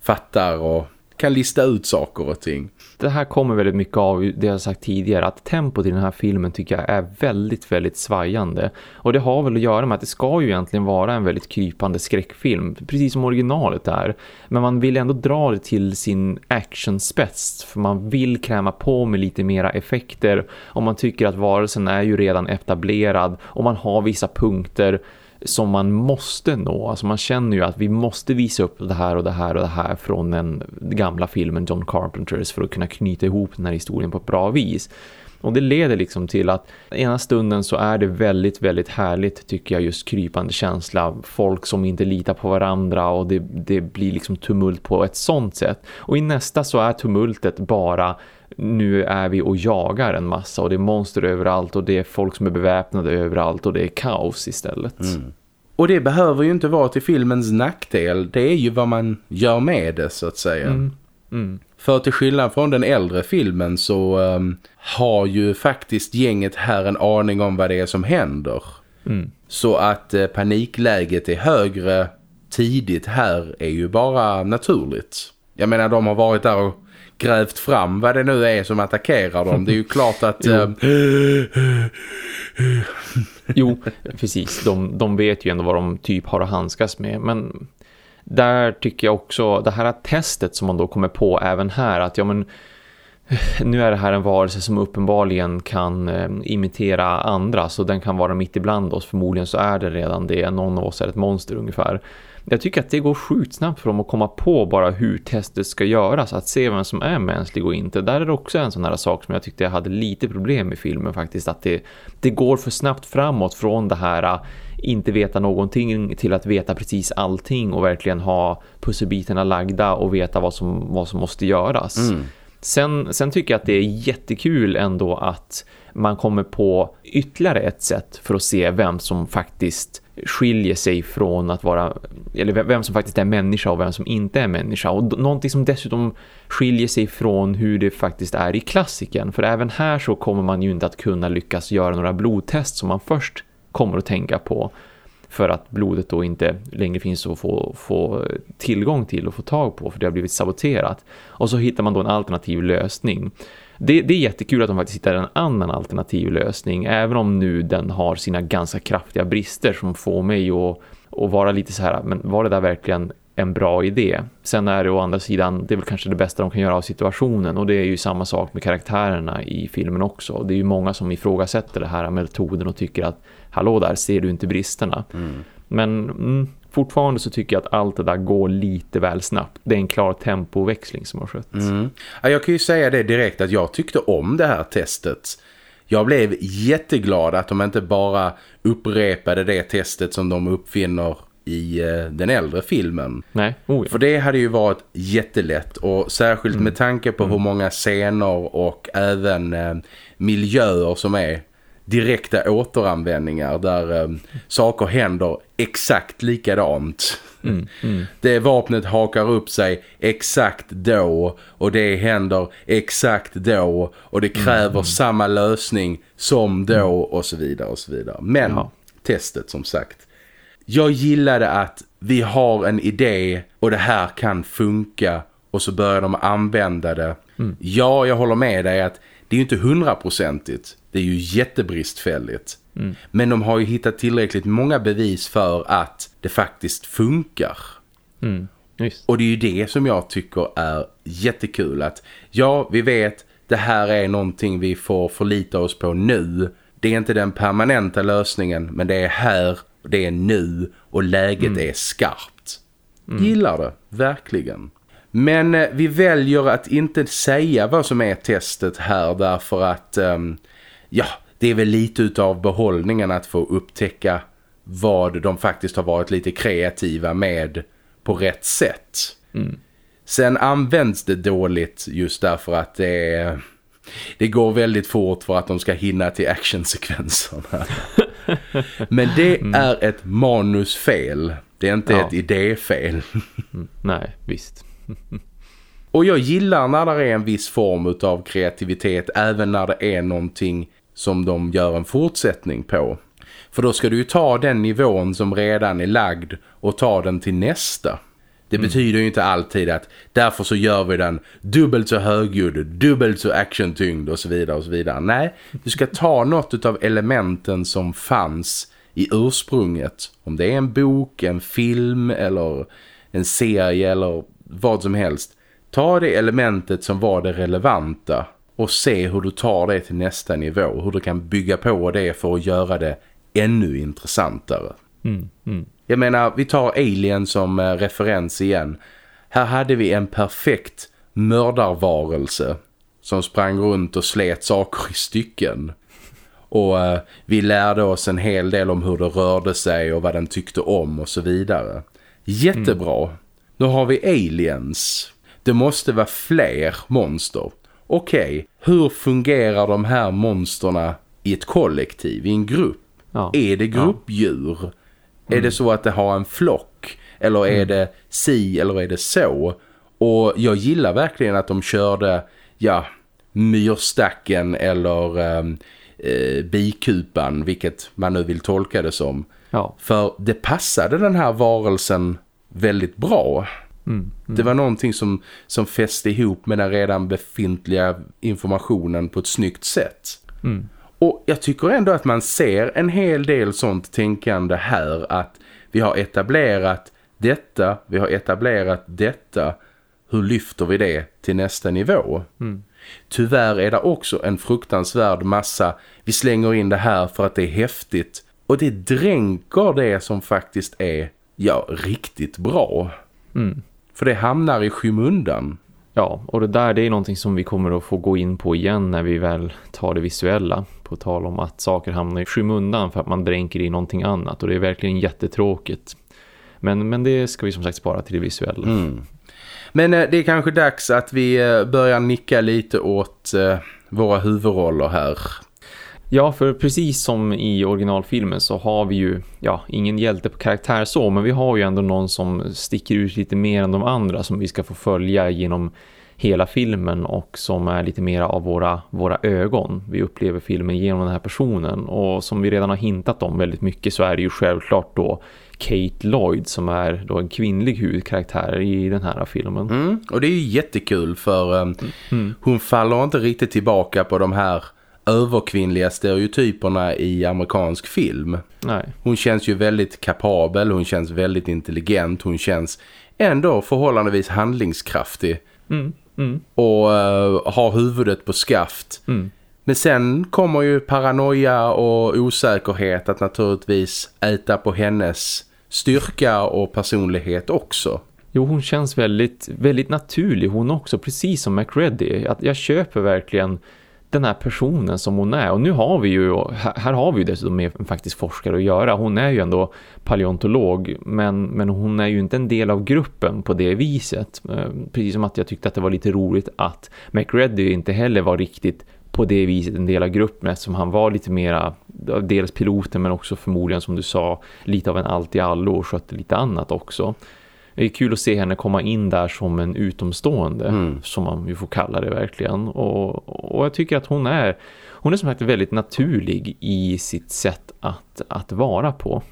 fattar och kan lista ut saker och ting. Det här kommer väldigt mycket av det jag sagt tidigare att tempot i den här filmen tycker jag är väldigt, väldigt svajande. Och det har väl att göra med att det ska ju egentligen vara en väldigt krypande skräckfilm, precis som originalet är. Men man vill ändå dra det till sin actionspets för man vill kräma på med lite mera effekter och man tycker att varelsen är ju redan etablerad och man har vissa punkter som man måste nå. Alltså man känner ju att vi måste visa upp det här och det här och det här från den gamla filmen John Carpenters för att kunna knyta ihop den här historien på ett bra vis. Och det leder liksom till att ena stunden så är det väldigt, väldigt härligt tycker jag just krypande känsla. Folk som inte litar på varandra och det, det blir liksom tumult på ett sånt sätt. Och i nästa så är tumultet bara nu är vi och jagar en massa och det är monster överallt och det är folk som är beväpnade överallt och det är kaos istället. Mm. Och det behöver ju inte vara till filmens nackdel. Det är ju vad man gör med det så att säga. Mm. Mm. För till skillnad från den äldre filmen så um, har ju faktiskt gänget här en aning om vad det är som händer. Mm. Så att uh, panikläget är högre tidigt här är ju bara naturligt. Jag menar de har varit där och grävt fram vad det nu är som attackerar dem. Det är ju klart att... jo. Uh, jo, precis. De, de vet ju ändå vad de typ har att handskas med. Men där tycker jag också, det här testet som man då kommer på även här, att ja men nu är det här en varelse som uppenbarligen kan eh, imitera andra så den kan vara mitt ibland oss. Förmodligen så är det redan det. Någon av oss är ett monster ungefär. Jag tycker att det går sjukt snabbt för dem att komma på bara hur testet ska göras. Att se vem som är mänsklig och inte. Där är det också en sån här sak som jag tyckte jag hade lite problem i filmen faktiskt. Att det, det går för snabbt framåt från det här inte veta någonting till att veta precis allting och verkligen ha pusselbitarna lagda och veta vad som, vad som måste göras. Mm. Sen, sen tycker jag att det är jättekul ändå att man kommer på ytterligare ett sätt för att se vem som faktiskt skiljer sig från att vara eller vem som faktiskt är människa och vem som inte är människa och någonting som dessutom skiljer sig från hur det faktiskt är i klassiken för även här så kommer man ju inte att kunna lyckas göra några blodtest som man först kommer att tänka på för att blodet då inte längre finns att få, få tillgång till och få tag på för det har blivit saboterat. Och så hittar man då en alternativ lösning. Det, det, är jättekul att de faktiskt hittar en annan alternativ lösning även om nu den har sina ganska kraftiga brister som får mig att, att vara lite så här, men var det där verkligen en bra idé. Sen är det å andra sidan, det är väl kanske det bästa de kan göra av situationen och det är ju samma sak med karaktärerna i filmen också. Det är ju många som ifrågasätter det här metoden och tycker att hallå där, ser du inte bristerna? Mm. Men mm, fortfarande så tycker jag att allt det där går lite väl snabbt. Det är en klar tempoväxling som har skett. Mm. Ja, jag kan ju säga det direkt att jag tyckte om det här testet. Jag blev jätteglad att de inte bara upprepade det testet som de uppfinner i eh, den äldre filmen. Nej. Oh, ja. För det hade ju varit jättelätt och särskilt mm. med tanke på mm. hur många scener och även eh, miljöer som är direkta återanvändningar där eh, saker händer exakt likadant. Mm, mm. Det vapnet hakar upp sig exakt då och det händer exakt då och det kräver mm, samma lösning som då mm. och så vidare och så vidare. Men ja. testet som sagt. Jag gillade att vi har en idé och det här kan funka och så börjar de använda det. Mm. Ja, jag håller med dig att det är ju inte hundraprocentigt. Det är ju jättebristfälligt. Mm. Men de har ju hittat tillräckligt många bevis för att det faktiskt funkar. Mm. Och det är ju det som jag tycker är jättekul. Att ja, vi vet det här är någonting vi får förlita oss på nu. Det är inte den permanenta lösningen men det är här det är nu och läget mm. är skarpt. Mm. Gillar det, verkligen. Men eh, vi väljer att inte säga vad som är testet här därför att um, ja, det är väl lite utav behållningen att få upptäcka vad de faktiskt har varit lite kreativa med på rätt sätt. Mm. Sen används det dåligt just därför att det, det går väldigt fort för att de ska hinna till actionsekvenserna. Men det mm. är ett manusfel. Det är inte ja. ett idéfel. Mm. Nej, visst. Och jag gillar när det är en viss form av kreativitet även när det är någonting som de gör en fortsättning på. För då ska du ju ta den nivån som redan är lagd och ta den till nästa. Det mm. betyder ju inte alltid att därför så gör vi den dubbelt så högljudd, dubbelt så actiontyngd och så vidare och så vidare. Nej, du ska ta något av elementen som fanns i ursprunget. Om det är en bok, en film eller en serie eller vad som helst. Ta det elementet som var det relevanta och se hur du tar det till nästa nivå. Hur du kan bygga på det för att göra det ännu intressantare. Mm, mm. Jag menar, vi tar Alien som eh, referens igen. Här hade vi en perfekt mördarvarelse som sprang runt och slet saker i stycken. Och eh, vi lärde oss en hel del om hur det rörde sig och vad den tyckte om och så vidare. Jättebra. Mm. Nu har vi aliens. Det måste vara fler monster. Okej, okay. hur fungerar de här monsterna i ett kollektiv, i en grupp? Ja. Är det gruppdjur? Ja. Mm. Är det så att det har en flock? Eller är mm. det si eller är det så? Och jag gillar verkligen att de körde, ja, myrstacken eller ehm, eh, bikupan, vilket man nu vill tolka det som. Ja. För det passade den här varelsen väldigt bra. Mm, mm. Det var någonting som, som fäste ihop med den redan befintliga informationen på ett snyggt sätt. Mm. Och jag tycker ändå att man ser en hel del sånt tänkande här att vi har etablerat detta, vi har etablerat detta. Hur lyfter vi det till nästa nivå? Mm. Tyvärr är det också en fruktansvärd massa. Vi slänger in det här för att det är häftigt. Och det dränker det som faktiskt är, ja, riktigt bra. Mm. För det hamnar i skymundan. Ja, och det där det är någonting som vi kommer att få gå in på igen när vi väl tar det visuella. På tal om att saker hamnar i skymundan för att man dränker i någonting annat. Och det är verkligen jättetråkigt. Men, men det ska vi som sagt spara till det visuella. Mm. Men eh, det är kanske dags att vi eh, börjar nicka lite åt eh, våra huvudroller här. Ja, för precis som i originalfilmen så har vi ju, ja, ingen hjälte på karaktär så, men vi har ju ändå någon som sticker ut lite mer än de andra som vi ska få följa genom hela filmen och som är lite mer av våra, våra ögon. Vi upplever filmen genom den här personen och som vi redan har hintat om väldigt mycket så är det ju självklart då Kate Lloyd som är då en kvinnlig huvudkaraktär i den här filmen. Mm, och det är ju jättekul för um, mm. hon faller inte riktigt tillbaka på de här överkvinnliga stereotyperna i amerikansk film. Nej. Hon känns ju väldigt kapabel, hon känns väldigt intelligent, hon känns ändå förhållandevis handlingskraftig. Mm. Mm. Och uh, har huvudet på skaft. Mm. Men sen kommer ju paranoia och osäkerhet att naturligtvis äta på hennes styrka och personlighet också. Jo, hon känns väldigt, väldigt naturlig hon också, precis som McReady. Att jag köper verkligen den här personen som hon är. Och nu har vi ju, här har vi ju dessutom med en forskare att göra. Hon är ju ändå paleontolog men, men hon är ju inte en del av gruppen på det viset. Eh, precis som att jag tyckte att det var lite roligt att McReady inte heller var riktigt på det viset en del av gruppen eftersom han var lite mera dels piloten men också förmodligen som du sa lite av en allt i allo och skötte lite annat också. Det är kul att se henne komma in där som en utomstående mm. som man ju får kalla det verkligen och, och jag tycker att hon är hon är som sagt väldigt naturlig i sitt sätt att, att vara på.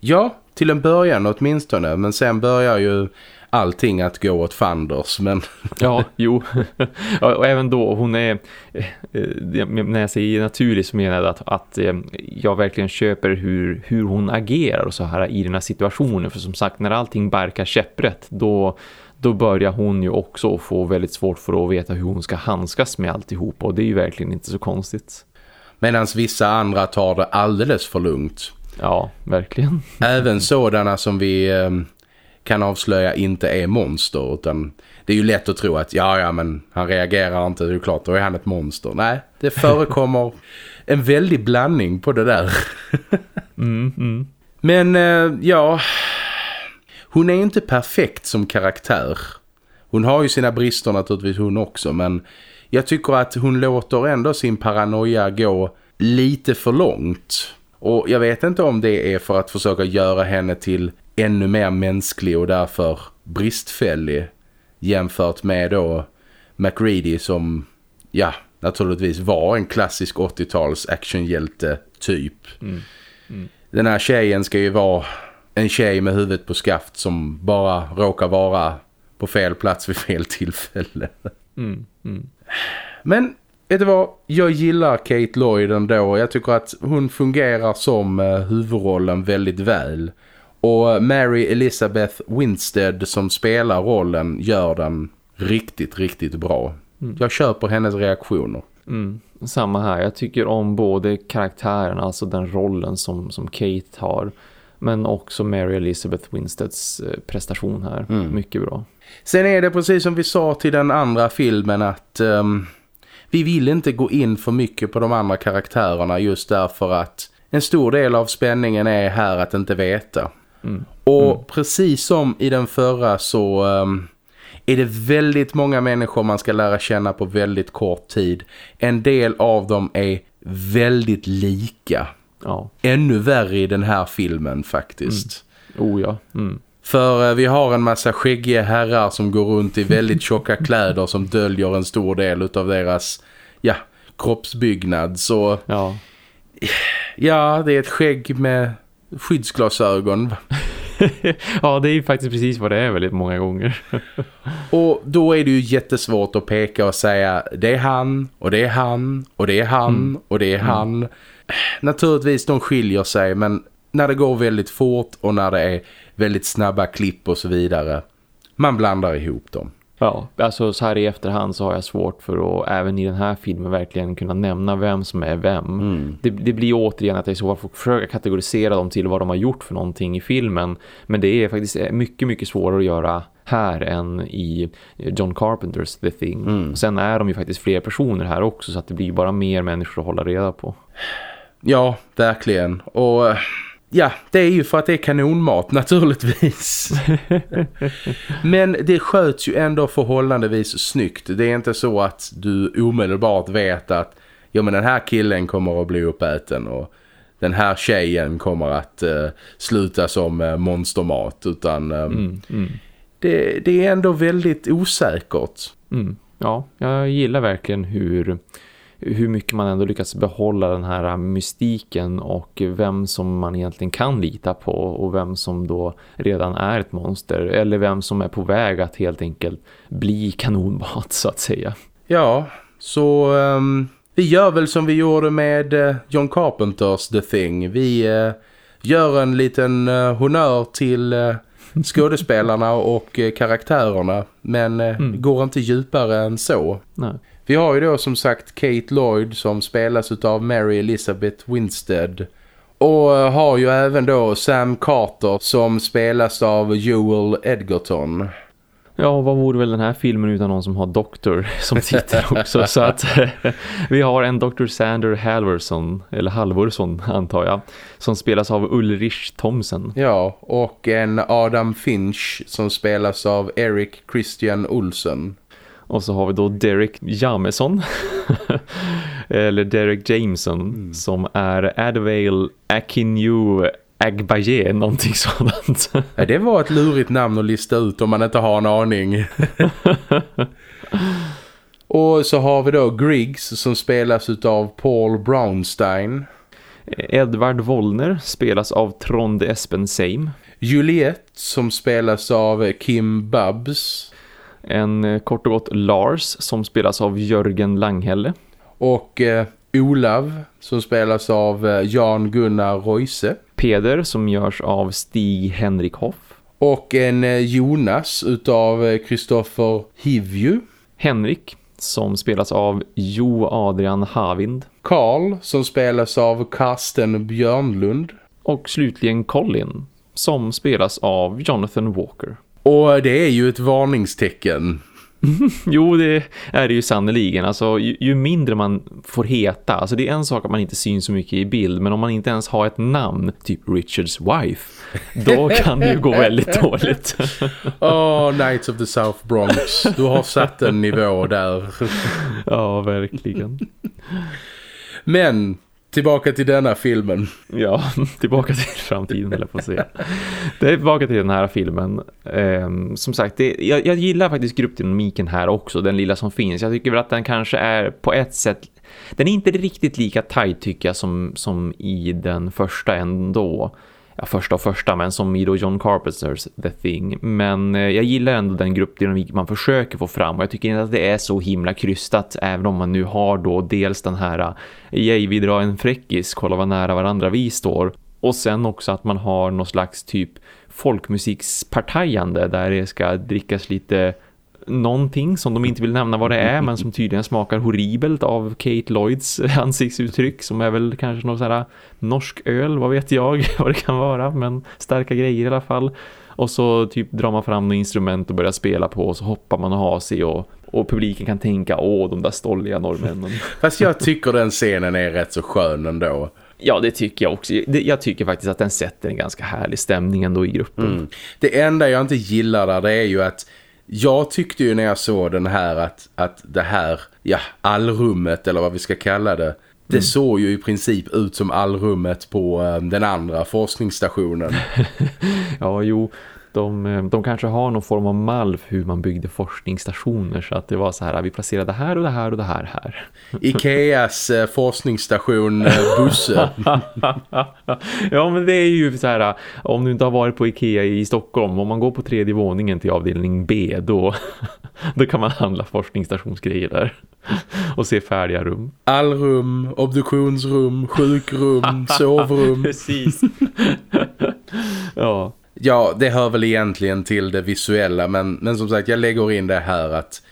Ja, till en början åtminstone men sen börjar ju allting att gå åt fanders. Men... ja, jo. och även då, hon är, eh, när jag säger naturlig så menar jag att, att eh, jag verkligen köper hur, hur hon agerar och så här i den här situationen. För som sagt, när allting barkar käpprätt, då då börjar hon ju också få väldigt svårt för att veta hur hon ska handskas med alltihop och det är ju verkligen inte så konstigt. Medan vissa andra tar det alldeles för lugnt. Ja, verkligen. Även sådana som vi eh, kan avslöja inte är monster utan det är ju lätt att tro att ja, ja men han reagerar inte, det är klart, då är han ett monster. Nej, det förekommer en väldig blandning på det där. mm, mm. Men eh, ja, hon är inte perfekt som karaktär. Hon har ju sina brister naturligtvis hon också men jag tycker att hon låter ändå sin paranoia gå lite för långt. Och jag vet inte om det är för att försöka göra henne till ännu mer mänsklig och därför bristfällig jämfört med då McReady som ja, naturligtvis var en klassisk 80-tals actionhjälte typ. Mm. Mm. Den här tjejen ska ju vara en tjej med huvudet på skaft som bara råkar vara på fel plats vid fel tillfälle. Mm. mm. Men vet du vad? Jag gillar Kate Lloyd ändå. Jag tycker att hon fungerar som eh, huvudrollen väldigt väl. Och Mary Elizabeth Winstead som spelar rollen gör den riktigt, riktigt bra. Mm. Jag köper hennes reaktioner. Mm. Samma här. Jag tycker om både karaktären, alltså den rollen som, som Kate har. Men också Mary Elizabeth Winsteads eh, prestation här. Mm. Mycket bra. Sen är det precis som vi sa till den andra filmen att um, vi vill inte gå in för mycket på de andra karaktärerna just därför att en stor del av spänningen är här att inte veta. Mm. Och mm. precis som i den förra så um, är det väldigt många människor man ska lära känna på väldigt kort tid. En del av dem är väldigt lika. Ja. Ännu värre i den här filmen faktiskt. Mm. Oh ja. Mm. För eh, vi har en massa skäggiga herrar som går runt i väldigt tjocka kläder som döljer en stor del av deras ja, kroppsbyggnad. Så ja. ja, det är ett skägg med skyddsglasögon. ja, det är ju faktiskt precis vad det är väldigt många gånger. och då är det ju jättesvårt att peka och säga det är han och det är han och det är han mm. och det är mm. han. Naturligtvis de skiljer sig men när det går väldigt fort och när det är väldigt snabba klipp och så vidare. Man blandar ihop dem. Ja, alltså så här i efterhand så har jag svårt för att även i den här filmen verkligen kunna nämna vem som är vem. Mm. Det, det, blir återigen att jag så får försöka kategorisera dem till vad de har gjort för någonting i filmen. Men det är faktiskt mycket, mycket svårare att göra här än i John Carpenters The Thing. Mm. Sen är de ju faktiskt fler personer här också så att det blir bara mer människor att hålla reda på. Ja, verkligen. Och Ja, det är ju för att det är kanonmat naturligtvis. Men det sköts ju ändå förhållandevis snyggt. Det är inte så att du omedelbart vet att ja men den här killen kommer att bli uppäten och den här tjejen kommer att uh, sluta som uh, monstermat utan um, mm, mm. Det, det, är ändå väldigt osäkert. Mm. Ja, jag gillar verkligen hur hur mycket man ändå lyckas behålla den här mystiken och vem som man egentligen kan lita på och vem som då redan är ett monster eller vem som är på väg att helt enkelt bli kanonmat så att säga. Ja, så um, vi gör väl som vi gjorde med uh, John Carpenters The Thing. Vi uh, gör en liten uh, honör till uh, skådespelarna och karaktärerna men mm. går inte djupare än så. Nej. Vi har ju då som sagt Kate Lloyd som spelas av Mary Elizabeth Winstead. Och eh, har ju även då Sam Carter som spelas av Joel Edgerton. Ja, vad vore väl den här filmen utan någon som har doktor som titel också. så att vi har en Dr. Sander Halvorson, eller Halvorsson antar jag, som spelas av Ulrich Thomsen. Ja, och en Adam Finch som spelas av Eric Christian Olsen. Och så har vi då Derek Jameson eller Derek Jameson mm. som är Advale Akinyu Agbaye, någonting sådant. ja, det var ett lurigt namn att lista ut om man inte har en aning. Och så har vi då Griggs som spelas av Paul Brownstein. Edvard Wollner spelas av Trond Espenseim. Juliette som spelas av Kim Babs. En eh, kort och gott Lars som spelas av Jörgen Langhelle. Och eh, Olav som spelas av eh, Jan Gunnar Roise. Peder som görs av Stig Henrik Hoff. Och en eh, Jonas utav Kristoffer Hivju. Henrik som spelas av Jo Adrian Havind. Karl som spelas av Karsten Björnlund. Och slutligen Colin som spelas av Jonathan Walker. Och det är ju ett varningstecken. jo, det är det ju sannoliken. Alltså, ju, ju, mindre man får heta. Alltså, det är en sak att man inte syns så mycket i bild. Men om man inte ens har ett namn, typ Richards wife. Då kan det ju gå väldigt dåligt. oh, Knights of the South Bronx. Du har satt en nivå där. ja, verkligen. Men Tillbaka till denna filmen. Ja, tillbaka till framtiden eller på att säga. Det är tillbaka till den här filmen. Um, som sagt, det, jag, jag, gillar faktiskt gruppdynamiken här också, den lilla som finns. Jag tycker väl att den kanske är på ett sätt... Den är inte riktigt lika tight tycker jag som, som i den första ändå ja, första och första men som i då John Carpenters The Thing. Men eh, jag gillar ändå den gruppdynamik man försöker få fram och jag tycker inte att det är så himla krystat även om man nu har då dels den här eh, Yay, vi drar en fräckis, kolla vad nära varandra vi står och sen också att man har någon slags typ folkmusikspartajande där det ska drickas lite någonting som de inte vill nämna vad det är men som tydligen smakar horribelt av Kate Lloyds ansiktsuttryck som är väl kanske någon sån här norsk öl, vad vet jag vad det kan vara men starka grejer i alla fall och så typ drar man fram något instrument och börjar spela på och så hoppar man och har sig och, och publiken kan tänka, åh de där stolliga norrmännen. Fast jag tycker den scenen är rätt så skön ändå. Ja, det tycker jag också. Jag tycker faktiskt att den sätter en ganska härlig stämning ändå i gruppen. Mm. Det enda jag inte gillar där det är ju att jag tyckte ju när jag såg den här att, att det här, ja, allrummet eller vad vi ska kalla det. Det mm. såg ju i princip ut som allrummet på um, den andra forskningsstationen. ja, jo de, eh, de kanske har någon form av mall för hur man byggde forskningsstationer så att det var så här, vi placerade här och det här och det här här. Ikeas eh, forskningsstation eh, Busse. ja men det är ju så här, om du inte har varit på Ikea i Stockholm, om man går på tredje våningen till avdelning B då, då kan man handla forskningsstationsgrejer där och se färdiga rum. Allrum, obduktionsrum, sjukrum, sovrum. Precis. ja. Ja, det hör väl egentligen till det visuella men, men som sagt, jag lägger in det här att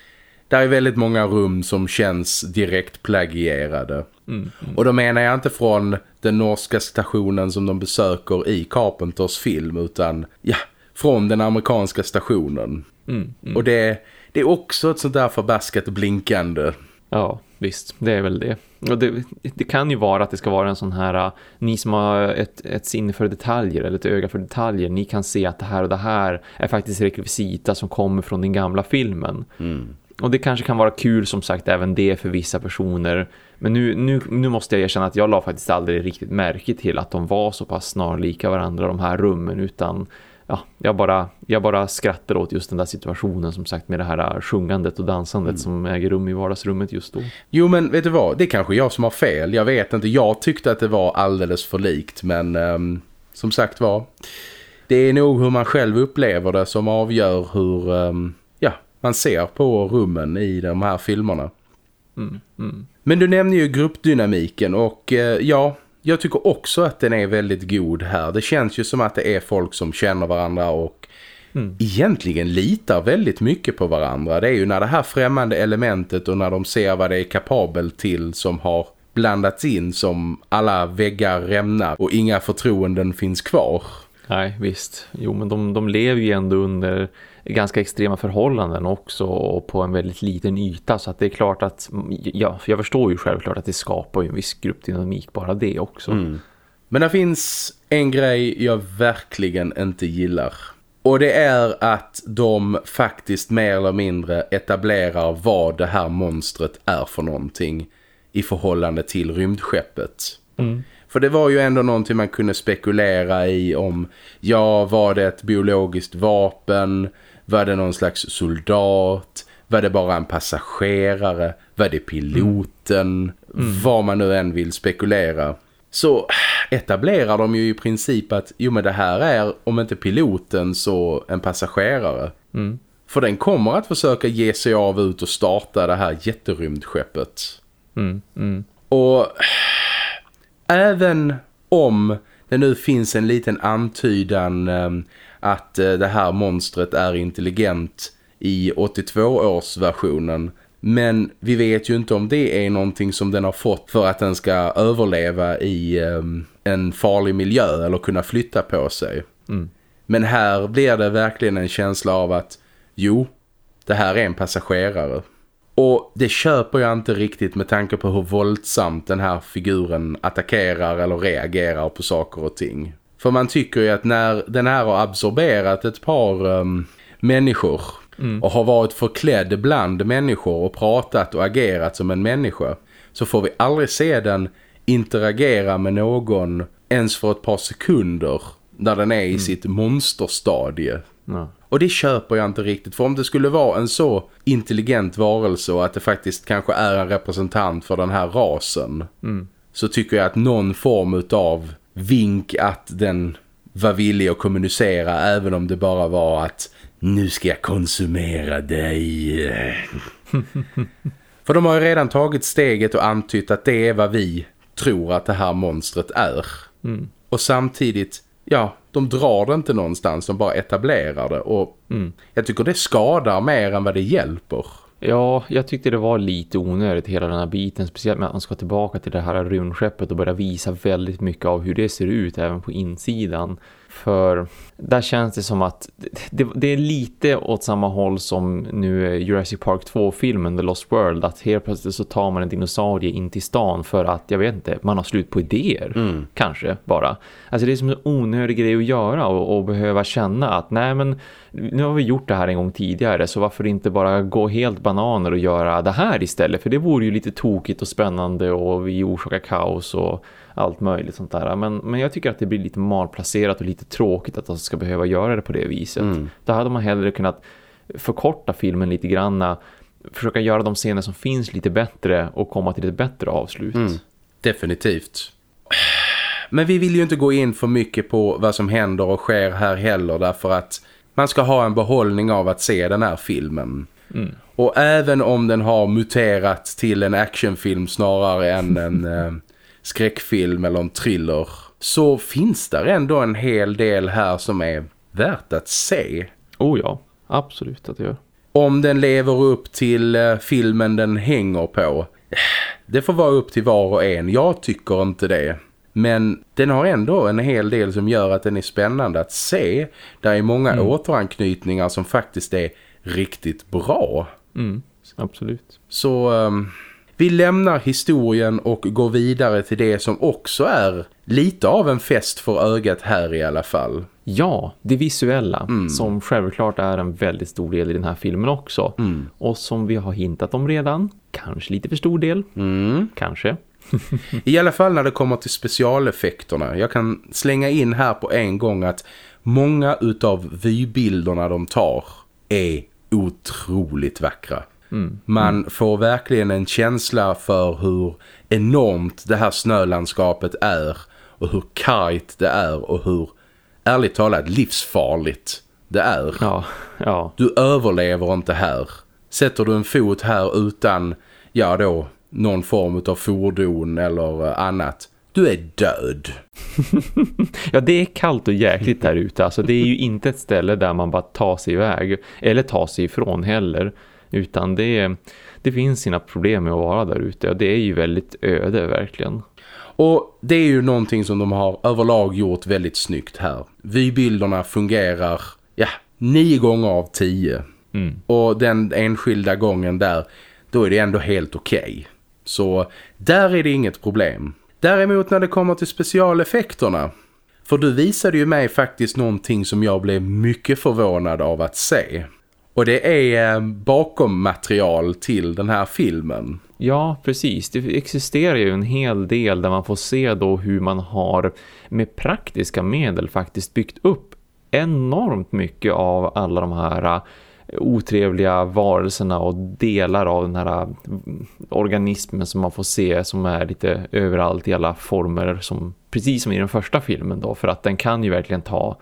det är väldigt många rum som känns direkt plagierade. Mm, mm. Och då menar jag inte från den norska stationen som de besöker i Carpenters film utan ja, från den amerikanska stationen. Mm, mm. och det, det är också ett sånt där förbaskat blinkande. Ja, visst. Det är väl det. Och det, det, kan ju vara att det ska vara en sån här äh, ni som har ett, ett sinne för detaljer eller ett öga för detaljer, ni kan se att det här och det här är faktiskt rekvisita som kommer från den gamla filmen. Mm. Och det kanske kan vara kul som sagt även det för vissa personer. Men nu, nu, nu måste jag erkänna att jag la faktiskt aldrig riktigt märke till att de var så pass snarlika varandra de här rummen utan ja, jag bara, jag bara skrattar åt just den där situationen som sagt med det här sjungandet och dansandet mm. som äger rum i vardagsrummet just då. Jo men vet du vad, det är kanske jag som har fel, jag vet inte, jag tyckte att det var alldeles för likt men um, som sagt var, det är nog hur man själv upplever det som avgör hur um, ja, man ser på rummen i de här filmerna. Mm, mm. Men du nämner ju gruppdynamiken och uh, ja, jag tycker också att den är väldigt god här. Det känns ju som att det är folk som känner varandra och mm. egentligen litar väldigt mycket på varandra. Det är ju när det här främmande elementet och när de ser vad det är kapabel till som har blandats in som alla väggar rämnar och inga förtroenden finns kvar. Nej, visst. Jo, men de, de lever ju ändå under ganska extrema förhållanden också och på en väldigt liten yta så att det är klart att ja, jag förstår ju självklart att det skapar ju en viss gruppdynamik bara det också. Mm. Men det finns en grej jag verkligen inte gillar. Och det är att de faktiskt mer eller mindre etablerar vad det här monstret är för någonting i förhållande till rymdskeppet. Mm. För det var ju ändå någonting man kunde spekulera i om, ja var det ett biologiskt vapen? Var det någon slags soldat? Var det bara en passagerare? Var det piloten? Mm. Vad man nu än vill spekulera. Så etablerar de ju i princip att jo men det här är om inte piloten så en passagerare. Mm. För den kommer att försöka ge sig av ut och starta det här jätterymdskeppet. Mm. Mm. Och även om det nu finns en liten antydan um, att uh, det här monstret är intelligent i 82-årsversionen men vi vet ju inte om det är någonting som den har fått för att den ska överleva i um, en farlig miljö eller kunna flytta på sig. Mm. Men här blir det verkligen en känsla av att jo, det här är en passagerare. Och det köper jag inte riktigt med tanke på hur våldsamt den här figuren attackerar eller reagerar på saker och ting. För man tycker ju att när den här har absorberat ett par um, människor mm. och har varit förklädd bland människor och pratat och agerat som en människa så får vi aldrig se den interagera med någon ens för ett par sekunder när den är i mm. sitt monsterstadie. Ja. Och det köper jag inte riktigt. För om det skulle vara en så intelligent varelse och att det faktiskt kanske är en representant för den här rasen. Mm. Så tycker jag att någon form av vink att den var villig att kommunicera även om det bara var att nu ska jag konsumera dig. för de har ju redan tagit steget och antytt att det är vad vi tror att det här monstret är. Mm. Och samtidigt ja, de drar det inte någonstans, de bara etablerar det och mm. jag tycker det skadar mer än vad det hjälper. Ja, jag tyckte det var lite onödigt hela den här biten, speciellt med att man ska tillbaka till det här rymdskeppet och börja visa väldigt mycket av hur det ser ut även på insidan. För där känns det som att det, det, är lite åt samma håll som nu Jurassic Park 2-filmen The Lost World. Att helt plötsligt så tar man en dinosaurie in till stan för att, jag vet inte, man har slut på idéer. Mm. Kanske bara. Alltså det är som en onödig grej att göra och, och behöva känna att nej men nu har vi gjort det här en gång tidigare så varför inte bara gå helt bananer och göra det här istället? För det vore ju lite tokigt och spännande och vi orsakar kaos och allt möjligt sånt där. Men, men jag tycker att det blir lite malplacerat och lite tråkigt att de ska behöva göra det på det viset. Mm. Då hade man hellre kunnat förkorta filmen lite grann försöka göra de scener som finns lite bättre och komma till ett bättre avslut. Mm. Definitivt. Men vi vill ju inte gå in för mycket på vad som händer och sker här heller därför att man ska ha en behållning av att se den här filmen. Mm. Och även om den har muterat till en actionfilm snarare än en eh, skräckfilm eller en thriller så finns där ändå en hel del här som är värt att se. Oh ja, absolut att det gör. Om den lever upp till eh, filmen den hänger på. Det får vara upp till var och en. Jag tycker inte det. Men den har ändå en hel del som gör att den är spännande att se. Det är många mm. återanknytningar som faktiskt är riktigt bra. Mm, absolut. Så um, vi lämnar historien och går vidare till det som också är lite av en fest för ögat här i alla fall. Ja, det visuella mm. som självklart är en väldigt stor del i den här filmen också. Mm. Och som vi har hintat om redan, kanske lite för stor del, mm. kanske. I alla fall när det kommer till specialeffekterna. Jag kan slänga in här på en gång att många utav vybilderna de tar är otroligt vackra. Mm. Man får verkligen en känsla för hur enormt det här snölandskapet är och hur kargt det är och hur ärligt talat livsfarligt det är. Ja, ja. Du överlever inte här. Sätter du en fot här utan, ja då, någon form av fordon eller annat. Du är död. ja, det är kallt och jäkligt där ute. Alltså, det är ju inte ett ställe där man bara tar sig iväg. Eller tar sig ifrån heller. Utan det, det finns sina problem med att vara där ute. Och det är ju väldigt öde verkligen. Och det är ju någonting som de har överlag gjort väldigt snyggt här. Vybilderna fungerar, ja, nio gånger av tio. Mm. Och den enskilda gången där, då är det ändå helt okej. Okay. Så där är det inget problem. Däremot när det kommer till specialeffekterna. För du visade ju mig faktiskt någonting som jag blev mycket förvånad av att se. Och det är eh, bakom material till den här filmen. Ja, precis. Det existerar ju en hel del där man får se då hur man har med praktiska medel faktiskt byggt upp enormt mycket av alla de här eh, otrevliga varelserna och delar av den här eh, organismen som man får se som är lite överallt i alla former som precis som i den första filmen då för att den kan ju verkligen ta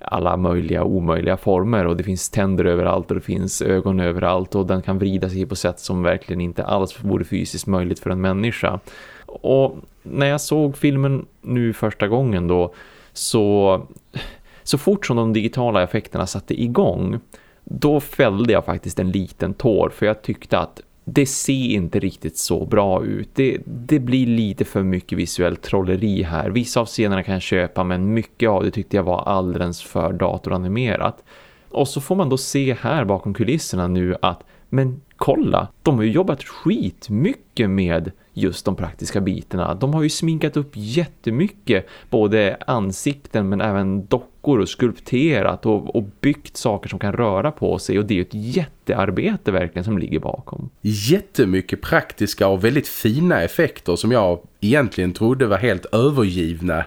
alla möjliga och omöjliga former och det finns tänder överallt och det finns ögon överallt och den kan vrida sig på sätt som verkligen inte alls vore fysiskt möjligt för en människa. Och när jag såg filmen nu första gången då så, så fort som de digitala effekterna satte igång då fällde jag faktiskt en liten tår för jag tyckte att det ser inte riktigt så bra ut. Det, det blir lite för mycket visuellt trolleri här. Vissa av scenerna kan jag köpa men mycket av det tyckte jag var alldeles för datoranimerat. Och så får man då se här bakom kulisserna nu att men kolla, de har ju jobbat skit mycket med just de praktiska bitarna. De har ju sminkat upp jättemycket, både ansikten men även dockor och skulpterat och, och byggt saker som kan röra på sig och det är ju ett jättearbete verkligen som ligger bakom. Jättemycket praktiska och väldigt fina effekter som jag egentligen trodde var helt övergivna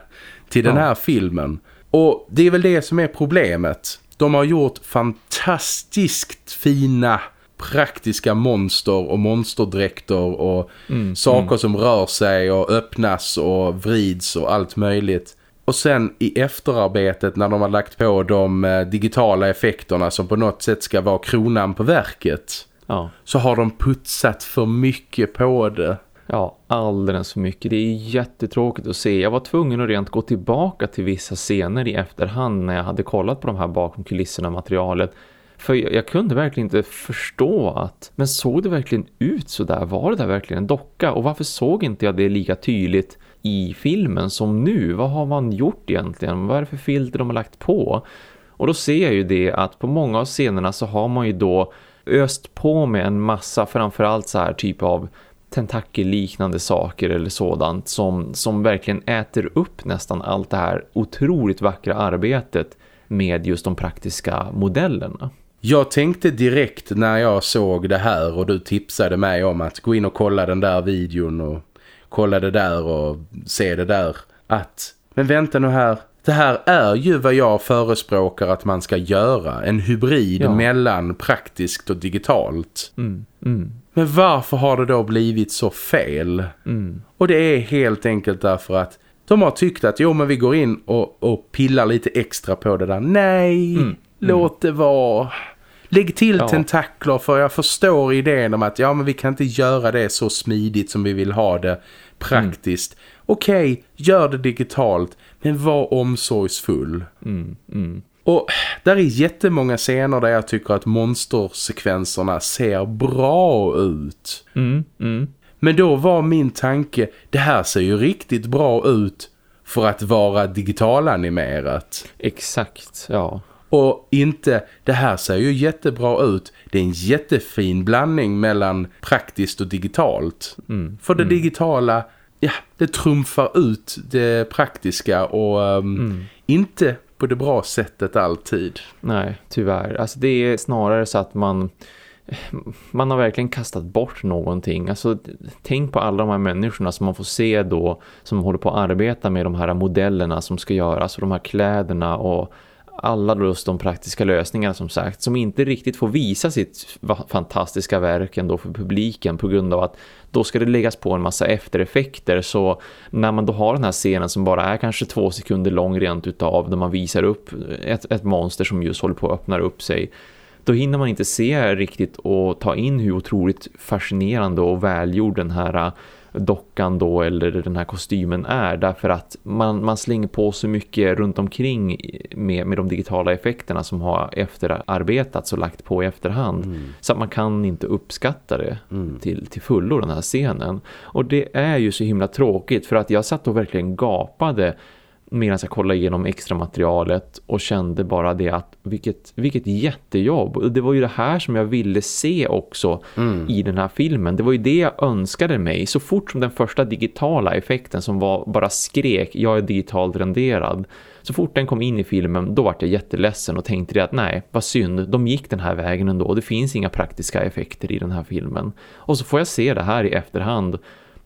till den här filmen. Och det är väl det som är problemet. De har gjort fantastiskt fina praktiska monster och monsterdräkter och mm, saker mm. som rör sig och öppnas och vrids och allt möjligt. Och sen i efterarbetet när de har lagt på de eh, digitala effekterna som på något sätt ska vara kronan på verket. Ja. Så har de putsat för mycket på det. Ja, alldeles för mycket. Det är jättetråkigt att se. Jag var tvungen att rent gå tillbaka till vissa scener i efterhand när jag hade kollat på de här bakom kulisserna materialet för jag, jag, kunde verkligen inte förstå att, men såg det verkligen ut så där? Var det där verkligen en docka? Och varför såg inte jag det lika tydligt i filmen som nu. Vad har man gjort egentligen? Vad är det för filter de har lagt på? Och då ser jag ju det att på många av scenerna så har man ju då öst på med en massa framförallt så här typ av tentakelliknande saker eller sådant som, som verkligen äter upp nästan allt det här otroligt vackra arbetet med just de praktiska modellerna. Jag tänkte direkt när jag såg det här och du tipsade mig om att gå in och kolla den där videon och kolla det där och se det där. Att, men vänta nu här, det här är ju vad jag förespråkar att man ska göra. En hybrid ja. mellan praktiskt och digitalt. Mm, mm. Men varför har det då blivit så fel? Mm. Och det är helt enkelt därför att de har tyckt att jo men vi går in och, och pillar lite extra på det där. Nej, mm, mm. låt det vara. Lägg till ja. tentakler för jag förstår idén om att ja men vi kan inte göra det så smidigt som vi vill ha det praktiskt. Mm. Okej, okay, gör det digitalt men var omsorgsfull. Mm, mm. Och där är jättemånga scener där jag tycker att monstersekvenserna ser bra ut. Mm, mm. Men då var min tanke, det här ser ju riktigt bra ut för att vara digitalanimerat. Exakt, ja. Och inte, det här ser ju jättebra ut. Det är en jättefin blandning mellan praktiskt och digitalt. Mm, för det mm. digitala, ja, det trumfar ut det praktiska och um, inte på det bra sättet alltid. Nej, tyvärr. Alltså det är snarare så att man man har verkligen kastat bort någonting. Alltså, tänk på alla de här människorna som man får se då som håller på att arbeta med de här modellerna som ska göras och de här kläderna och alla just de praktiska lösningarna som sagt som inte riktigt får visa sitt fantastiska verk ändå för publiken på grund av att då ska det läggas på en massa eftereffekter. Så när man då har den här scenen som bara är kanske två sekunder lång rent utav där man visar upp ett, ett monster som just håller på att öppna upp sig då hinner man inte se riktigt och ta in hur otroligt fascinerande och välgjord den här dockan då eller den här kostymen är därför att man, man slänger på så mycket runt omkring med, med de digitala effekterna som har efterarbetats och lagt på i efterhand mm. så att man kan inte uppskatta det mm. till, till fullo den här scenen och det är ju så himla tråkigt för att jag satt och verkligen gapade medan jag kollade igenom extra materialet och kände bara det att vilket, vilket jättejobb. Och det var ju det här som jag ville se också mm. i den här filmen. Det var ju det jag önskade mig. Så fort som den första digitala effekten som var bara skrek, jag är digitalt renderad. Så fort den kom in i filmen, då var jag jätteledsen och tänkte det att nej, vad synd, de gick den här vägen ändå. Det finns inga praktiska effekter i den här filmen. Och så får jag se det här i efterhand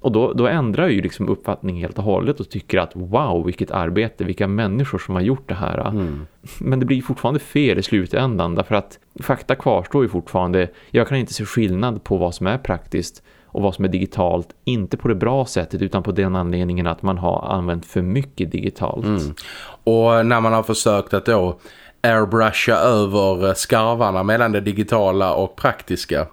och då, då ändrar jag ju liksom uppfattning helt och hållet och tycker att wow, vilket arbete, vilka människor som har gjort det här. Mm. Men det blir fortfarande fel i slutändan därför att fakta kvarstår ju fortfarande. Jag kan inte se skillnad på vad som är praktiskt och vad som är digitalt. Inte på det bra sättet utan på den anledningen att man har använt för mycket digitalt. Mm. Och när man har försökt att då airbrusha över skarvarna mellan det digitala och praktiska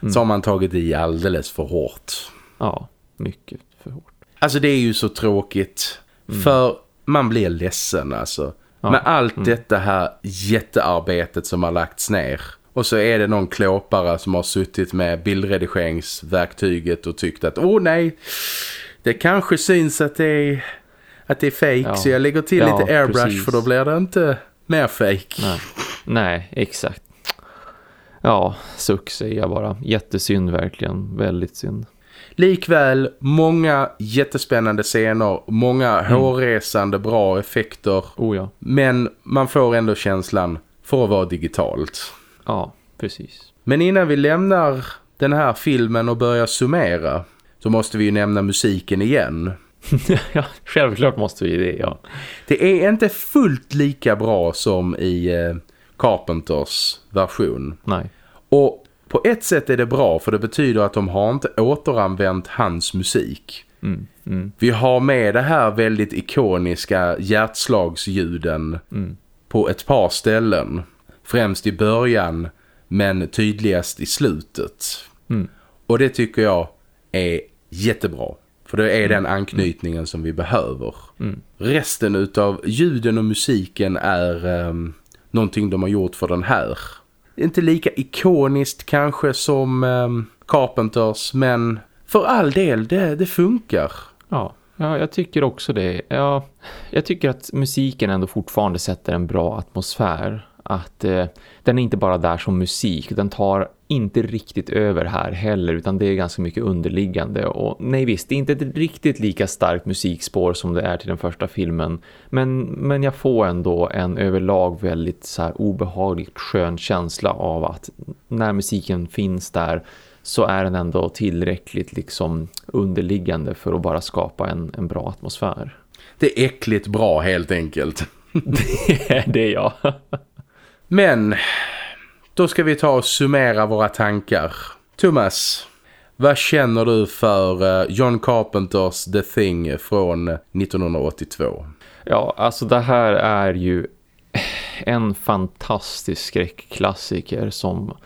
mm. så har man tagit i alldeles för hårt. Ja mycket för hårt. Alltså det är ju så tråkigt. Mm. För man blir ledsen alltså. Ja. Med allt mm. detta här jättearbetet som har lagts ner. Och så är det någon klåpare som har suttit med bildredigeringsverktyget och tyckt att åh oh, nej, det kanske syns att det är, att det är fake ja. så jag lägger till ja, lite airbrush precis. för då blir det inte mer fake. Nej, nej exakt. Ja, suck säger jag bara. Jättesynd verkligen, väldigt synd. Likväl många jättespännande scener, många mm. hårresande bra effekter. Oh ja. Men man får ändå känslan för att vara digitalt. Ja, precis. Men innan vi lämnar den här filmen och börjar summera så måste vi ju nämna musiken igen. ja, självklart måste vi det, ja. Det är inte fullt lika bra som i eh, Carpenters version. Nej. Och på ett sätt är det bra för det betyder att de har inte återanvänt hans musik. Mm, mm. Vi har med det här väldigt ikoniska hjärtslagsljuden mm. på ett par ställen. Främst i början men tydligast i slutet. Mm. Och det tycker jag är jättebra. För det är mm. den anknytningen som vi behöver. Mm. Resten av ljuden och musiken är um, någonting de har gjort för den här inte lika ikoniskt kanske som um, Carpenters men för all del, det, det funkar. Ja, Ja, jag tycker också det. Ja, jag tycker att musiken ändå fortfarande sätter en bra atmosfär. Att eh, den är inte bara där som musik. Den tar inte riktigt över här heller utan det är ganska mycket underliggande. Och nej visst, det är inte ett riktigt lika starkt musikspår som det är till den första filmen. Men, men jag får ändå en överlag väldigt så här obehagligt skön känsla av att när musiken finns där så är den ändå tillräckligt liksom underliggande för att bara skapa en, en bra atmosfär. Det är äckligt bra helt enkelt. det är det, ja. Men då ska vi ta och summera våra tankar. Thomas, vad känner du för eh, John Carpenters The Thing från 1982? Ja, alltså det här är ju en fantastisk skräckklassiker som,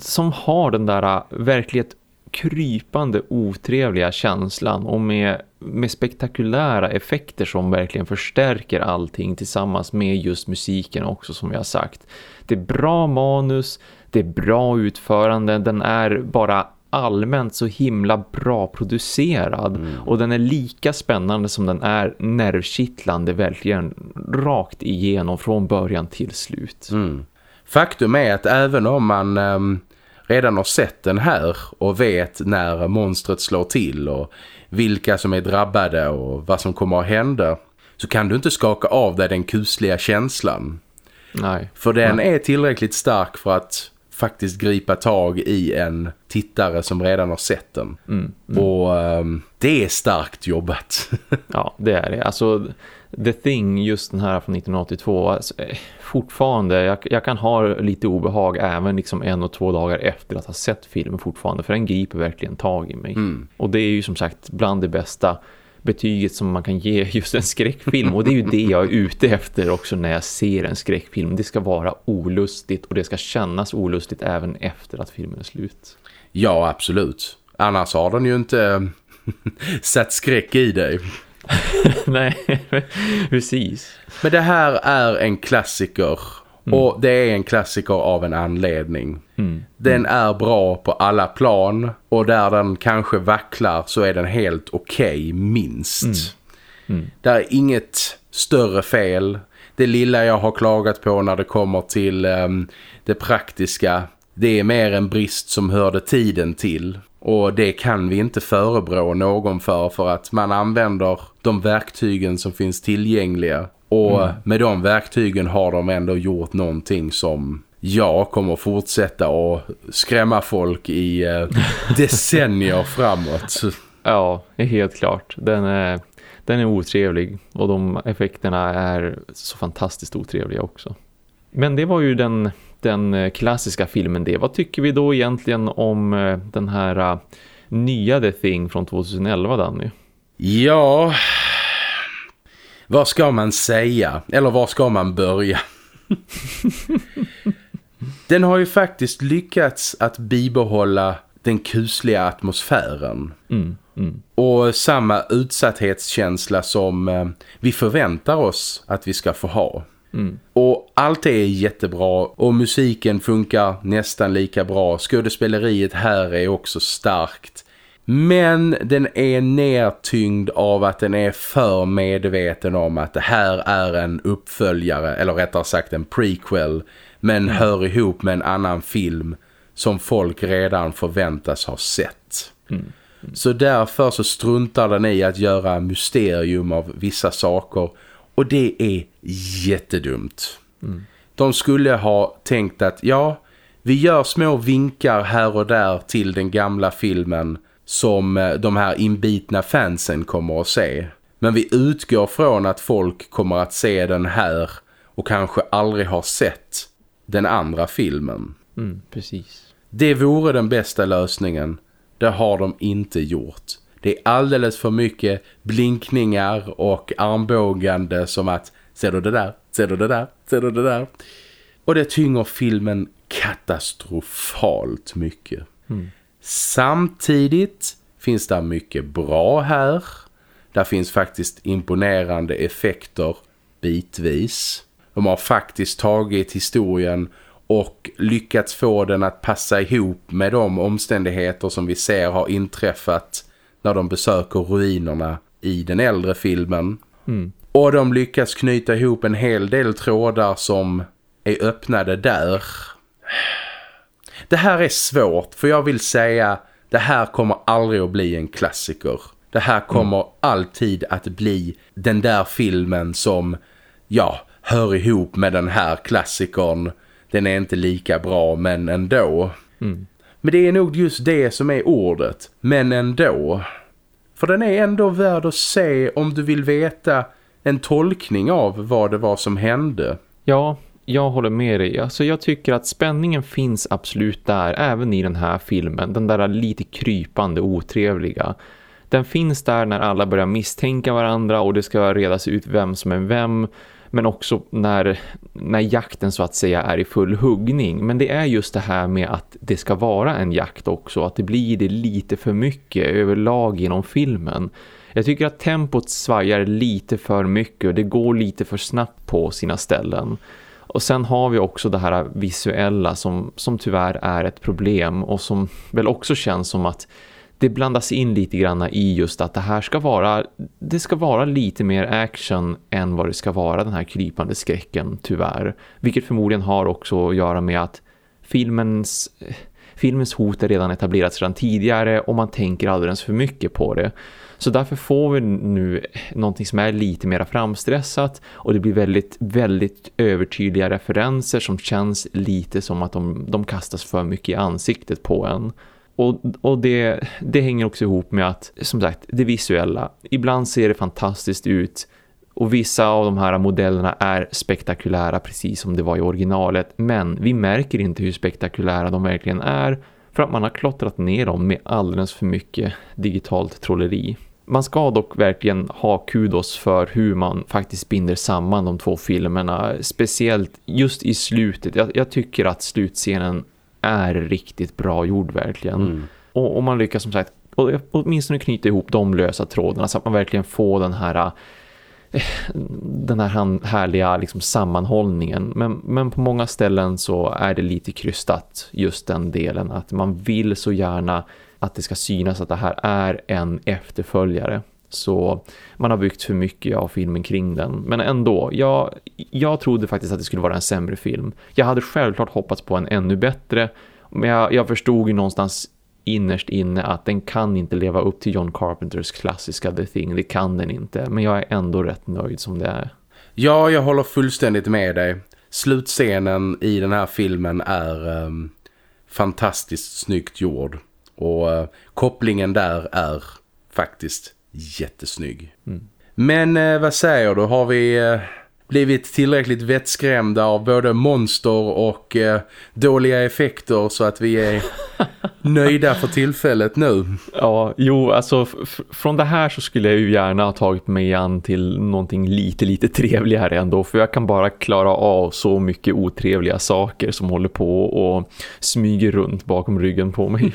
som har den där eh, verklighet krypande otrevliga känslan och med, med spektakulära effekter som verkligen förstärker allting tillsammans med just musiken också som jag sagt. Det är bra manus, det är bra utförande, den är bara allmänt så himla bra producerad mm. och den är lika spännande som den är nervkittlande verkligen rakt igenom från början till slut. Mm. Faktum är att även om man um, redan har sett den här och vet när monstret slår till och vilka som är drabbade och vad som kommer att hända så kan du inte skaka av dig den kusliga känslan. Nej. För den Nej. är tillräckligt stark för att faktiskt gripa tag i en tittare som redan har sett den. Mm, mm. Och um, det är starkt jobbat. ja, det är det. Alltså The Thing, just den här från 1982, alltså, eh, fortfarande, jag, jag, kan ha lite obehag även liksom en och två dagar efter att ha sett filmen fortfarande, för den griper verkligen tag i mig. Mm. Och det är ju som sagt bland det bästa betyget som man kan ge just en skräckfilm och det är ju det jag är ute efter också när jag ser en skräckfilm. Det ska vara olustigt och det ska kännas olustigt även efter att filmen är slut. Ja, absolut. Annars har den ju inte satt skräck i dig. Nej, precis. Men det här är en klassiker Mm. Och det är en klassiker av en anledning. Mm. Den är bra på alla plan och där den kanske vacklar så är den helt okej, okay, minst. Mm. mm. Det är inget större fel. Det lilla jag har klagat på när det kommer till um, det praktiska, det är mer en brist som hörde tiden till. Och det kan vi inte förebrå någon för för att man använder de verktygen som finns tillgängliga och mm. med de verktygen har de ändå gjort någonting som jag kommer fortsätta att skrämma folk i eh, decennier framåt. Ja, helt klart. Den är, den är otrevlig och de effekterna är så fantastiskt otrevliga också. Men det var ju den, den eh, klassiska filmen det. Vad tycker vi då egentligen om eh, den här nya The Thing från 2011, Danny? Ja, vad ska man säga? Eller var ska man börja? Den har ju faktiskt lyckats att bibehålla den kusliga atmosfären. Mm, mm. Och samma utsatthetskänsla som eh, vi förväntar oss att vi ska få ha. Mm. Och allt är jättebra och musiken funkar nästan lika bra. Skådespeleriet här är också starkt. Men den är nertyngd av att den är för medveten om att det här är en uppföljare, eller rättare sagt en prequel, men mm. hör ihop med en annan film som folk redan förväntas ha sett. Mm. Mm. Så därför så struntar den i att göra mysterium av vissa saker och det är jättedumt. Mm. De skulle ha tänkt att ja, vi gör små vinkar här och där till den gamla filmen- som eh, de här inbitna fansen kommer att se. Men vi utgår från att folk kommer att se den här och kanske aldrig har sett den andra filmen. Mm, precis. Det vore den bästa lösningen. Det har de inte gjort. Det är alldeles för mycket blinkningar och armbågande som att ser du det där, ser du det där, ser du det där. Och det tynger filmen katastrofalt mycket. Mm. Samtidigt finns det mycket bra här. Där finns faktiskt imponerande effekter bitvis. De har faktiskt tagit historien och lyckats få den att passa ihop med de omständigheter som vi ser har inträffat när de besöker ruinerna i den äldre filmen. Mm. Och de lyckas knyta ihop en hel del trådar som är öppnade där. Det här är svårt för jag vill säga det här kommer aldrig att bli en klassiker. Det här kommer mm. alltid att bli den där filmen som, ja, hör ihop med den här klassikern. Den är inte lika bra men ändå. Mm. Men det är nog just det som är ordet. Men ändå. För den är ändå värd att se om du vill veta en tolkning av vad det var som hände. Ja, jag håller med dig. Alltså jag tycker att spänningen finns absolut där, även i den här filmen. Den där lite krypande, otrevliga. Den finns där när alla börjar misstänka varandra och det ska redas ut vem som är vem. Men också när, när jakten så att säga är i full huggning. Men det är just det här med att det ska vara en jakt också. Att det blir det lite för mycket överlag genom filmen. Jag tycker att tempot svajar lite för mycket och det går lite för snabbt på sina ställen. Och sen har vi också det här visuella som, som tyvärr är ett problem och som väl också känns som att det blandas in lite grann i just att det här ska vara det ska vara lite mer action än vad det ska vara den här krypande skräcken tyvärr. Vilket förmodligen har också att göra med att filmens filmens hot är redan etablerat sedan tidigare och man tänker alldeles för mycket på det. Så därför får vi nu någonting som är lite mer framstressat och det blir väldigt, väldigt övertydliga referenser som känns lite som att de, de kastas för mycket i ansiktet på en. Och, och det, det hänger också ihop med att, som sagt, det visuella. Ibland ser det fantastiskt ut och vissa av de här modellerna är spektakulära precis som det var i originalet. Men vi märker inte hur spektakulära de verkligen är för att man har klottrat ner dem med alldeles för mycket digitalt trolleri. Man ska dock verkligen ha kudos för hur man faktiskt binder samman de två filmerna. Speciellt just i slutet. Jag, jag tycker att slutscenen är riktigt bra gjord verkligen. Mm. Och, och, man lyckas som sagt åtminstone knyta ihop de lösa trådarna så att man verkligen får den här eh, den här härliga liksom, sammanhållningen. Men, men på många ställen så är det lite krystat just den delen. Att man vill så gärna att det ska synas att det här är en efterföljare. Så man har byggt för mycket av filmen kring den. Men ändå, jag, jag trodde faktiskt att det skulle vara en sämre film. Jag hade självklart hoppats på en ännu bättre. Men jag, jag förstod ju någonstans innerst inne att den kan inte leva upp till John Carpenters klassiska The Thing. Det kan den inte. Men jag är ändå rätt nöjd som det är. Ja, jag håller fullständigt med dig. Slutscenen i den här filmen är um, fantastiskt snyggt gjord. Och uh, kopplingen där är faktiskt jättesnygg. Mm. Men uh, vad säger du? Har vi uh, blivit tillräckligt vettskrämda av både monster och dåliga effekter så att vi är nöjda för tillfället nu? Ja, jo, alltså från det här så skulle jag ju gärna ha tagit mig an till någonting lite, lite trevligare ändå. För jag kan bara klara av så mycket otrevliga saker som håller på och smyger runt bakom ryggen på mig.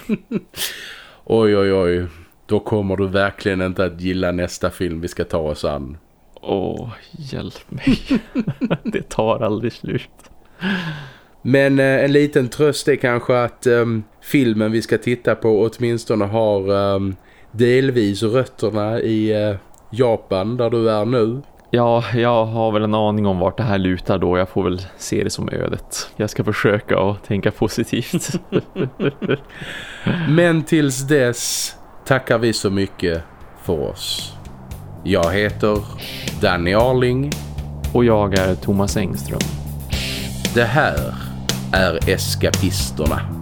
oj, oj, oj. Då kommer du verkligen inte att gilla nästa film vi ska ta oss an. Åh, hjälp mig. det tar aldrig slut. Men eh, en liten tröst är kanske att um, filmen vi ska titta på åtminstone har um, delvis rötterna i uh, Japan där du är nu. Ja, jag har väl en aning om vart det här lutar då. Jag får väl se det som ödet. Jag ska försöka att tänka positivt. Men tills dess tackar vi så mycket för oss. Jag heter Danny Arling. Och jag är Thomas Engström. Det här är Eskapisterna.